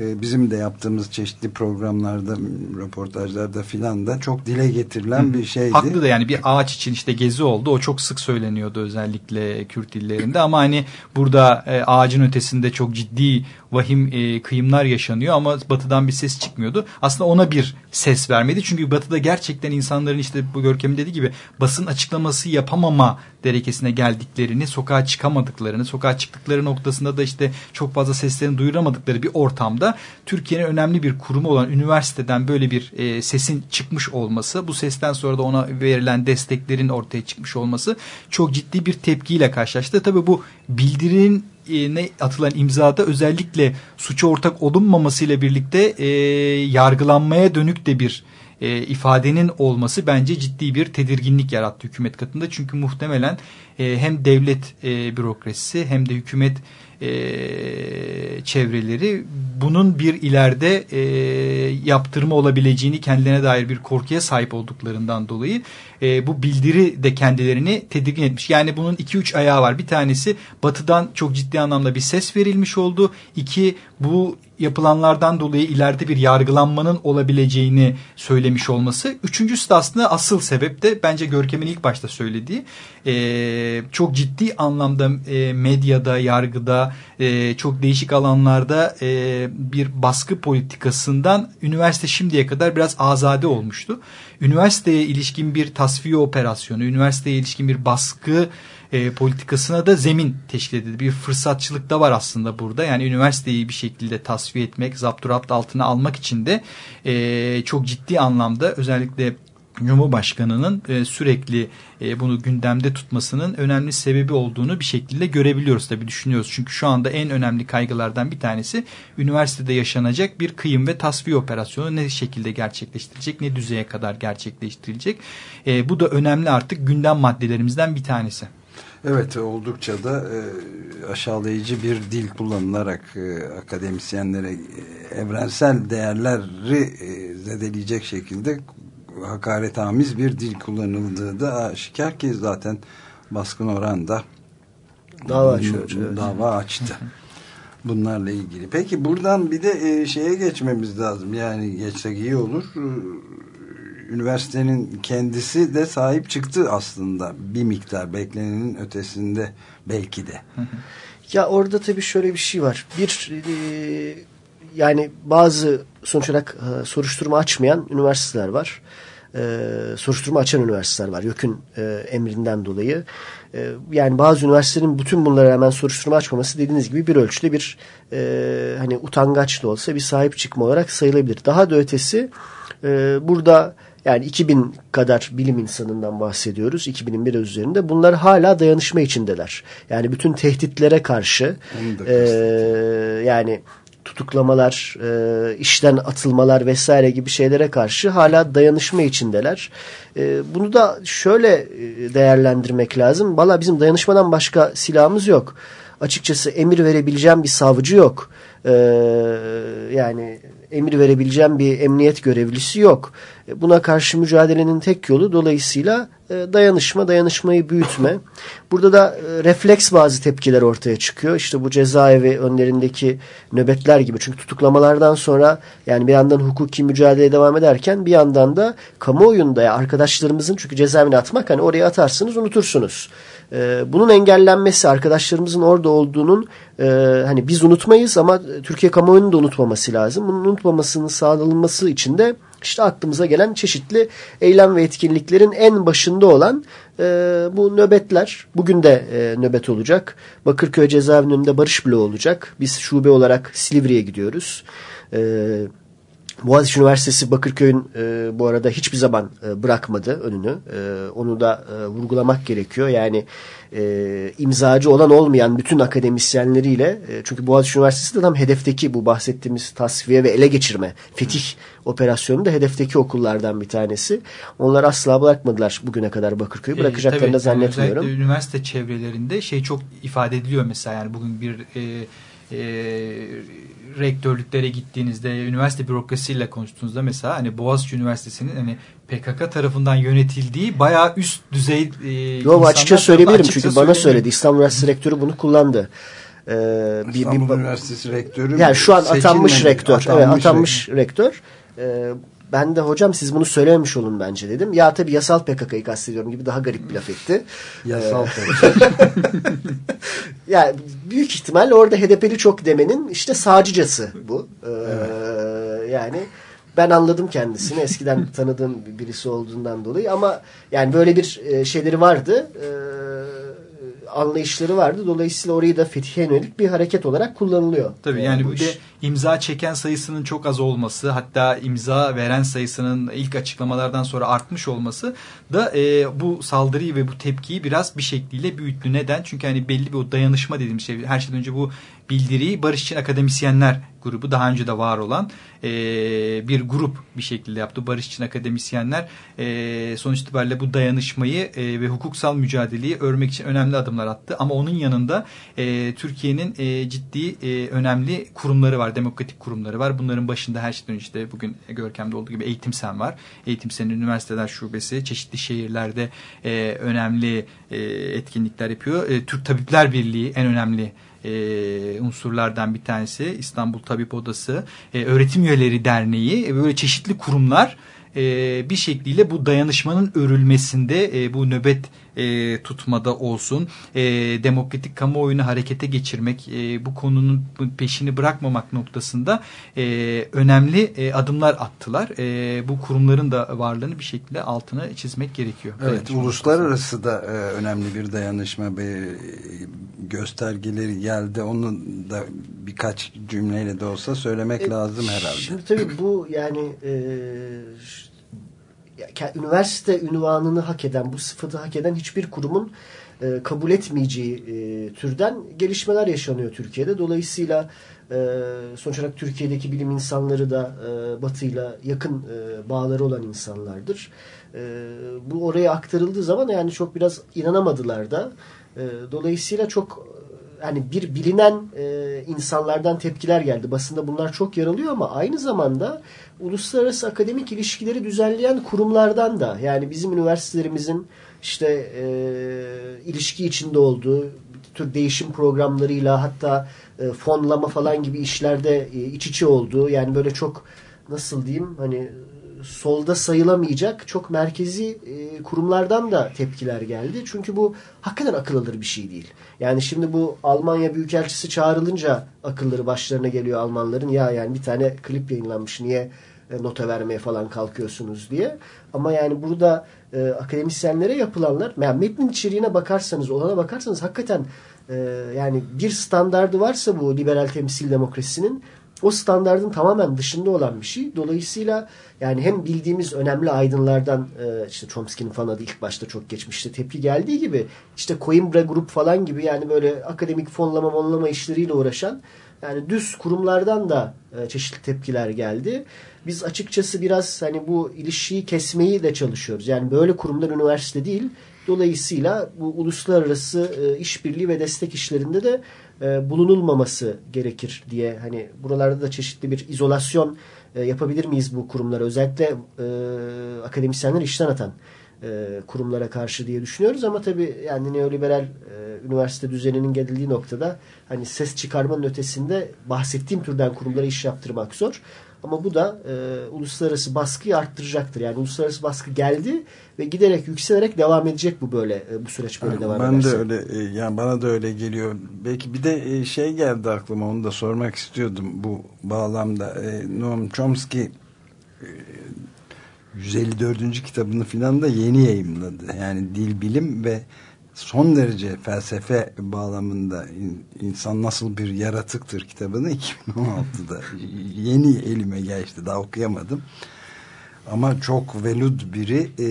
S2: e, bizim de yaptığımız çeşitli programlarda, röportajlarda filan da çok dile getirilen bir şeydi.
S10: Haklı da yani bir ağaç için işte gezi oldu. O çok sık söyleniyordu özellikle Kürt dillerinde ama hani burada e, ağacın ötesinde çok ciddi vahim e, kıyımlar yaşanıyor ama batıdan bir ses çıkmıyordu. Aslında ona bir ses vermedi. Çünkü batıda gerçekten insanların işte bu Görkem'in dediği gibi basın açıklaması yapamama derekesine geldiklerini, sokağa çıkamadıklarını, sokağa çıktıkları noktasında da işte çok fazla seslerini duyuramadıkları bir ortamda Türkiye'nin önemli bir kurumu olan üniversiteden böyle bir e, sesin çıkmış olması, bu sesten sonra da ona verilen desteklerin ortaya çıkmış olması çok ciddi bir tepkiyle karşılaştı. Tabii bu bildirinin ne atılan imzada özellikle suça ortak olunmamasıyla birlikte e, yargılanmaya dönük de bir e, ifadenin olması bence ciddi bir tedirginlik yarattı hükümet katında. Çünkü muhtemelen e, hem devlet e, bürokrasisi hem de hükümet e, çevreleri bunun bir ileride e, yaptırma olabileceğini kendilerine dair bir korkuya sahip olduklarından dolayı e, bu bildiri de kendilerini tedirgin etmiş. Yani bunun iki üç ayağı var. Bir tanesi batıdan çok ciddi anlamda bir ses verilmiş oldu. İki bu yapılanlardan dolayı ileride bir yargılanmanın olabileceğini söylemiş olması. Üçüncüsü de aslında asıl sebep de bence Görkem'in ilk başta söylediği e, çok ciddi anlamda e, medyada, yargıda, e, çok değişik alanlarda e, bir baskı politikasından üniversite şimdiye kadar biraz azade olmuştu. Üniversiteye ilişkin bir tasfiye operasyonu, üniversiteye ilişkin bir baskı e, politikasına da zemin teşkil edildi. Bir fırsatçılık da var aslında burada. Yani üniversiteyi bir şekilde tasfiye etmek, zapturapt altına almak için de e, çok ciddi anlamda özellikle Cumhurbaşkanı'nın e, sürekli e, bunu gündemde tutmasının önemli sebebi olduğunu bir şekilde görebiliyoruz tabii düşünüyoruz. Çünkü şu anda en önemli kaygılardan bir tanesi üniversitede yaşanacak bir kıyım ve tasfiye operasyonu ne şekilde gerçekleştirilecek, ne düzeye kadar gerçekleştirilecek. E, bu da önemli artık gündem maddelerimizden bir tanesi.
S2: Evet oldukça da aşağılayıcı bir dil kullanılarak akademisyenlere evrensel değerleri zedeleyecek şekilde hakaretamiz bir dil kullanıldığı da aşikar ki zaten baskın oranda
S11: dava, açıyor,
S2: dava açtı. Bunlarla ilgili. Peki buradan bir de e, şeye geçmemiz lazım. Yani geçsek iyi olur. Üniversitenin kendisi de sahip çıktı aslında. Bir miktar beklenenin ötesinde belki de.
S11: Ya orada tabii şöyle bir şey var. Bir e, yani bazı sonuç olarak e, soruşturma açmayan üniversiteler var e, soruşturma açan üniversiteler var. YÖK'ün e, emrinden dolayı. E, yani bazı üniversitelerin bütün bunlara rağmen soruşturma açmaması dediğiniz gibi bir ölçüde bir e, hani utangaç da olsa bir sahip çıkma olarak sayılabilir. Daha da ötesi e, burada yani 2000 kadar bilim insanından bahsediyoruz. 2000'in biraz üzerinde. Bunlar hala dayanışma içindeler. Yani bütün tehditlere karşı e, yani tutuklamalar, e, işten atılmalar vesaire gibi şeylere karşı hala dayanışma içindeler. E, bunu da şöyle e, değerlendirmek lazım. Valla bizim dayanışmadan başka silahımız yok. Açıkçası emir verebileceğim bir savcı yok. E, yani emir verebileceğim bir emniyet görevlisi yok. E, buna karşı mücadelenin tek yolu dolayısıyla e, dayanışma, dayanışmayı büyütme. Burada da e, refleks bazı tepkiler ortaya çıkıyor. İşte bu cezaevi önlerindeki nöbetler gibi. Çünkü tutuklamalardan sonra yani bir yandan hukuki mücadeleye devam ederken bir yandan da kamuoyunda ya arkadaşlarımızın çünkü cezaevine atmak hani oraya atarsınız unutursunuz. Bunun engellenmesi arkadaşlarımızın orada olduğunun hani biz unutmayız ama Türkiye kamuoyunun da unutmaması lazım. Bunun unutmamasının sağlanılması için de işte aklımıza gelen çeşitli eylem ve etkinliklerin en başında olan e, bu nöbetler. Bugün de e, nöbet olacak. Bakırköy cezaevinin önünde barış bloğu olacak. Biz şube olarak Silivri'ye gidiyoruz. Evet Boğaziçi Üniversitesi Bakırköy'ün e, bu arada hiçbir zaman e, bırakmadı önünü. E, onu da e, vurgulamak gerekiyor. Yani e, imzacı olan olmayan bütün akademisyenleriyle e, çünkü Boğaziçi Üniversitesi de tam hedefteki bu bahsettiğimiz tasfiye ve ele geçirme, fetih operasyonu da hedefteki okullardan bir tanesi. Onlar asla bırakmadılar bugüne kadar Bakırköy'ü. E, Bırakacaklarını e, tabii, zannetmiyorum.
S10: Üniversite çevrelerinde şey çok ifade ediliyor mesela yani bugün bir e, e, rektörlüklere gittiğinizde, üniversite bürokrasiyle konuştuğunuzda mesela hani Boğaziçi Üniversitesi'nin hani PKK tarafından yönetildiği bayağı üst düzey e,
S11: Yo, açıkça söyleyebilirim çünkü bana söyledi. İstanbul Üniversitesi rektörü bunu kullandı. e, bir,
S2: İstanbul
S11: bir,
S2: Üniversitesi rektörü
S11: yani şu an atanmış rektör.
S2: atanmış
S11: evet, atanmış rektör. E, ben de hocam siz bunu söylememiş olun bence dedim. Ya tabii yasal PKK'yı kastediyorum gibi daha garip bir laf etti.
S2: Yasal
S11: yani büyük ihtimal orada HDP'li çok demenin işte sağcıcası bu. Ee, Yani ben anladım kendisini. Eskiden tanıdığım birisi olduğundan dolayı ama yani böyle bir e, şeyleri vardı. Ee, anlayışları vardı. Dolayısıyla orayı da fethiye yönelik bir hareket olarak kullanılıyor.
S10: Tabii
S11: Ee,
S10: yani
S11: bu
S10: bir de imza çeken sayısının çok az olması hatta imza veren sayısının ilk açıklamalardan sonra artmış olması da e, bu saldırıyı ve bu tepkiyi biraz bir şekliyle büyüttü. Neden? Çünkü hani belli bir o dayanışma dediğimiz şey her şeyden önce bu bildiriyi Barış için Akademisyenler grubu daha önce de var olan e, bir grup bir şekilde yaptı. Barış için Akademisyenler e, sonuç itibariyle bu dayanışmayı e, ve hukuksal mücadeleyi örmek için önemli adımlar attı. Ama onun yanında e, Türkiye'nin e, ciddi e, önemli kurumları var. Demokratik kurumları var. Bunların başında her şeyden işte bugün Görkem'de olduğu gibi Eğitim Sen var. Eğitim Sen'in üniversiteler şubesi çeşitli şehirlerde e, önemli e, etkinlikler yapıyor. E, Türk Tabipler Birliği en önemli e, unsurlardan bir tanesi İstanbul Tabip Odası, e, Öğretim Üyeleri Derneği e, böyle çeşitli kurumlar e, bir şekliyle bu dayanışmanın örülmesinde e, bu nöbet e, tutmada olsun e, demokratik kamuoyunu harekete geçirmek e, bu konunun peşini bırakmamak noktasında e, önemli e, adımlar attılar. E, bu kurumların da varlığını bir şekilde altına çizmek gerekiyor.
S2: Evet, uluslararası da e, önemli bir dayanışma ve e, göstergeleri geldi. Onu da birkaç cümleyle de olsa söylemek
S11: E,
S2: lazım herhalde.
S11: Şimdi tabii bu yani e, üniversite ünvanını hak eden, bu sıfatı hak eden hiçbir kurumun e, kabul etmeyeceği e, türden gelişmeler yaşanıyor Türkiye'de. Dolayısıyla e, sonuç olarak Türkiye'deki bilim insanları da e, Batı'yla yakın e, bağları olan insanlardır. E, bu oraya aktarıldığı zaman yani çok biraz inanamadılar da. E, dolayısıyla çok yani bir bilinen e, insanlardan tepkiler geldi. Basında bunlar çok yer ama aynı zamanda uluslararası akademik ilişkileri düzenleyen kurumlardan da yani bizim üniversitelerimizin işte e, ilişki içinde olduğu tür değişim programlarıyla hatta e, fonlama falan gibi işlerde e, iç içe olduğu yani böyle çok nasıl diyeyim hani solda sayılamayacak çok merkezi e, kurumlardan da tepkiler geldi. Çünkü bu hakikaten akıl alır bir şey değil. Yani şimdi bu Almanya Büyükelçisi çağrılınca akılları başlarına geliyor Almanların. Ya yani bir tane klip yayınlanmış niye e, nota vermeye falan kalkıyorsunuz diye. Ama yani burada e, akademisyenlere yapılanlar yani metnin içeriğine bakarsanız olana bakarsanız hakikaten yani bir standardı varsa bu liberal temsil demokrasisinin o standardın tamamen dışında olan bir şey. Dolayısıyla yani hem bildiğimiz önemli aydınlardan e, işte Chomsky'nin falan adı ilk başta çok geçmişti. Tepki geldiği gibi işte Coimbra Grup falan gibi yani böyle akademik fonlama monlama işleriyle uğraşan yani düz kurumlardan da e, çeşitli tepkiler geldi. Biz açıkçası biraz hani bu ilişkiyi kesmeyi de çalışıyoruz. Yani böyle kurumlar üniversite değil. Dolayısıyla bu uluslararası e, işbirliği ve destek işlerinde de e, bulunulmaması gerekir diye hani buralarda da çeşitli bir izolasyon e, yapabilir miyiz bu kurumlara özellikle e, akademisyenler işten atan kurumlara karşı diye düşünüyoruz ama tabii yani neoliberal üniversite düzeninin geldiği noktada hani ses çıkarmanın ötesinde bahsettiğim türden kurumlara iş yaptırmak zor. Ama bu da e, uluslararası baskıyı arttıracaktır. Yani uluslararası baskı geldi ve giderek yükselerek devam edecek bu böyle e, bu süreç böyle devam
S2: ben
S11: ederse.
S2: de öyle e, yani bana da öyle geliyor. Belki bir de e, şey geldi aklıma onu da sormak istiyordum bu bağlamda. E, Noam Chomsky e, 154. kitabını filan da yeni yayımladı. Yani dil bilim ve son derece felsefe bağlamında in- insan nasıl bir yaratıktır kitabını 2016'da yeni elime geldi daha okuyamadım. Ama çok velud biri e,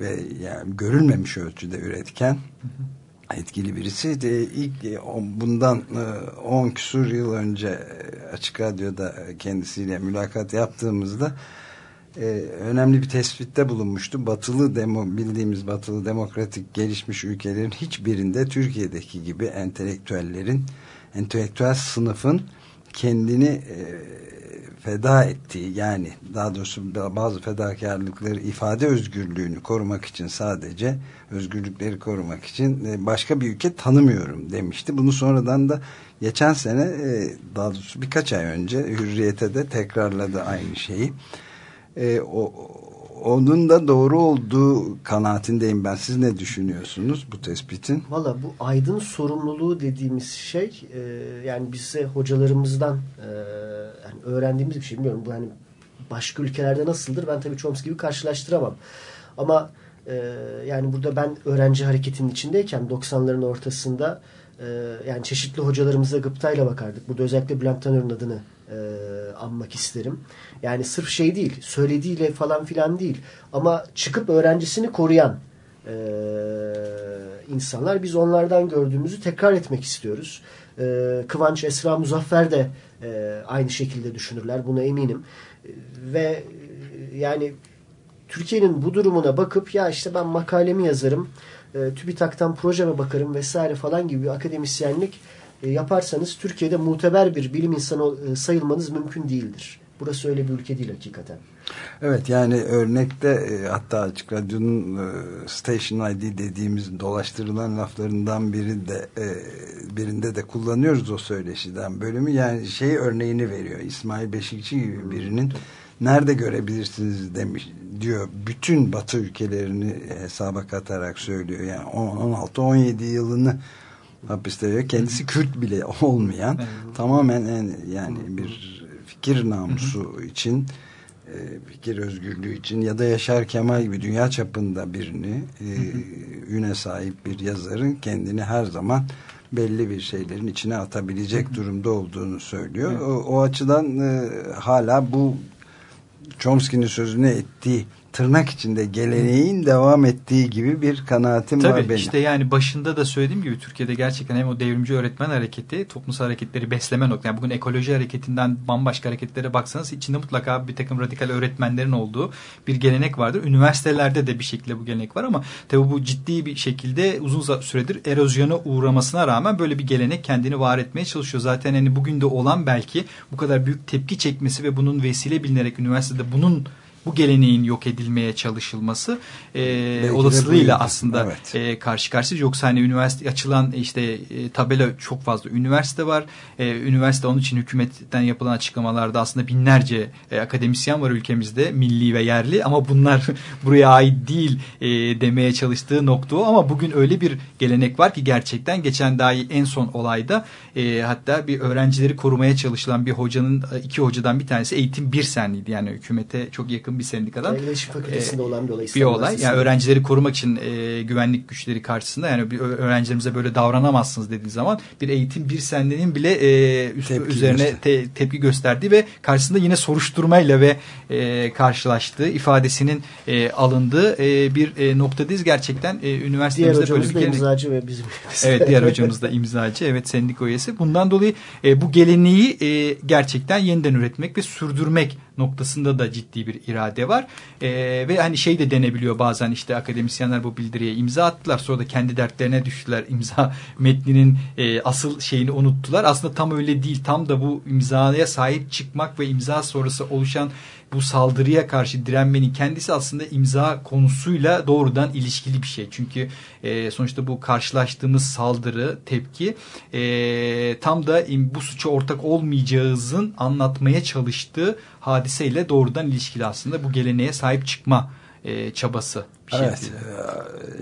S2: ve yani görülmemiş ölçüde üretken etkili birisi. De ilk e, bundan 10 küsur yıl önce e, Açık Radyo'da kendisiyle mülakat yaptığımızda e, önemli bir tespitte bulunmuştu. Batılı demo, bildiğimiz batılı demokratik gelişmiş ülkelerin hiçbirinde Türkiye'deki gibi entelektüellerin entelektüel sınıfın kendini e, feda ettiği yani daha doğrusu bazı fedakarlıkları ifade özgürlüğünü korumak için sadece özgürlükleri korumak için e, başka bir ülke tanımıyorum demişti. Bunu sonradan da geçen sene e, daha doğrusu birkaç ay önce Hürriyet'e de tekrarladı aynı şeyi. E, o, onun da doğru olduğu kanaatindeyim ben. Siz ne düşünüyorsunuz bu tespitin?
S11: Valla bu aydın sorumluluğu dediğimiz şey e, yani bize hocalarımızdan e, yani öğrendiğimiz bir şey bilmiyorum. Bu hani başka ülkelerde nasıldır ben tabii Chomsky gibi karşılaştıramam. Ama e, yani burada ben öğrenci hareketinin içindeyken 90'ların ortasında e, yani çeşitli hocalarımıza gıptayla bakardık. Burada özellikle Bülent Tanör'ün adını e, anmak isterim. Yani sırf şey değil, söylediğiyle falan filan değil. Ama çıkıp öğrencisini koruyan e, insanlar. Biz onlardan gördüğümüzü tekrar etmek istiyoruz. E, Kıvanç, Esra, Muzaffer de e, aynı şekilde düşünürler. Buna eminim. E, ve e, yani Türkiye'nin bu durumuna bakıp ya işte ben makalemi yazarım, e, TÜBİTAK'tan projeme bakarım vesaire falan gibi bir akademisyenlik yaparsanız Türkiye'de muteber bir bilim insanı e, sayılmanız mümkün değildir. Burası öyle bir ülke değil hakikaten.
S2: Evet yani örnekte e, hatta Açık Radyo'nun e, Station ID dediğimiz dolaştırılan laflarından biri de e, birinde de kullanıyoruz o söyleşiden bölümü. Yani şey örneğini veriyor. İsmail Beşikçi gibi birinin nerede görebilirsiniz demiş diyor. Bütün Batı ülkelerini hesaba katarak söylüyor. Yani 16-17 yılını hapiste diyor. Kendisi Kürt bile olmayan tamamen en, yani bir fikir namusu için e, fikir özgürlüğü için ya da Yaşar Kemal gibi dünya çapında birini e, üne sahip bir yazarın kendini her zaman belli bir şeylerin içine atabilecek durumda olduğunu söylüyor. O, o açıdan e, hala bu Chomsky'nin sözünü ettiği tırnak içinde geleneğin devam ettiği gibi bir kanaatim
S10: Tabii,
S2: var benim.
S10: Tabii işte yani başında da söylediğim gibi Türkiye'de gerçekten hem o devrimci öğretmen hareketi toplumsal hareketleri besleme nokta. Yani bugün ekoloji hareketinden bambaşka hareketlere baksanız içinde mutlaka bir takım radikal öğretmenlerin olduğu bir gelenek vardır. Üniversitelerde de bir şekilde bu gelenek var ama tabii bu ciddi bir şekilde uzun süredir erozyona uğramasına rağmen böyle bir gelenek kendini var etmeye çalışıyor. Zaten hani bugün de olan belki bu kadar büyük tepki çekmesi ve bunun vesile bilinerek üniversitede bunun bu geleneğin yok edilmeye çalışılması e, olasılığıyla aslında evet. e, karşı karşıyayız. Yoksa hani üniversite açılan işte e, tabela çok fazla üniversite var. E, üniversite onun için hükümetten yapılan açıklamalarda aslında binlerce e, akademisyen var ülkemizde milli ve yerli ama bunlar buraya ait değil e, demeye çalıştığı nokta o. Ama bugün öyle bir gelenek var ki gerçekten geçen daha en son olayda e, hatta bir öğrencileri korumaya çalışılan bir hocanın iki hocadan bir tanesi eğitim bir senliydi. Yani hükümete çok yakın yakın bir sendikadan.
S11: İletişim Fakültesi'nde e, olan bir olay.
S10: Bir olay. Yani öğrencileri korumak için e, güvenlik güçleri karşısında yani bir öğrencilerimize böyle davranamazsınız dediği zaman bir eğitim bir sendenin bile e, üst, tepki üzerine te, tepki gösterdi ve karşısında yine soruşturmayla ve e, karşılaştığı ifadesinin e, alındığı e, bir e, noktadayız. Gerçekten e, üniversitemizde
S11: diğer
S10: böyle bir
S11: gelenek. imzacı ve bizim
S10: Evet diğer hocamız da imzacı. Evet sendika üyesi. Bundan dolayı e, bu geleneği e, gerçekten yeniden üretmek ve sürdürmek noktasında da ciddi bir irade var. E, ve hani şey de denebiliyor bazen işte akademisyenler bu bildiriye imza attılar. Sonra da kendi dertlerine düştüler. imza metninin e, asıl şeyini unuttular. Aslında tam öyle değil. Tam da bu imzaya sahip çıkmak ve imza sonrası oluşan bu saldırıya karşı direnmenin kendisi aslında imza konusuyla doğrudan ilişkili bir şey. Çünkü e, sonuçta bu karşılaştığımız saldırı, tepki e, tam da bu suça ortak olmayacağızın anlatmaya çalıştığı hadiseyle doğrudan ilişkili aslında bu geleneğe sahip çıkma e, çabası.
S2: Bir evet.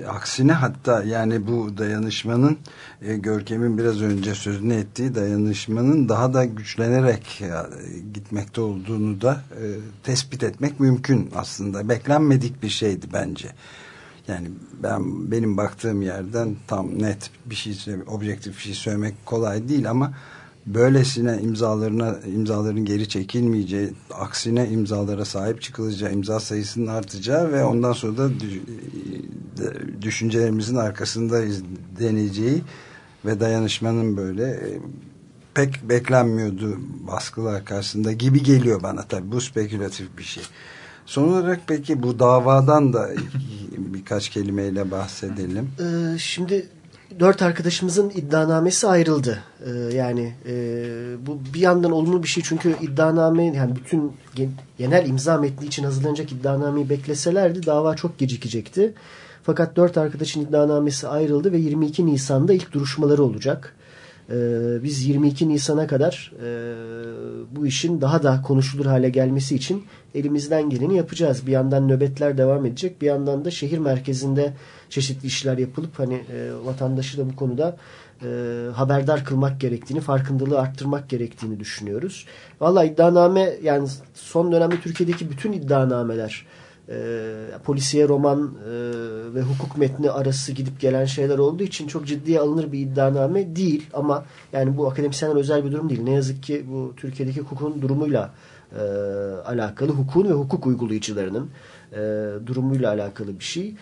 S2: E, aksine hatta yani bu dayanışmanın e, Görkem'in biraz önce sözünü ettiği dayanışmanın daha da güçlenerek e, gitmekte olduğunu da e, tespit etmek mümkün aslında. Beklenmedik bir şeydi bence. Yani ben benim baktığım yerden tam net bir şey objektif bir şey söylemek kolay değil ama böylesine imzalarına imzaların geri çekilmeyeceği aksine imzalara sahip çıkılacağı imza sayısının artacağı ve ondan sonra da düşüncelerimizin arkasında deneyeceği ve dayanışmanın böyle e, pek beklenmiyordu baskılar karşısında gibi geliyor bana tabi bu spekülatif bir şey. Son olarak peki bu davadan da birkaç kelimeyle bahsedelim.
S11: Ee, şimdi dört arkadaşımızın iddianamesi ayrıldı. Ee, yani e, bu bir yandan olumlu bir şey çünkü iddianame yani bütün genel imza metni için hazırlanacak iddianameyi bekleselerdi dava çok gecikecekti. Fakat dört arkadaşın iddianamesi ayrıldı ve 22 Nisan'da ilk duruşmaları olacak. Ee, biz 22 Nisan'a kadar e, bu işin daha da konuşulur hale gelmesi için elimizden geleni yapacağız. Bir yandan nöbetler devam edecek. Bir yandan da şehir merkezinde çeşitli işler yapılıp hani e, vatandaşı da bu konuda e, haberdar kılmak gerektiğini, farkındalığı arttırmak gerektiğini düşünüyoruz. Valla iddianame yani son dönemde Türkiye'deki bütün iddianameler e, polisiye roman e, ve hukuk metni arası gidip gelen şeyler olduğu için çok ciddiye alınır bir iddianame değil ama yani bu akademisyenler özel bir durum değil. Ne yazık ki bu Türkiye'deki hukukun durumuyla e, alakalı, hukukun ve hukuk uygulayıcılarının e, durumuyla alakalı bir şey.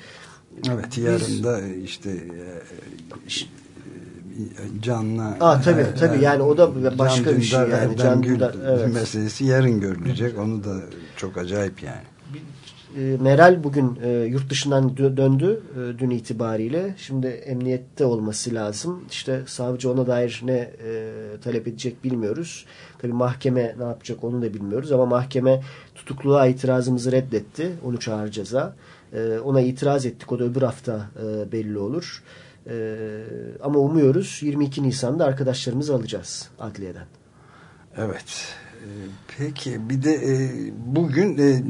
S2: Evet yarın da işte e, canlı
S11: Aa, tabii e, tabii yani o da başka bir şey yani
S2: Can Dündar evet. meselesi yarın görülecek onu da çok acayip yani
S11: e, Meral bugün e, yurt dışından döndü e, dün itibariyle. Şimdi emniyette olması lazım. İşte savcı ona dair ne e, talep edecek bilmiyoruz. Tabi mahkeme ne yapacak onu da bilmiyoruz. Ama mahkeme tutukluluğa itirazımızı reddetti. Onu çağıracağız ha. E, ona itiraz ettik. O da öbür hafta e, belli olur. Ama umuyoruz 22 Nisan'da arkadaşlarımızı alacağız adliyeden.
S2: Evet. Peki bir de e, bugün e,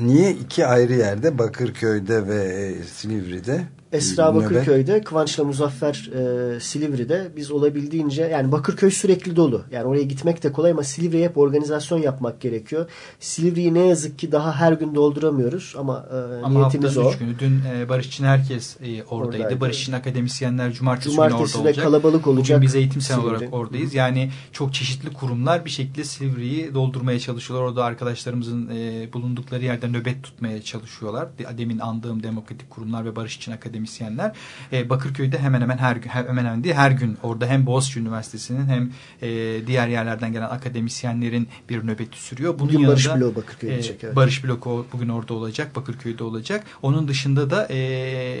S2: niye iki ayrı yerde Bakırköy'de ve e, Silivri'de
S11: Esra Bakırköy'de, Kıvanç'la Muzaffer e, Silivri'de biz olabildiğince yani Bakırköy sürekli dolu. Yani oraya gitmek de kolay ama Silivri'ye hep organizasyon yapmak gerekiyor. Silivri'yi ne yazık ki daha her gün dolduramıyoruz ama, e,
S10: ama
S11: niyetimiz o.
S10: günü. Dün e, Barış için herkes e, oradaydı. oradaydı. Barış için akademisyenler cumartesi, cumartesi günü orada olacak.
S11: kalabalık olacak.
S10: Bugün biz eğitim sen olarak oradayız. Yani çok çeşitli kurumlar bir şekilde Silivri'yi doldurmaya çalışıyorlar. Orada arkadaşlarımızın e, bulundukları yerde nöbet tutmaya çalışıyorlar. Demin andığım demokratik kurumlar ve Barış için akademi akademisyenler e, Bakırköy'de hemen hemen her gün hemen hemen değil her gün orada hem Boğaziçi Üniversitesi'nin hem e, diğer yerlerden gelen akademisyenlerin bir nöbeti sürüyor.
S11: Bunun bugün yanında, Barış Bloğu Bakırköy'de e,
S10: evet. Barış Bloğu bugün orada olacak. Bakırköy'de olacak. Onun dışında da e,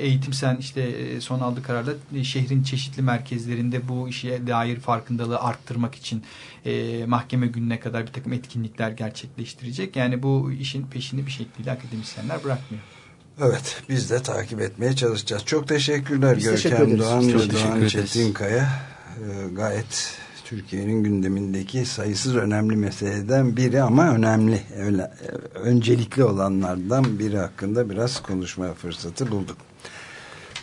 S10: eğitimsen işte e, son aldığı kararla e, şehrin çeşitli merkezlerinde bu işe dair farkındalığı arttırmak için e, mahkeme gününe kadar bir takım etkinlikler gerçekleştirecek. Yani bu işin peşini bir şekilde akademisyenler bırakmıyor.
S2: Evet biz de takip etmeye çalışacağız. Çok teşekkürler biz Görkem teşekkür Doğan ve Doğan Çetinkaya. Ee, gayet Türkiye'nin gündemindeki sayısız önemli meseleden biri ama önemli, öyle, öncelikli olanlardan biri hakkında biraz konuşma fırsatı bulduk.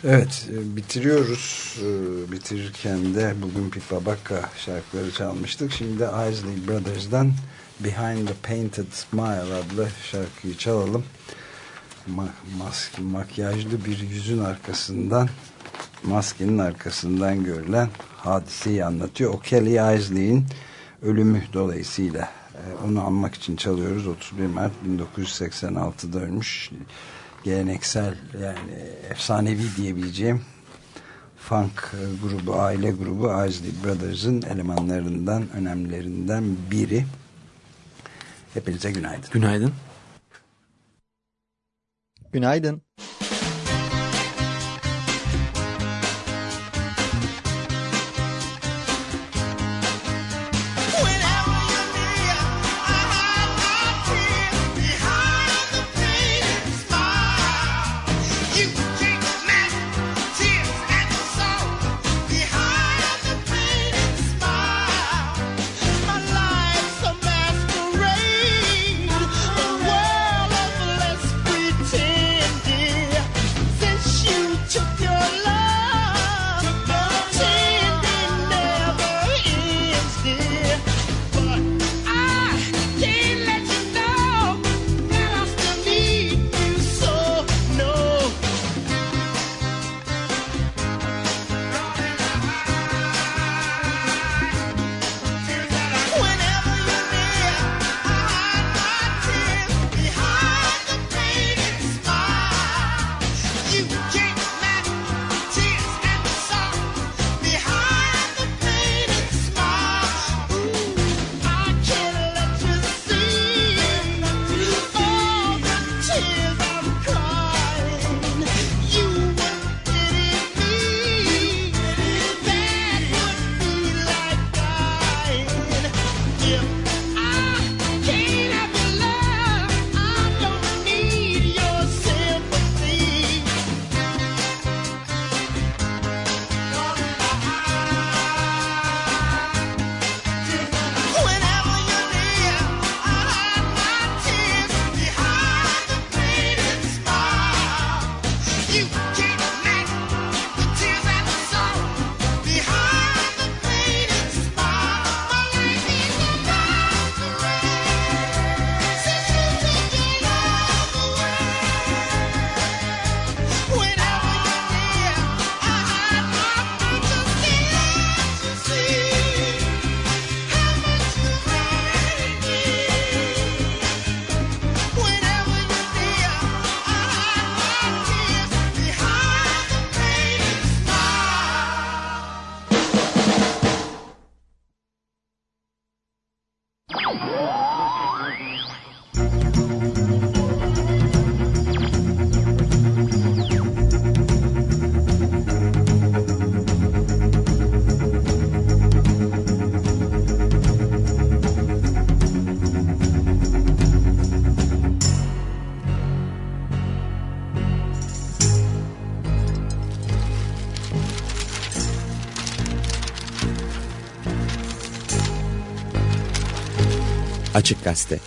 S2: Evet e, bitiriyoruz. Ee, bitirirken de bugün Pipa Bakka şarkıları çalmıştık. Şimdi Isley Brothers'dan Behind the Painted Smile adlı şarkıyı çalalım maske, makyajlı bir yüzün arkasından maskenin arkasından görülen hadiseyi anlatıyor. O Kelly Isley'in ölümü dolayısıyla e, onu anmak için çalıyoruz. 31 Mart 1986'da ölmüş. Geleneksel yani efsanevi diyebileceğim funk grubu, aile grubu Isley Brothers'ın elemanlarından, önemlilerinden biri. Hepinize günaydın.
S5: Günaydın.
S12: Günaydın.
S1: Açık Gazete